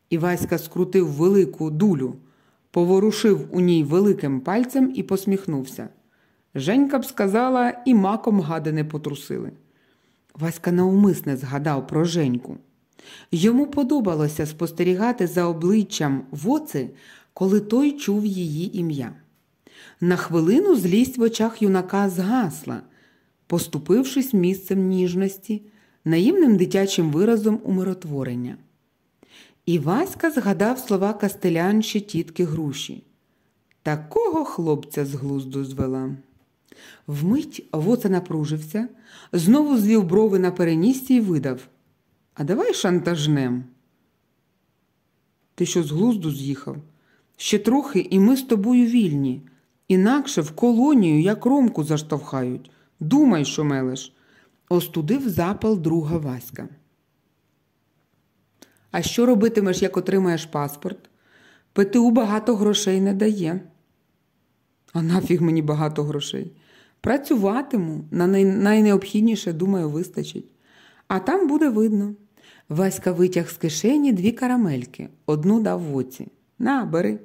І Васька скрутив велику дулю, поворушив у ній великим пальцем і посміхнувся. Женька б сказала, і маком гади не потрусили. Васька наумисне згадав про Женьку. Йому подобалося спостерігати за обличчям воци, коли той чув її ім'я. На хвилину злість в очах юнака згасла, поступившись місцем ніжності, наївним дитячим виразом умиротворення. І Васька згадав слова кастелянші тітки груші. Такого хлопця з глузду звела. Вмить воца напружився, знову звів брови на переністі і видав. А давай шантажнем. Ти що з глузду з'їхав? Ще трохи, і ми з тобою вільні. Інакше в колонію, як ромку заштовхають. Думай, що мелеш, остудив запал друга Васька. А що робитимеш, як отримаєш паспорт? ПТУ багато грошей не дає. А нафіг мені багато грошей. Працюватиму, на най... найнеобхідніше, думаю, вистачить. А там буде видно. Васька витяг з кишені дві карамельки, одну дав воці. На, бери,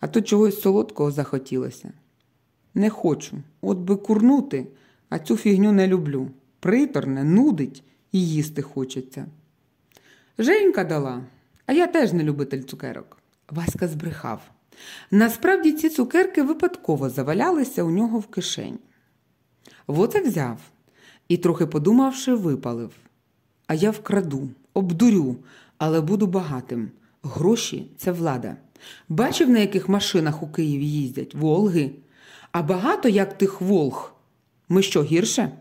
а то чогось солодкого захотілося. Не хочу, от би курнути, а цю фігню не люблю. Приторне, нудить і їсти хочеться. Женька дала, а я теж не любитель цукерок. Васька збрехав. Насправді ці цукерки випадково завалялися у нього в кишені. Воце взяв і, трохи подумавши, випалив. А я вкраду, обдурю, але буду багатим. Гроші це влада. Бачив, на яких машинах у Києві їздять Волги. А багато як тих Волг. Ми що гірше?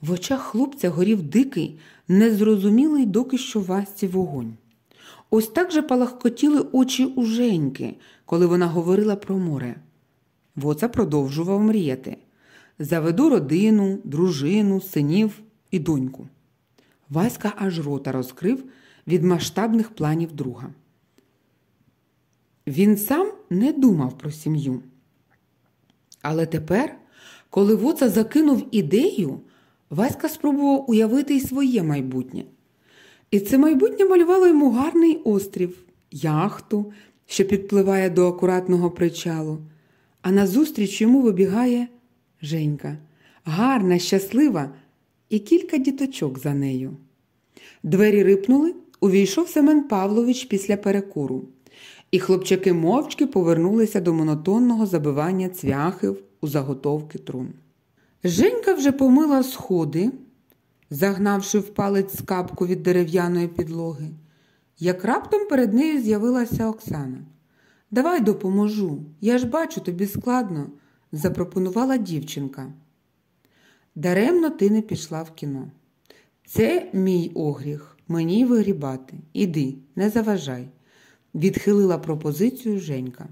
В очах хлопця горів дикий, незрозумілий доки що Васці вогонь. Ось так же палахкотіли очі у Женьки, коли вона говорила про море. Воца продовжував мріяти. Заведу родину, дружину, синів і доньку. Васька аж рота розкрив від масштабних планів друга. Він сам не думав про сім'ю. Але тепер, коли Воца закинув ідею, Васька спробував уявити й своє майбутнє. І це майбутнє малювало йому гарний острів, яхту, що підпливає до акуратного причалу, а назустріч йому вибігає Женька, гарна, щаслива і кілька діточок за нею. Двері рипнули, увійшов Семен Павлович після перекуру, і хлопчаки мовчки повернулися до монотонного забивання цвяхів у заготовки трун. Женька вже помила сходи, загнавши в палець скапку від дерев'яної підлоги, як раптом перед нею з'явилася Оксана. Давай допоможу, я ж бачу, тобі складно, запропонувала дівчинка. Даремно ти не пішла в кіно. Це мій огріх, мені вигрібати. Іди, не заважай, відхилила пропозицію Женька.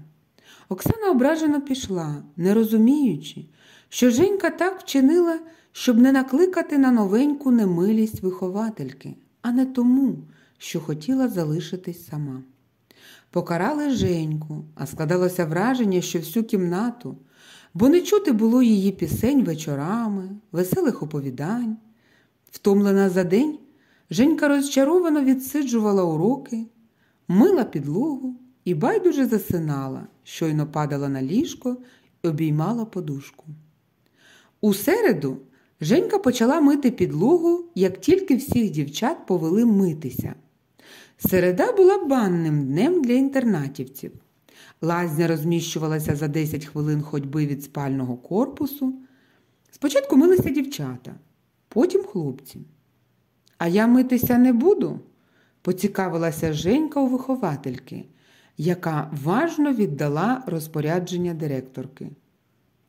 Оксана ображено пішла, не розуміючи, що Женька так вчинила, щоб не накликати на новеньку немилість виховательки, а не тому, що хотіла залишитись сама. Покарали Женьку, а складалося враження, що всю кімнату, бо не чути було її пісень вечорами, веселих оповідань. Втомлена за день, Женька розчаровано відсиджувала уроки, мила підлогу і байдуже засинала, щойно падала на ліжко і обіймала подушку. У середу Женька почала мити підлогу, як тільки всіх дівчат повели митися. Середа була банним днем для інтернатівців. Лазня розміщувалася за 10 хвилин ходьби від спального корпусу. Спочатку милися дівчата, потім хлопці. А я митися не буду, поцікавилася Женька у виховательки, яка важно віддала розпорядження директорки.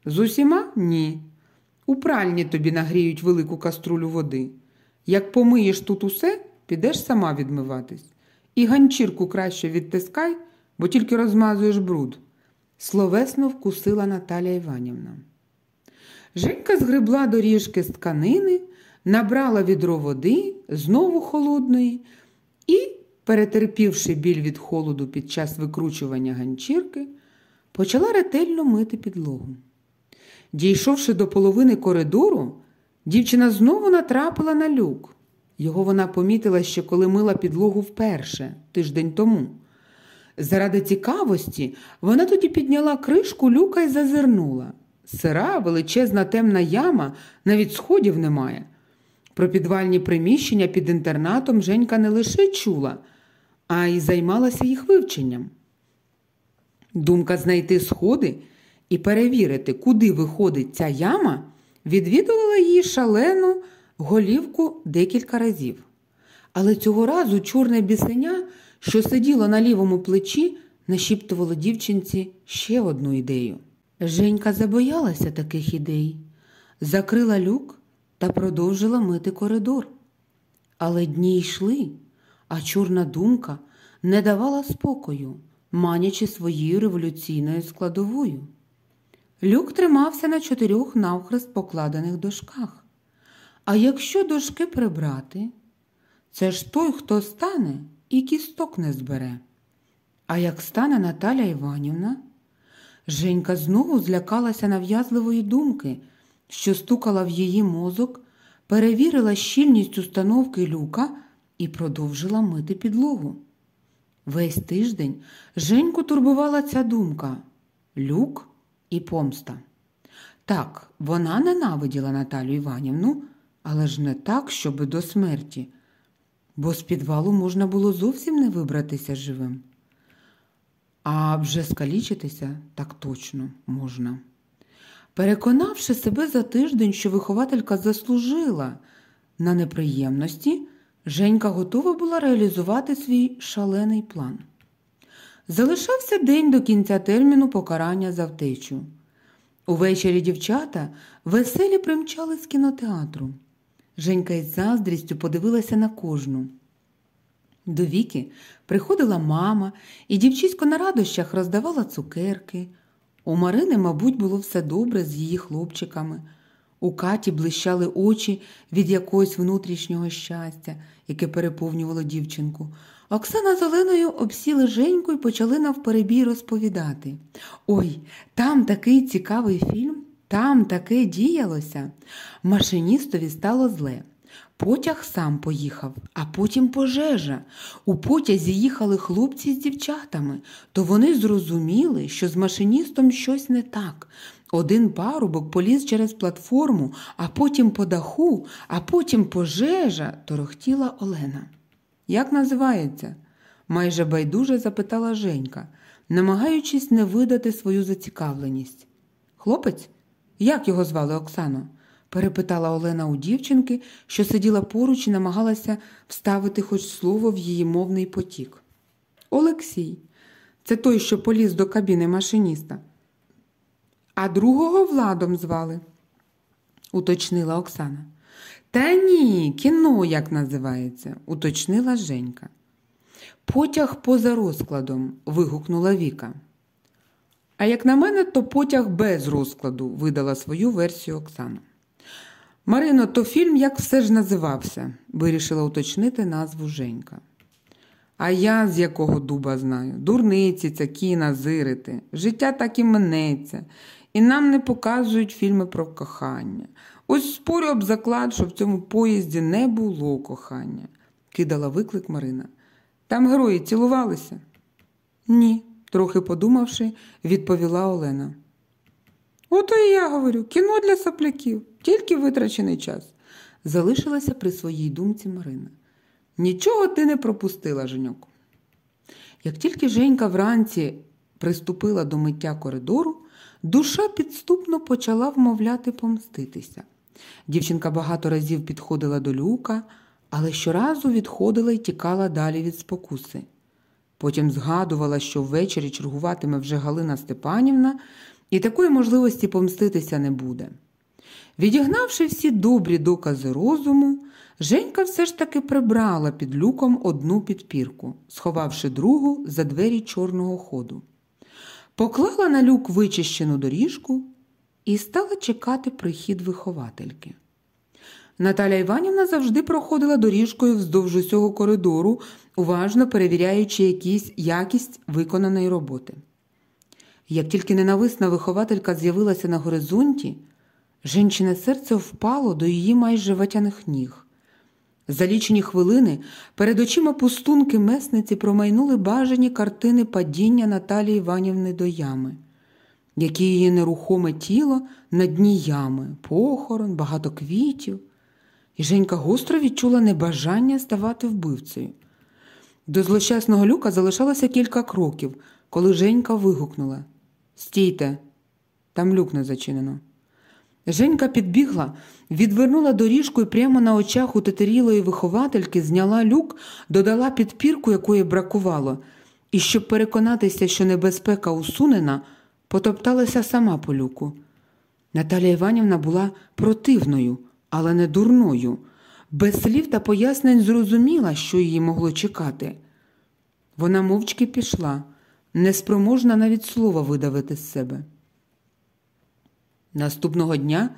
З усіма ні. У пральні тобі нагріють велику каструлю води. Як помиєш тут усе, підеш сама відмиватись. І ганчірку краще відтискай, бо тільки розмазуєш бруд. Словесно вкусила Наталя Іванівна. Женька згребла доріжки з тканини, набрала відро води, знову холодної, і, перетерпівши біль від холоду під час викручування ганчірки, почала ретельно мити підлогу. Дійшовши до половини коридору, дівчина знову натрапила на люк. Його вона помітила ще коли мила підлогу вперше, тиждень тому. Заради цікавості вона тоді підняла кришку люка і зазирнула. Сира, величезна темна яма, навіть сходів немає. Про підвальні приміщення під інтернатом Женька не лише чула, а й займалася їх вивченням. Думка знайти сходи і перевірити, куди виходить ця яма, відвідувала її шалену голівку декілька разів. Але цього разу чорне бісеня, що сиділо на лівому плечі, нашіптувало дівчинці ще одну ідею. Женька забоялася таких ідей, закрила люк та продовжила мити коридор. Але дні йшли, а чорна думка не давала спокою, манячи своєю революційною складовою. Люк тримався на чотирьох навхрест покладених дошках. А якщо дошки прибрати, це ж той, хто стане і кісток не збере. А як стане Наталя Іванівна, Женька знову злякалася нав'язливої думки, що стукала в її мозок, перевірила щільність установки люка і продовжила мити підлогу. Весь тиждень Женьку турбувала ця думка люк і помста. Так, вона ненавиділа Наталю Іванівну, але ж не так, щоби до смерті, бо з підвалу можна було зовсім не вибратися живим. А вже скалічитися так точно можна. Переконавши себе за тиждень, що вихователька заслужила на неприємності, Женька готова була реалізувати свій шалений план. Залишався день до кінця терміну покарання за втечу. Увечері дівчата веселі примчали з кінотеатру. Женька із заздрістю подивилася на кожну. До віки приходила мама, і дівчисько на радощах роздавала цукерки. У Марини, мабуть, було все добре з її хлопчиками. У Каті блищали очі від якогось внутрішнього щастя, яке переповнювало дівчинку. Оксана з Оленою обсіли Женьку і почали навперебій розповідати. Ой, там такий цікавий фільм, там таке діялося. Машиністові стало зле. Потяг сам поїхав, а потім пожежа. У потязі їхали хлопці з дівчатами, то вони зрозуміли, що з машиністом щось не так. Один парубок поліз через платформу, а потім по даху, а потім пожежа, торохтіла Олена. Як називається? майже байдуже запитала Женька, намагаючись не видати свою зацікавленість. Хлопець? Як його звали Оксано? перепитала Олена у дівчинки, що сиділа поруч і намагалася вставити хоч слово в її мовний потік. Олексій, це той, що поліз до кабіни машиніста. А другого владом звали, уточнила Оксана. Та ні, кіно як називається, уточнила Женька. Потяг поза розкладом, вигукнула Віка. А як на мене, то потяг без розкладу, видала свою версію Оксана. Марино, то фільм як все ж називався, вирішила уточнити назву Женька. А я з якого дуба знаю. Дурниці це кіна, зирити. Життя так і минеться, і нам не показують фільми про кохання. Ось спорю об заклад, що в цьому поїзді не було кохання, кидала виклик Марина. Там герої цілувалися? Ні, трохи подумавши, відповіла Олена. Ото і я говорю, кіно для сопляків, тільки витрачений час. Залишилася при своїй думці Марина. Нічого ти не пропустила, Женьок. Як тільки Женька вранці приступила до миття коридору, душа підступно почала вмовляти помститися. Дівчинка багато разів підходила до люка, але щоразу відходила і тікала далі від спокуси. Потім згадувала, що ввечері чергуватиме вже Галина Степанівна, і такої можливості помститися не буде. Відігнавши всі добрі докази розуму, Женька все ж таки прибрала під люком одну підпірку, сховавши другу за двері чорного ходу. Поклала на люк вичищену доріжку і стала чекати прихід виховательки. Наталя Іванівна завжди проходила доріжкою вздовж усього коридору, уважно перевіряючи якісь якість виконаної роботи. Як тільки ненависна вихователька з'явилася на горизонті, жінчине серце впало до її майже ватяних ніг. За лічені хвилини перед очима пустунки месниці промайнули бажані картини падіння Наталії Іванівни до ями, які її нерухоме тіло на дні ями, похорон, багато квітів. І Женька гостро відчула небажання ставати вбивцею. До злощасного люка залишалося кілька кроків, коли Женька вигукнула Стійте, там люк не зачинено. Женька підбігла, відвернула доріжку і прямо на очах у тетерілої виховательки зняла люк, додала підпірку, якої бракувало, і, щоб переконатися, що небезпека усунена, потопталася сама по люку. Наталя Іванівна була противною, але не дурною. Без слів та пояснень зрозуміла, що її могло чекати. Вона мовчки пішла, неспроможна навіть слова видавити з себе. Наступного дня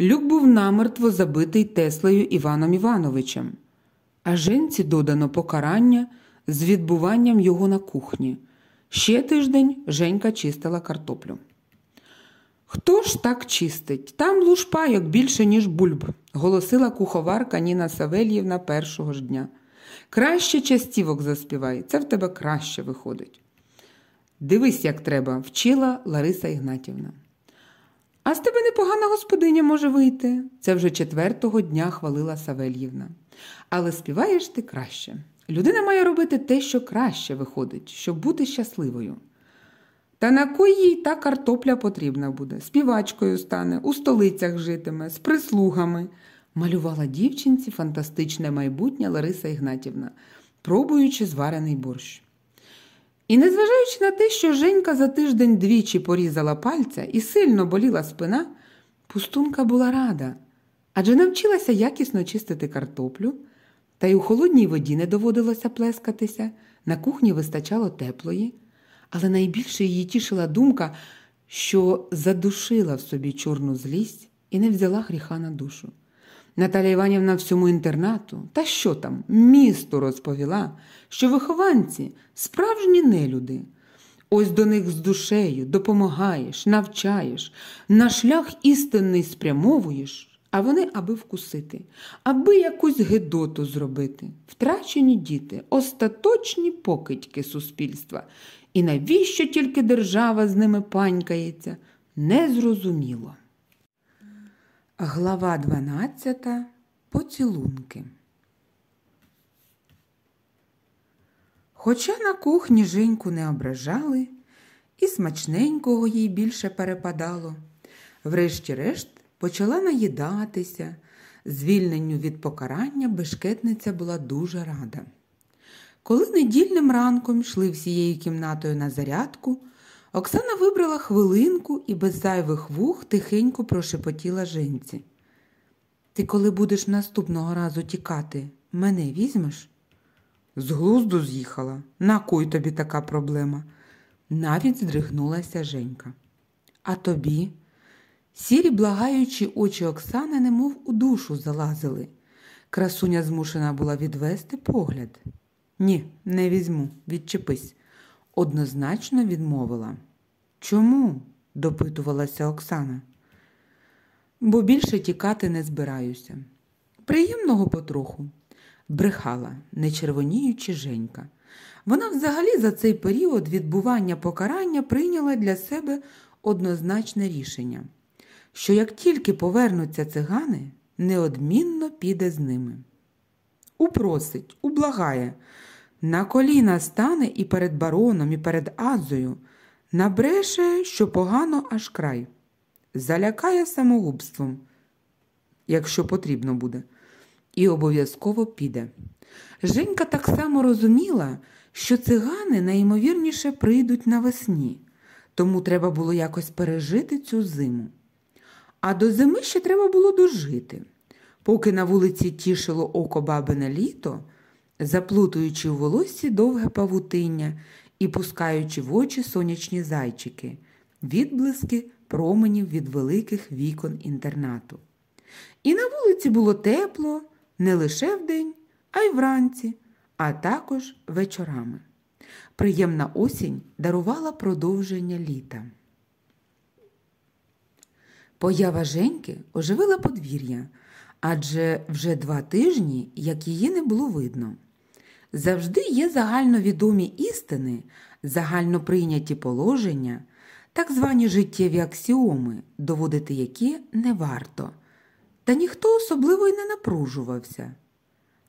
люк був намертво забитий Теслею Іваном Івановичем, а женці додано покарання з відбуванням його на кухні. Ще тиждень Женька чистила картоплю. Хто ж так чистить? Там лушпайок більше, ніж бульб, голосила куховарка Ніна Савельєвна першого ж дня. Краще частівок заспівай, це в тебе краще виходить. Дивись, як треба, вчила Лариса Ігнатівна. А з тебе непогана господиня може вийти. Це вже четвертого дня хвалила Савельївна. Але співаєш ти краще. Людина має робити те, що краще виходить, щоб бути щасливою. Та на кой їй та картопля потрібна буде? Співачкою стане, у столицях житиме, з прислугами, малювала дівчинці фантастичне майбутнє Лариса Ігнатівна, пробуючи зварений борщ. І незважаючи на те, що Женька за тиждень двічі порізала пальця і сильно боліла спина, пустунка була рада, адже навчилася якісно чистити картоплю, та й у холодній воді не доводилося плескатися, на кухні вистачало теплої, але найбільше її тішила думка, що задушила в собі чорну злість і не взяла гріха на душу. Наталя Іванівна всьому інтернату, та що там, місту розповіла, що вихованці справжні нелюди. Ось до них з душею допомагаєш, навчаєш, на шлях істинний спрямовуєш, а вони аби вкусити, аби якусь гидоту зробити. Втрачені діти, остаточні покидьки суспільства. І навіщо тільки держава з ними панькається, незрозуміло. Глава 12. Поцілунки. Хоча на кухні Женьку не ображали, і смачненького їй більше перепадало, врешті-решт почала наїдатися. Звільненню від покарання бешкетниця була дуже рада. Коли недільним ранком йшли всією кімнатою на зарядку, Оксана вибрала хвилинку і без зайвих вух тихенько прошепотіла женці. Ти, коли будеш наступного разу тікати, мене візьмеш? З глузду з'їхала. На кой тобі така проблема? Навіть здригнулася Женька. А тобі? Сірі, благаючі очі Оксани, немов у душу залазили. Красуня змушена була відвести погляд. Ні, не візьму, відчепись однозначно відмовила. Чому? допитувалася Оксана. Бо більше тікати не збираюся. Приємного потроху, брехала, не червоніючи Женька. Вона взагалі за цей період відбування покарання прийняла для себе однозначне рішення, що як тільки повернуться цигани, неодмінно піде з ними. Упросить, ублагає, на коліна стане і перед бароном, і перед Азою, набреше, що погано аж край, залякає самогубством, якщо потрібно буде, і обов'язково піде. Женька так само розуміла, що цигани найімовірніше прийдуть навесні, тому треба було якось пережити цю зиму. А до зими ще треба було дожити. Поки на вулиці тішило око бабине літо заплутуючи у волоссі довге павутиння і пускаючи в очі сонячні зайчики, відблиски променів від великих вікон інтернату. І на вулиці було тепло не лише вдень, а й вранці, а також вечорами. Приємна осінь дарувала продовження літа. Поява Женьки оживила подвір'я, адже вже два тижні, як її не було видно. Завжди є загальновідомі істини, загальноприйняті положення, так звані життєві аксіоми, доводити які не варто, та ніхто особливо й не напружувався.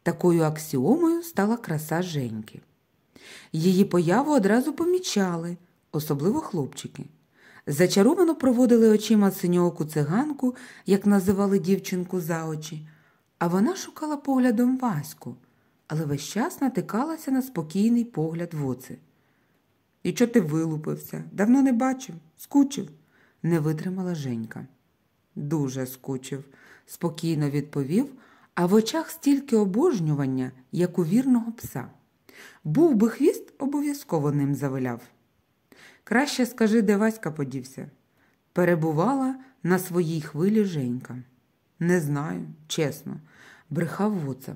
Такою аксіомою стала краса Женьки. Її появу одразу помічали, особливо хлопчики. Зачаровано проводили очима синьооку циганку, як називали дівчинку за очі, а вона шукала поглядом Ваську але весь час натикалася на спокійний погляд воци. І чого ти вилупився? Давно не бачив, скучив, не витримала Женька. Дуже скучив, спокійно відповів, а в очах стільки обожнювання, як у вірного пса. Був би хвіст, обов'язково ним завиляв. Краще скажи, де Васька подівся. Перебувала на своїй хвилі Женька. Не знаю, чесно, брехав воца.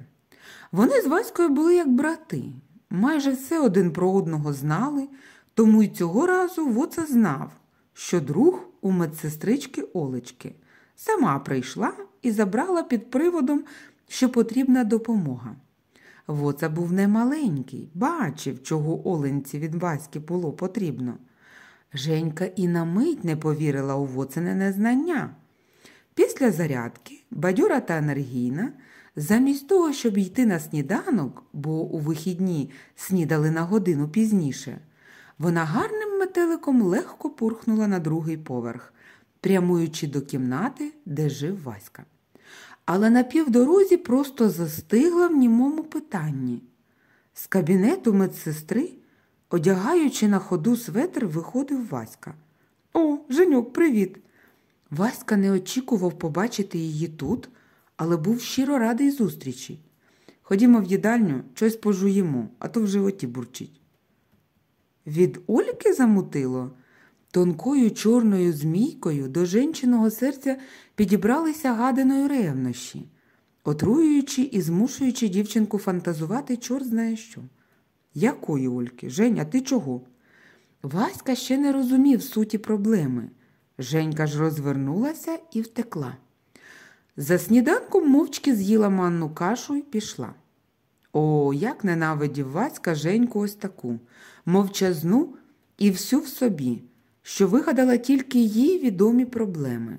Вони з Ваською були як брати, майже все один про одного знали, тому й цього разу Воца знав, що друг у медсестрички Олечки сама прийшла і забрала під приводом, що потрібна допомога. Воца був немаленький, бачив, чого Оленці від Васьки було потрібно. Женька і на мить не повірила у воцине незнання. Після зарядки, бадьора та енергійна, замість того, щоб йти на сніданок, бо у вихідні снідали на годину пізніше, вона гарним метеликом легко пурхнула на другий поверх, прямуючи до кімнати, де жив Васька. Але на півдорозі просто застигла в німому питанні. З кабінету медсестри, одягаючи на ходу светр, виходив Васька. О, Женьок, привіт! Васька не очікував побачити її тут, але був щиро радий зустрічі. Ходімо в їдальню, щось пожуємо, а то в животі бурчить. Від Ольки замутило. Тонкою чорною змійкою до жінчиного серця підібралися гадиною ревнощі, отруюючи і змушуючи дівчинку фантазувати чорт знає що. Якої Ольки? Женя, ти чого? Васька ще не розумів суті проблеми. Женька ж розвернулася і втекла. За сніданком мовчки з'їла манну кашу і пішла. О, як ненавидів Васька Женьку ось таку, мовчазну і всю в собі, що вигадала тільки їй відомі проблеми.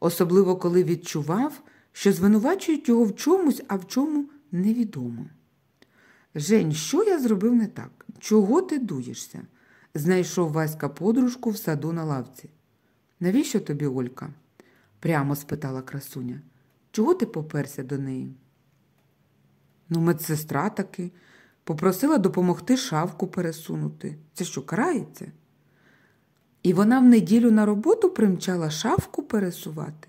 Особливо коли відчував, що звинувачують його в чомусь, а в чому невідомо. Жень, що я зробив не так? Чого ти дуєшся? знайшов Васька подружку в саду на лавці. Навіщо тобі Олька? прямо спитала красуня. Чого ти поперся до неї? Ну, медсестра таки попросила допомогти шавку пересунути. Це що, карається? І вона в неділю на роботу примчала шавку пересувати.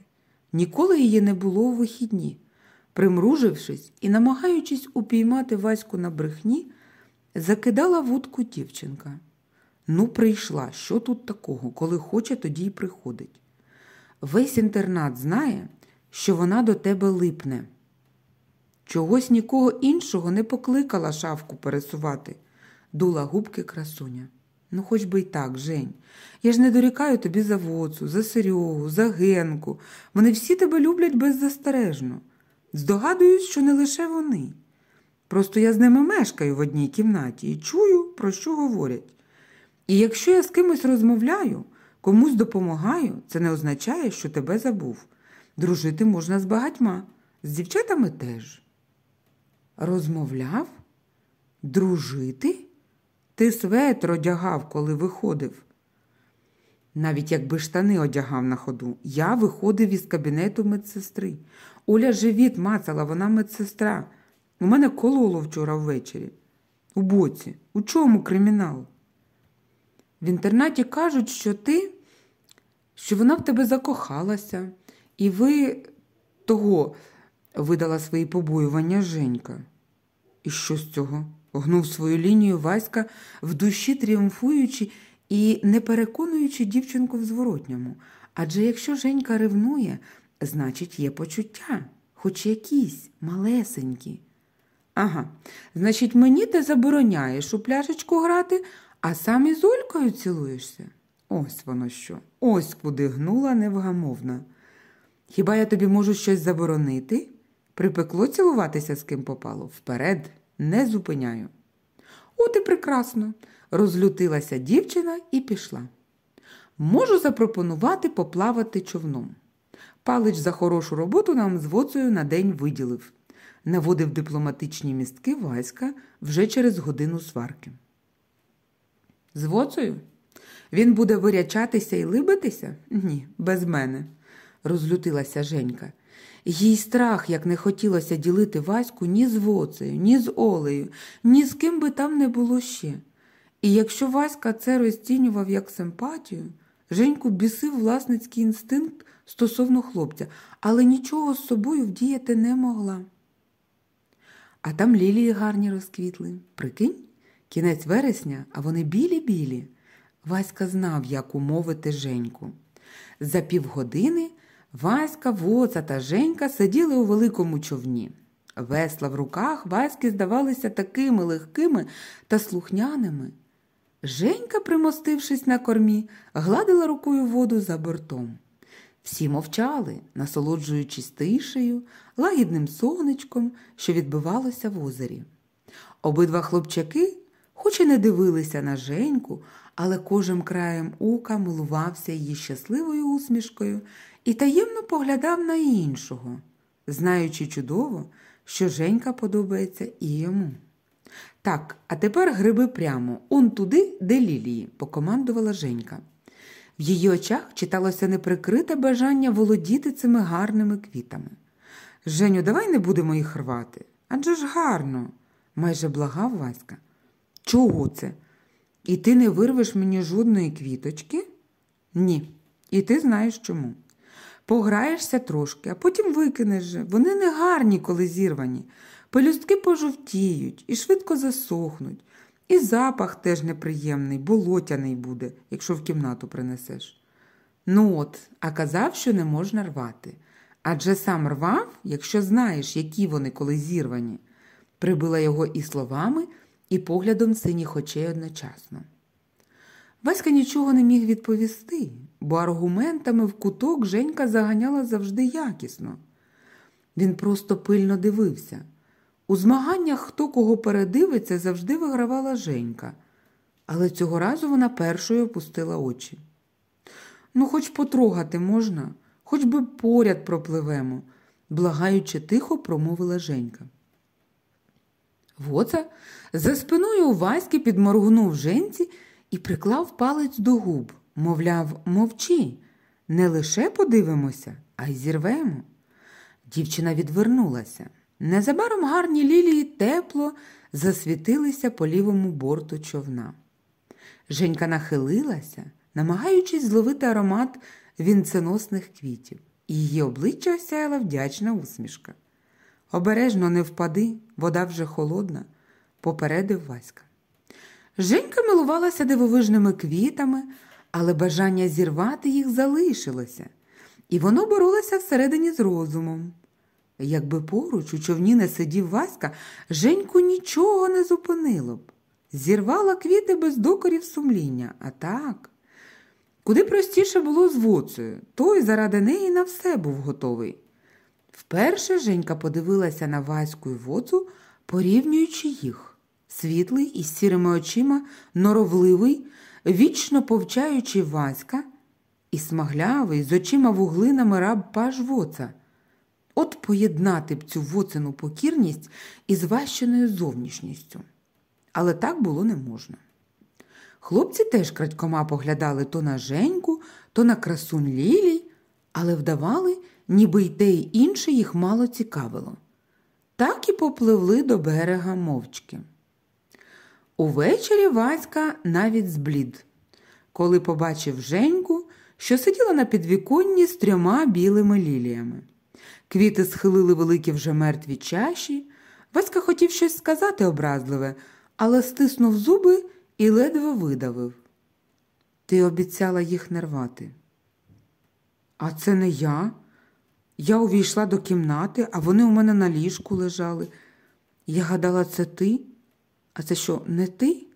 Ніколи її не було у вихідні. Примружившись і намагаючись упіймати Ваську на брехні, закидала вудку дівчинка. Ну, прийшла, що тут такого, коли хоче, тоді й приходить. Весь інтернат знає, що вона до тебе липне. Чогось нікого іншого не покликала шавку пересувати, дула губки красуня. Ну, хоч би й так, Жень. Я ж не дорікаю тобі за воцу, за Серегу, за Генку. Вони всі тебе люблять беззастережно. Здогадуюсь, що не лише вони. Просто я з ними мешкаю в одній кімнаті і чую, про що говорять. І якщо я з кимось розмовляю, комусь допомагаю, це не означає, що тебе забув. Дружити можна з багатьма, з дівчатами теж. Розмовляв? Дружити? Ти светр одягав, коли виходив. Навіть якби штани одягав на ходу, я виходив із кабінету медсестри. Оля живіт мацала, вона медсестра. У мене кололо вчора ввечері. У боці. У чому кримінал? В інтернаті кажуть, що ти, що вона в тебе закохалася, і ви того видала свої побоювання Женька. І що з цього? Гнув свою лінію Васька в душі тріумфуючи і не переконуючи дівчинку в зворотньому. Адже якщо Женька ревнує, значить, є почуття, хоч якісь малесенькі. Ага, значить, мені ти забороняєш у пляшечку грати, а сам із Олькою цілуєшся. Ось воно що, ось куди гнула невгамовна. Хіба я тобі можу щось заборонити? Припекло цілуватися з ким попало? Вперед, не зупиняю. От і прекрасно, розлютилася дівчина і пішла. Можу запропонувати поплавати човном. Палич за хорошу роботу нам з воцею на день виділив. Наводив дипломатичні містки Васька вже через годину сварки. З воцею? Він буде вирячатися і либитися? Ні, без мене, розлютилася Женька. Їй страх, як не хотілося ділити Ваську ні з воцею, ні з Олею, ні з ким би там не було ще. І якщо Васька це розцінював як симпатію, Женьку бісив власницький інстинкт стосовно хлопця, але нічого з собою вдіяти не могла. А там лілії гарні розквітли. Прикинь, кінець вересня, а вони білі-білі. Васька знав, як умовити Женьку. За півгодини Васька, Воца та Женька сиділи у великому човні. Весла в руках Васьки здавалися такими легкими та слухняними. Женька, примостившись на кормі, гладила рукою воду за бортом. Всі мовчали, насолоджуючись тишею, лагідним сонечком, що відбивалося в озері. Обидва хлопчаки, хоч і не дивилися на Женьку, але кожним краєм ока милувався її щасливою усмішкою і таємно поглядав на іншого, знаючи чудово, що Женька подобається і йому. Так, а тепер гриби прямо, он туди, де лілії, покомандувала Женька. В її очах читалося неприкрите бажання володіти цими гарними квітами. Женю, давай не будемо їх рвати. Адже ж гарно, майже благав Васька. Чого це? І ти не вирвеш мені жодної квіточки? Ні. І ти знаєш чому. Пограєшся трошки, а потім викинеш же. Вони не гарні, коли зірвані. Пелюстки пожовтіють і швидко засохнуть. І запах теж неприємний, болотяний буде, якщо в кімнату принесеш. Ну от, а казав, що не можна рвати. Адже сам рвав, якщо знаєш, які вони коли зірвані, прибила його і словами, і поглядом синіх очей одночасно. Васька нічого не міг відповісти, бо аргументами в куток Женька заганяла завжди якісно. Він просто пильно дивився. У змаганнях хто кого передивиться, завжди вигравала Женька, але цього разу вона першою опустила очі. Ну, хоч потрогати можна, хоч би поряд пропливемо, благаючи тихо, промовила Женька. Воца за спиною Васьки підморгнув Женці і приклав палець до губ, мовляв, мовчи, не лише подивимося, а й зірвемо. Дівчина відвернулася. Незабаром гарні лілії тепло засвітилися по лівому борту човна. Женька нахилилася, намагаючись зловити аромат вінценосних квітів, її обличчя осяяла вдячна усмішка. Обережно не впади, вода вже холодна, попередив Васька. Женька милувалася дивовижними квітами, але бажання зірвати їх залишилося, і воно боролося всередині з розумом. Якби поруч у човні не сидів Васька, Женьку нічого не зупинило б. Зірвала квіти без докорів сумління, а так. Куди простіше було з воцею, той заради неї на все був готовий. Вперше Женька подивилася на Ваську і воцу, порівнюючи їх. Світлий із сірими очима, норовливий, вічно повчаючий Васька, і смаглявий з очима вуглинами раб паж воца. От поєднати б цю воцину покірність із ващеною зовнішністю. Але так було не можна. Хлопці теж крадькома поглядали то на Женьку, то на красунь Лілій, але вдавали, ніби й те й інше їх мало цікавило. Так і попливли до берега мовчки. Увечері Васька навіть зблід, коли побачив Женьку, що сиділа на підвіконні з трьома білими ліліями. Квіти схилили великі вже мертві чаші. Васька хотів щось сказати образливе, але стиснув зуби і ледве видавив. Ти обіцяла їх не рвати. А це не я. Я увійшла до кімнати, а вони у мене на ліжку лежали. Я гадала, це ти? А це що, не ти?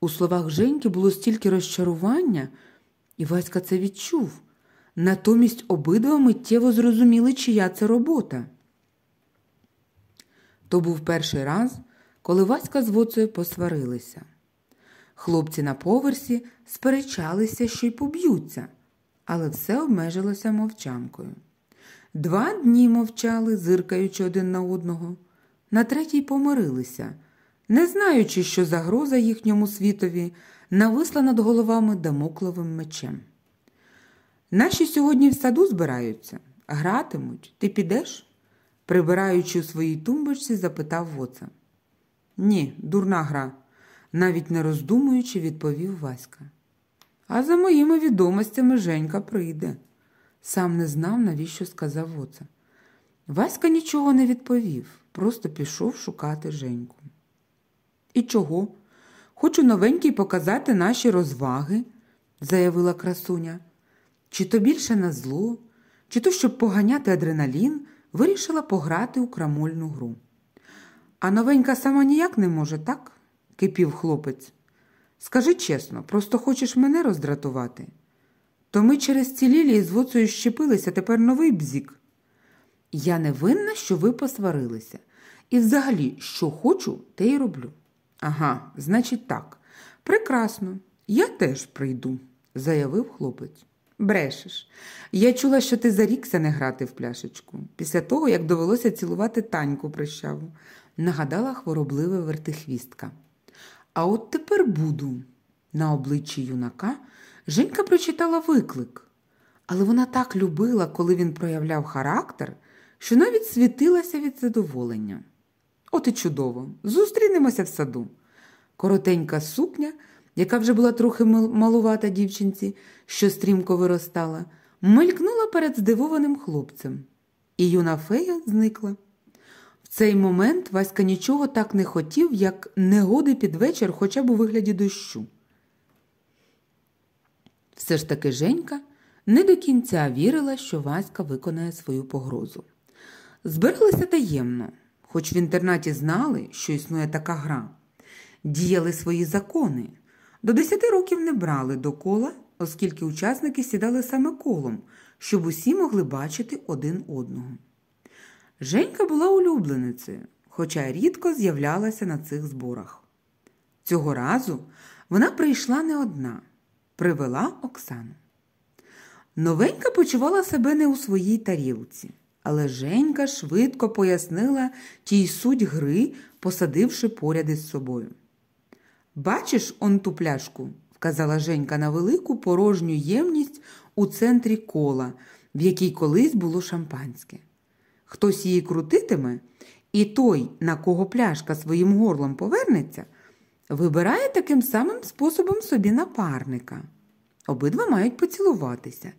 У словах Женьки було стільки розчарування, і Васька це відчув. Натомість обидва миттєво зрозуміли, чия це робота. То був перший раз, коли Васька з Воцею посварилися. Хлопці на поверсі сперечалися, що й поб'ються, але все обмежилося мовчанкою. Два дні мовчали, зиркаючи один на одного, на третій помирилися, не знаючи, що загроза їхньому світові нависла над головами дамокловим мечем. Наші сьогодні в саду збираються, гратимуть. Ти підеш? прибираючи у своїй тумбочці, запитав воца. Ні, дурна гра, навіть не роздумуючи, відповів Васька. А за моїми відомостями Женька прийде. Сам не знав, навіщо сказав воца. Васька нічого не відповів, просто пішов шукати Женьку. І чого? Хочу новенький показати наші розваги, заявила красуня. Чи то більше на зло, чи то, щоб поганяти адреналін, вирішила пограти у крамольну гру. А новенька сама ніяк не може, так? кипів хлопець. Скажи чесно, просто хочеш мене роздратувати? То ми через ці лілії з воцею щепилися, тепер новий бзік. Я не винна, що ви посварилися. І взагалі, що хочу, те й роблю. Ага, значить так. Прекрасно, я теж прийду, заявив хлопець. Брешеш. Я чула, що ти зарікся не грати в пляшечку, після того, як довелося цілувати таньку прищаву, нагадала хвороблива вертихвістка. А от тепер буду. На обличчі юнака Женька прочитала виклик, але вона так любила, коли він проявляв характер, що навіть світилася від задоволення. От і чудово, зустрінемося в саду. Коротенька сукня, яка вже була трохи малувата дівчинці, що стрімко виростала, мелькнула перед здивованим хлопцем, і юна фея зникла. В цей момент Васька нічого так не хотів, як негоди під вечір хоча б у вигляді дощу. Все ж таки Женька не до кінця вірила, що Васька виконає свою погрозу. Збиралися таємно, хоч в інтернаті знали, що існує така гра, діяли свої закони. До десяти років не брали до кола, оскільки учасники сідали саме колом, щоб усі могли бачити один одного. Женька була улюбленицею, хоча рідко з'являлася на цих зборах. Цього разу вона прийшла не одна, привела Оксану. Новенька почувала себе не у своїй тарілці, але Женька швидко пояснила тій суть гри, посадивши поряд із собою. Бачиш он ту пляшку, вказала Женька на велику порожню ємність у центрі кола, в якій колись було шампанське. Хтось її крутитиме, і той, на кого пляшка своїм горлом повернеться, вибирає таким самим способом собі напарника. Обидва мають поцілуватися.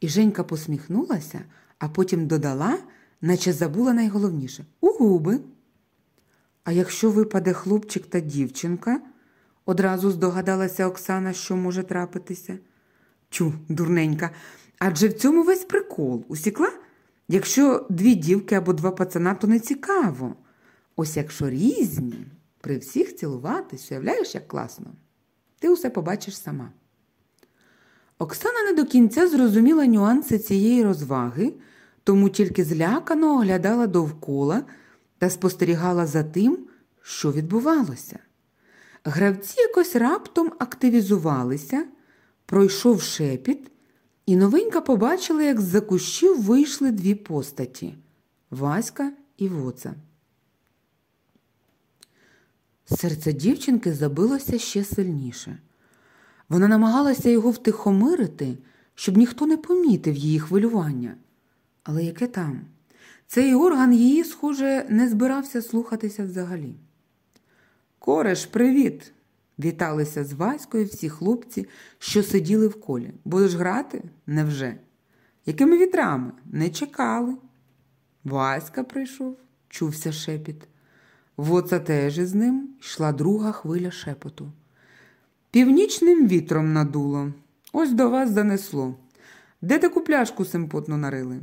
І Женька посміхнулася, а потім додала, наче забула найголовніше у губи. А якщо випаде хлопчик та дівчинка, одразу здогадалася Оксана, що може трапитися. Тю, дурненька, адже в цьому весь прикол усікла? Якщо дві дівки або два пацана, то не цікаво. Ось якщо різні, при всіх цілуватись, уявляєш, як класно, ти усе побачиш сама. Оксана не до кінця зрозуміла нюанси цієї розваги, тому тільки злякано оглядала довкола та спостерігала за тим, що відбувалося. Гравці якось раптом активізувалися, пройшов шепіт, і новенька побачила, як з-за кущів вийшли дві постаті Васька і Воца. Серце дівчинки забилося ще сильніше. Вона намагалася його втихомирити, щоб ніхто не помітив її хвилювання. Але яке там? Цей орган її, схоже, не збирався слухатися взагалі. Кореш, привіт! Віталися з Ваською всі хлопці, що сиділи в колі. Будеш грати? Невже? Якими вітрами? Не чекали. Васька прийшов, чувся шепіт. Воца теж із ним йшла друга хвиля шепоту. Північним вітром надуло. Ось до вас занесло. Де таку пляшку симпотно нарили?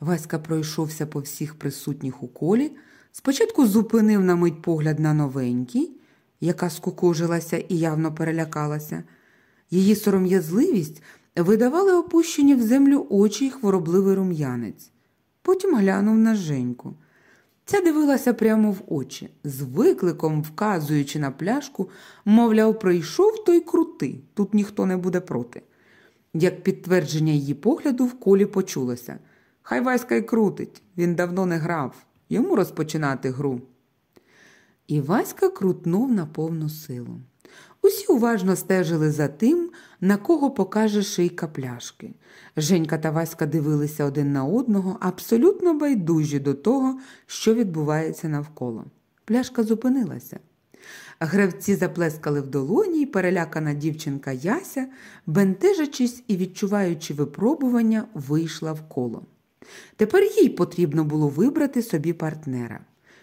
Васька пройшовся по всіх присутніх у колі, спочатку зупинив на мить погляд на новенький, яка скукожилася і явно перелякалася. Її сором'язливість видавали опущені в землю очі й хворобливий рум'янець. Потім глянув на Женьку. Ця дивилася прямо в очі, з викликом, вказуючи на пляшку, мовляв, прийшов той крутий, тут ніхто не буде проти. Як підтвердження її погляду в колі почулося. Хай Васька й крутить, він давно не грав, йому розпочинати гру. І Васька крутнув на повну силу. Усі уважно стежили за тим, на кого покаже шийка пляшки. Женька та Васька дивилися один на одного, абсолютно байдужі до того, що відбувається навколо. Пляшка зупинилася. Гравці заплескали в долоні, і перелякана дівчинка Яся, бентежачись і відчуваючи випробування, вийшла в коло. Тепер їй потрібно було вибрати собі партнера.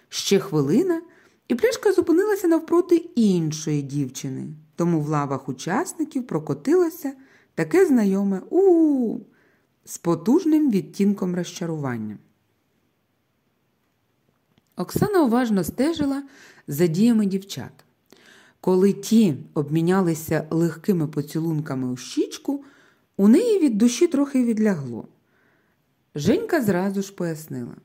Ще хвилина, і пляшка зупинилася навпроти іншої дівчини, тому в лавах учасників прокотилося таке знайоме у з потужним відтінком розчарування. Оксана уважно стежила за діями дівчат. Коли ті обмінялися легкими поцілунками у щічку, У неї від душі трохи відлягло. Женька зразу ж пояснила.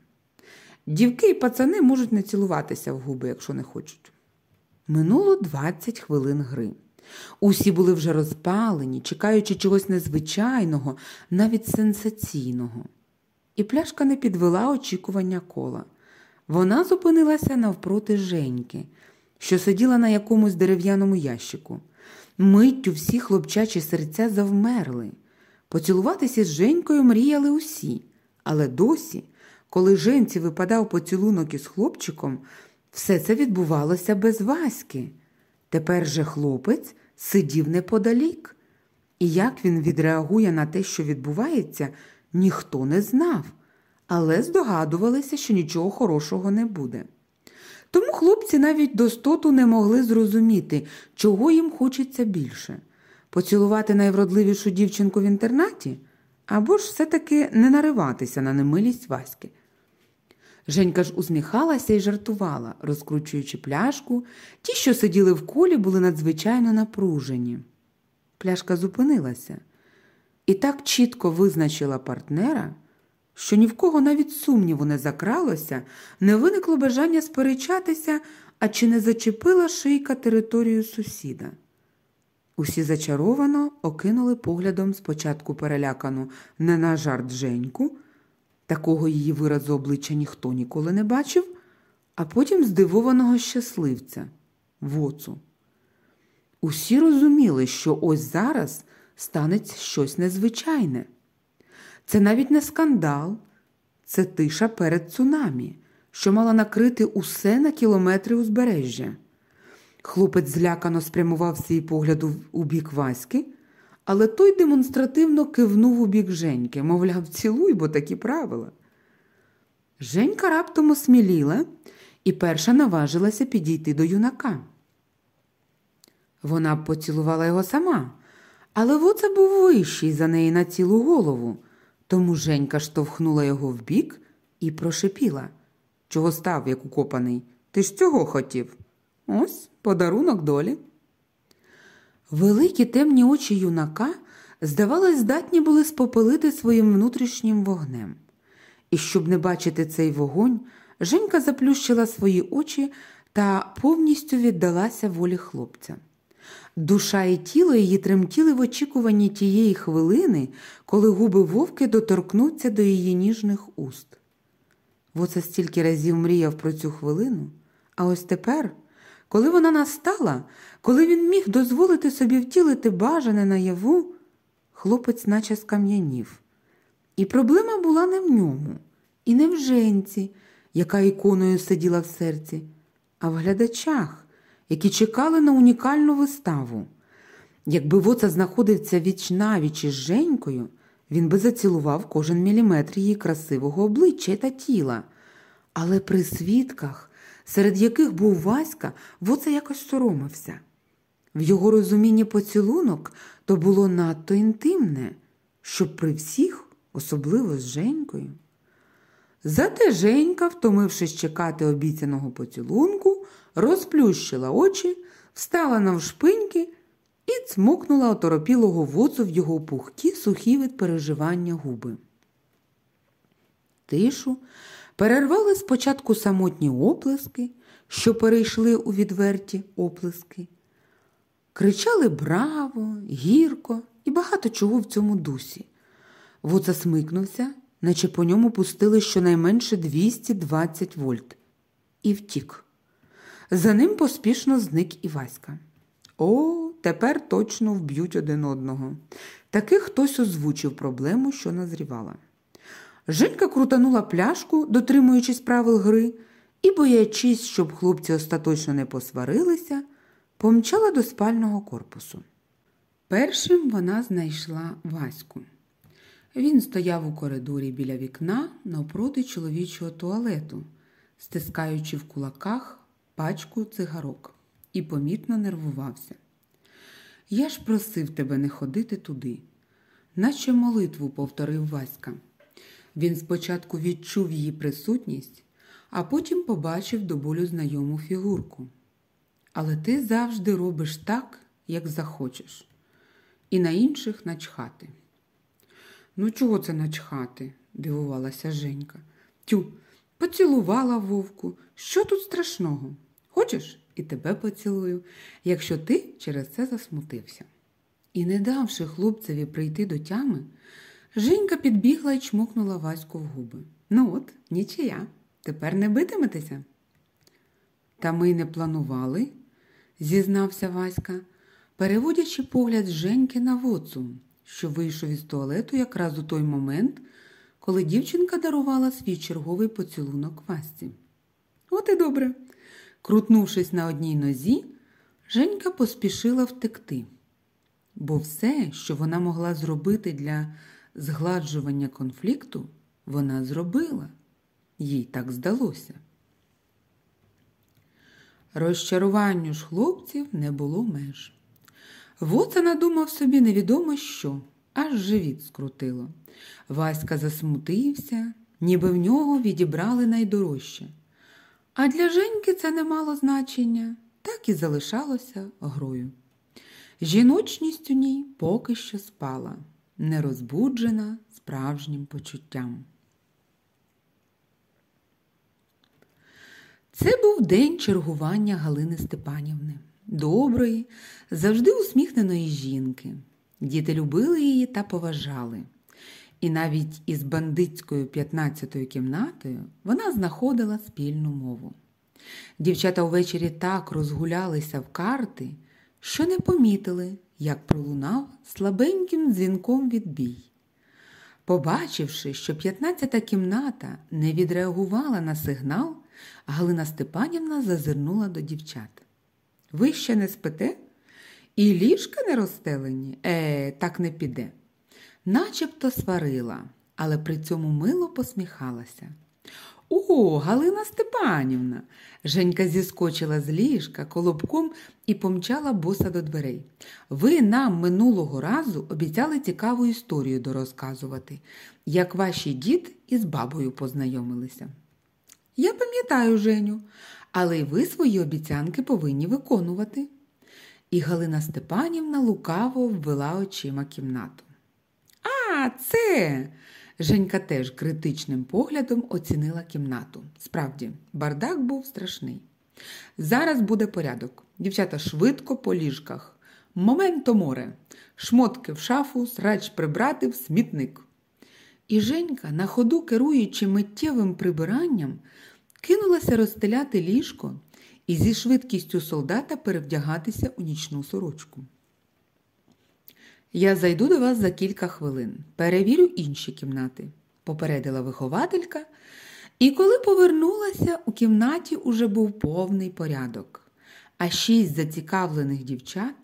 Дівки і пацани можуть не цілуватися в губи, якщо не хочуть. Минуло 20 хвилин гри. Усі були вже розпалені, чекаючи чогось незвичайного, навіть сенсаційного. І пляшка не підвела очікування кола. Вона зупинилася навпроти Женьки, що сиділа на якомусь дерев'яному ящику. Миттю всі хлопчачі серця завмерли. Поцілуватися з Женькою мріяли усі, але досі, коли Женці випадав поцілунок із хлопчиком, все це відбувалося без Васьки. Тепер же хлопець сидів неподалік. І як він відреагує на те, що відбувається, ніхто не знав, але здогадувалися, що нічого хорошого не буде. Тому хлопці навіть до стоту не могли зрозуміти, чого їм хочеться більше поцілувати найвродливішу дівчинку в інтернаті або ж все-таки не нариватися на немилість Васьки. Женька ж усміхалася і жартувала, розкручуючи пляшку. Ті, що сиділи в колі, були надзвичайно напружені. Пляшка зупинилася і так чітко визначила партнера, що ні в кого навіть сумніву не закралося, не виникло бажання сперечатися, а чи не зачепила шийка територію сусіда. Усі зачаровано окинули поглядом спочатку перелякану не на жарт Женьку, такого її виразу обличчя ніхто ніколи не бачив, а потім здивованого щасливця воцу. Усі розуміли, що ось зараз станеться щось незвичайне. Це навіть не скандал, це тиша перед цунамі, що мала накрити усе на кілометри узбережжя. Хлопець злякано спрямував свій погляд у бік Васьки, але той демонстративно кивнув у бік Женьки, мовляв, цілуй, бо такі правила. Женька раптом осміліла і перша наважилася підійти до юнака. Вона б поцілувала його сама, але воце був вищий за неї на цілу голову, тому Женька штовхнула його вбік і прошипіла. Чого став, як укопаний? Ти ж цього хотів? Ось подарунок долі. Великі темні очі юнака, здавалось, здатні були спопелити своїм внутрішнім вогнем. І щоб не бачити цей вогонь, Женька заплющила свої очі та повністю віддалася волі хлопця. Душа і тіло її тремтіли в очікуванні тієї хвилини, коли губи вовки доторкнуться до її ніжних уст. Воце стільки разів мріяв про цю хвилину, а ось тепер, коли вона настала, коли він міг дозволити собі втілити бажане наяву, хлопець наче скам'янів. І проблема була не в ньому, і не в женці, яка іконою сиділа в серці, а в глядачах, які чекали на унікальну виставу. Якби Воца знаходився віч навіч із Женькою, він би зацілував кожен міліметр її красивого обличчя та тіла. Але при свідках, серед яких був Васька, Воца якось соромився. В його розумінні поцілунок то було надто інтимне, щоб при всіх, особливо з Женькою. Зате Женька, втомившись чекати обіцяного поцілунку, розплющила очі, встала навшпиньки і цмокнула оторопілого воцу в його пухкі, сухі від переживання губи. Тишу перервали спочатку самотні оплески, що перейшли у відверті оплески. Кричали браво, гірко і багато чого в цьому дусі. Воца смикнувся, наче по ньому пустили щонайменше 220 вольт, і втік. За ним поспішно зник і Васька. О, тепер точно вб'ють один одного. Таки хтось озвучив проблему, що назрівала. Женька крутанула пляшку, дотримуючись правил гри, і, боячись, щоб хлопці остаточно не посварилися, помчала до спального корпусу. Першим вона знайшла Ваську. Він стояв у коридорі біля вікна навпроти чоловічого туалету, стискаючи в кулаках пачку цигарок, і помітно нервувався. Я ж просив тебе не ходити туди, наче молитву повторив Васька. Він спочатку відчув її присутність, а потім побачив до болю знайому фігурку. Але ти завжди робиш так, як захочеш, і на інших начхати. Ну, чого це начхати? дивувалася Женька. Тю, поцілувала вовку. Що тут страшного? Хочеш, і тебе поцілую, якщо ти через це засмутився. І, не давши хлопцеві прийти до тями, Женька підбігла і чмокнула Ваську в губи. Ну от, нічия, тепер не битиметеся. Та ми й не планували, зізнався Васька, переводячи погляд Женьки на воцу, що вийшов із туалету якраз у той момент, коли дівчинка дарувала свій черговий поцілунок Васці. От і добре. Крутнувшись на одній нозі, Женька поспішила втекти, бо все, що вона могла зробити для згладжування конфлікту, вона зробила. Їй так здалося. Розчаруванню ж хлопців не було меж. Воца надумав собі невідомо що, аж живіт скрутило. Васька засмутився, ніби в нього відібрали найдорожче. А для Женьки це не мало значення, так і залишалося грою. Жіночність у ній поки що спала, не розбуджена справжнім почуттям. Це був день чергування Галини Степанівни, доброї, завжди усміхненої жінки. Діти любили її та поважали. І навіть із бандитською 15-ю кімнатою вона знаходила спільну мову. Дівчата увечері так розгулялися в карти, що не помітили, як пролунав слабеньким дзвінком відбій. Побачивши, що 15-та кімната не відреагувала на сигнал, Галина Степанівна зазирнула до дівчат. Ви ще не спите? І ліжка не розстелені? Е, так не піде. Начебто сварила, але при цьому мило посміхалася. О, Галина Степанівна! Женька зіскочила з ліжка колобком і помчала боса до дверей. Ви нам минулого разу обіцяли цікаву історію дорозказувати, як ваші дід із бабою познайомилися. Я пам'ятаю, Женю, але й ви свої обіцянки повинні виконувати. І Галина Степанівна лукаво ввела очима кімнату. А, це. Женька теж критичним поглядом оцінила кімнату. Справді, бардак був страшний. Зараз буде порядок. Дівчата швидко по ліжках. Моменто море. Шмотки в шафу, срач прибрати в смітник. І Женька, на ходу керуючи миттєвим прибиранням, кинулася розстеляти ліжко і зі швидкістю солдата перевдягатися у нічну сорочку. Я зайду до вас за кілька хвилин, перевірю інші кімнати, попередила вихователька, і коли повернулася, у кімнаті уже був повний порядок, а шість зацікавлених дівчат,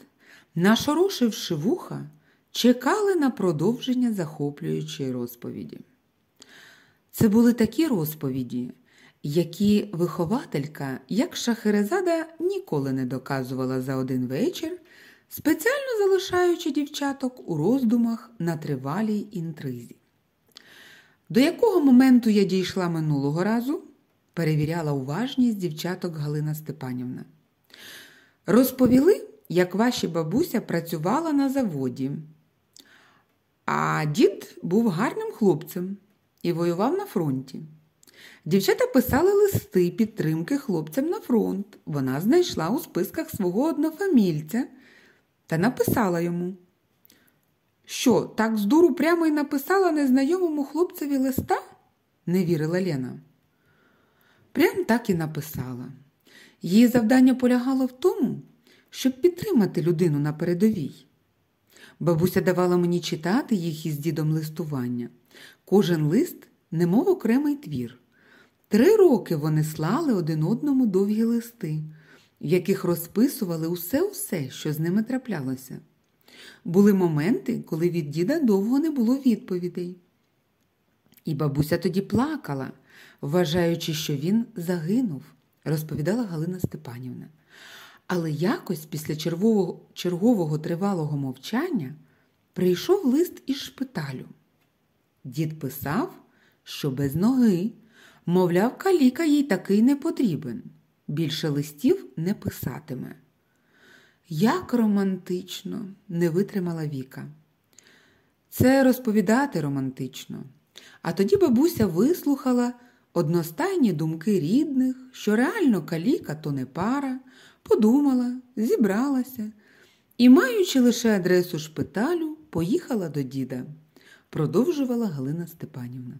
нашорошивши вуха, чекали на продовження захоплюючої розповіді. Це були такі розповіді, які вихователька, як Шахерезада, ніколи не доказувала за один вечір спеціально залишаючи дівчаток у роздумах на тривалій інтризі. До якого моменту я дійшла минулого разу? перевіряла уважність дівчаток Галина Степанівна. Розповіли, як ваші бабуся працювала на заводі, а дід був гарним хлопцем і воював на фронті. Дівчата писали листи підтримки хлопцям на фронт. Вона знайшла у списках свого однофамільця та написала йому. Що, так з дуру прямо й написала незнайомому хлопцеві листа? не вірила Лена. Прям так і написала. Її завдання полягало в тому, щоб підтримати людину на передовій. Бабуся давала мені читати їх із дідом листування. Кожен лист, немов окремий твір. Три роки вони слали один одному довгі листи в яких розписували усе-усе, що з ними траплялося. Були моменти, коли від діда довго не було відповідей. І бабуся тоді плакала, вважаючи, що він загинув, розповідала Галина Степанівна. Але якось після чергового, чергового тривалого мовчання прийшов лист із шпиталю. Дід писав, що без ноги, мовляв, каліка їй такий не потрібен більше листів не писатиме. Як романтично, не витримала Віка. це розповідати романтично. А тоді бабуся вислухала одностайні думки рідних, що реально каліка то не пара, подумала, зібралася і, маючи лише адресу шпиталю, поїхала до діда, продовжувала Галина Степанівна.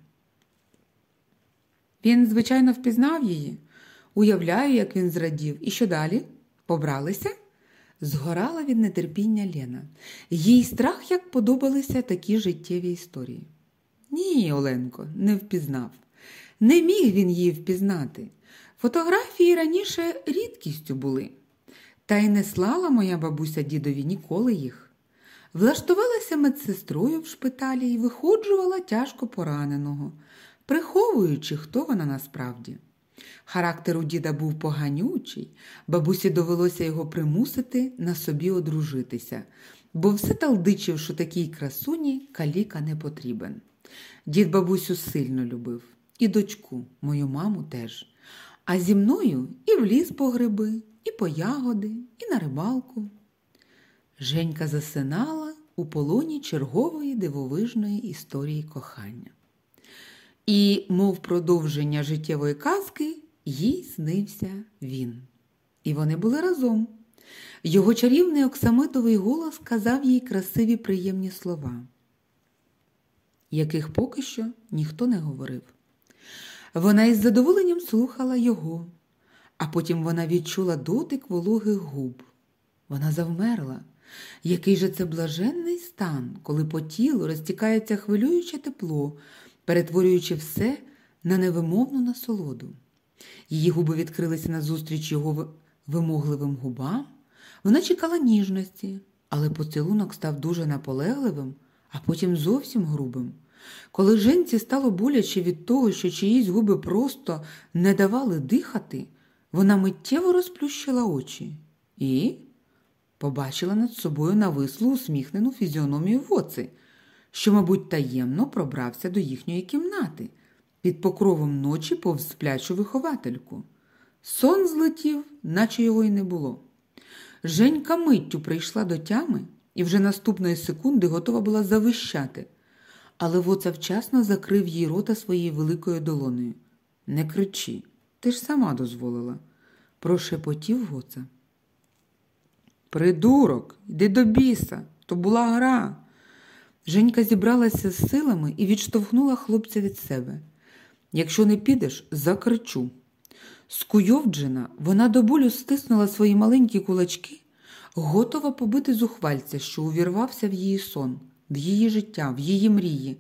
Він, звичайно, впізнав її. Уявляю, як він зрадів. І що далі? Побралися? Згорала від нетерпіння Лена. Їй страх як подобалися такі життєві історії. Ні, Оленко, не впізнав. Не міг він її впізнати. Фотографії раніше рідкістю були. Та й не слала моя бабуся дідові ніколи їх. Влаштувалася медсестрою в шпиталі і виходжувала тяжко пораненого, приховуючи, хто вона насправді. Характер у діда був поганючий, бабусі довелося його примусити на собі одружитися, бо все талдичив, що такій красуні каліка не потрібен. Дід бабусю сильно любив, і дочку, мою маму теж. А зі мною і в ліс по гриби, і по ягоди, і на рибалку. Женька засинала у полоні чергової дивовижної історії кохання. І, мов продовження життєвої казки, їй снився він. І вони були разом. Його чарівний оксамитовий голос казав їй красиві приємні слова, яких поки що ніхто не говорив. Вона із задоволенням слухала його, а потім вона відчула дотик вологих губ. Вона завмерла. Який же це блаженний стан, коли по тілу розтікається хвилююче тепло, перетворюючи все на невимовну насолоду. Її губи відкрилися назустріч його вимогливим губам. Вона чекала ніжності, але поцілунок став дуже наполегливим, а потім зовсім грубим. Коли жінці стало боляче від того, що чиїсь губи просто не давали дихати, вона миттєво розплющила очі і побачила над собою навислу усміхнену фізіономію воци, що, мабуть, таємно пробрався до їхньої кімнати під покровом ночі повз сплячу виховательку. Сон злетів, наче його й не було. Женька миттю прийшла до тями і вже наступної секунди готова була завищати, але воца вчасно закрив їй рота своєю великою долонею. Не кричи, ти ж сама дозволила, прошепотів воца. Придурок, йди до біса, то була гра. Женька зібралася з силами і відштовхнула хлопця від себе. Якщо не підеш, закричу. Скуйовджена, вона до болю стиснула свої маленькі кулачки, готова побити зухвальця, що увірвався в її сон, в її життя, в її мрії.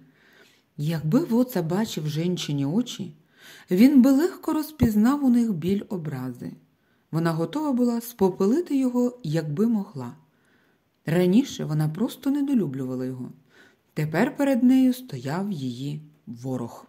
Якби воца бачив жінчині очі, він би легко розпізнав у них біль образи. Вона готова була спопилити його, якби могла. Раніше вона просто недолюблювала його. Тепер перед нею стояв її ворог.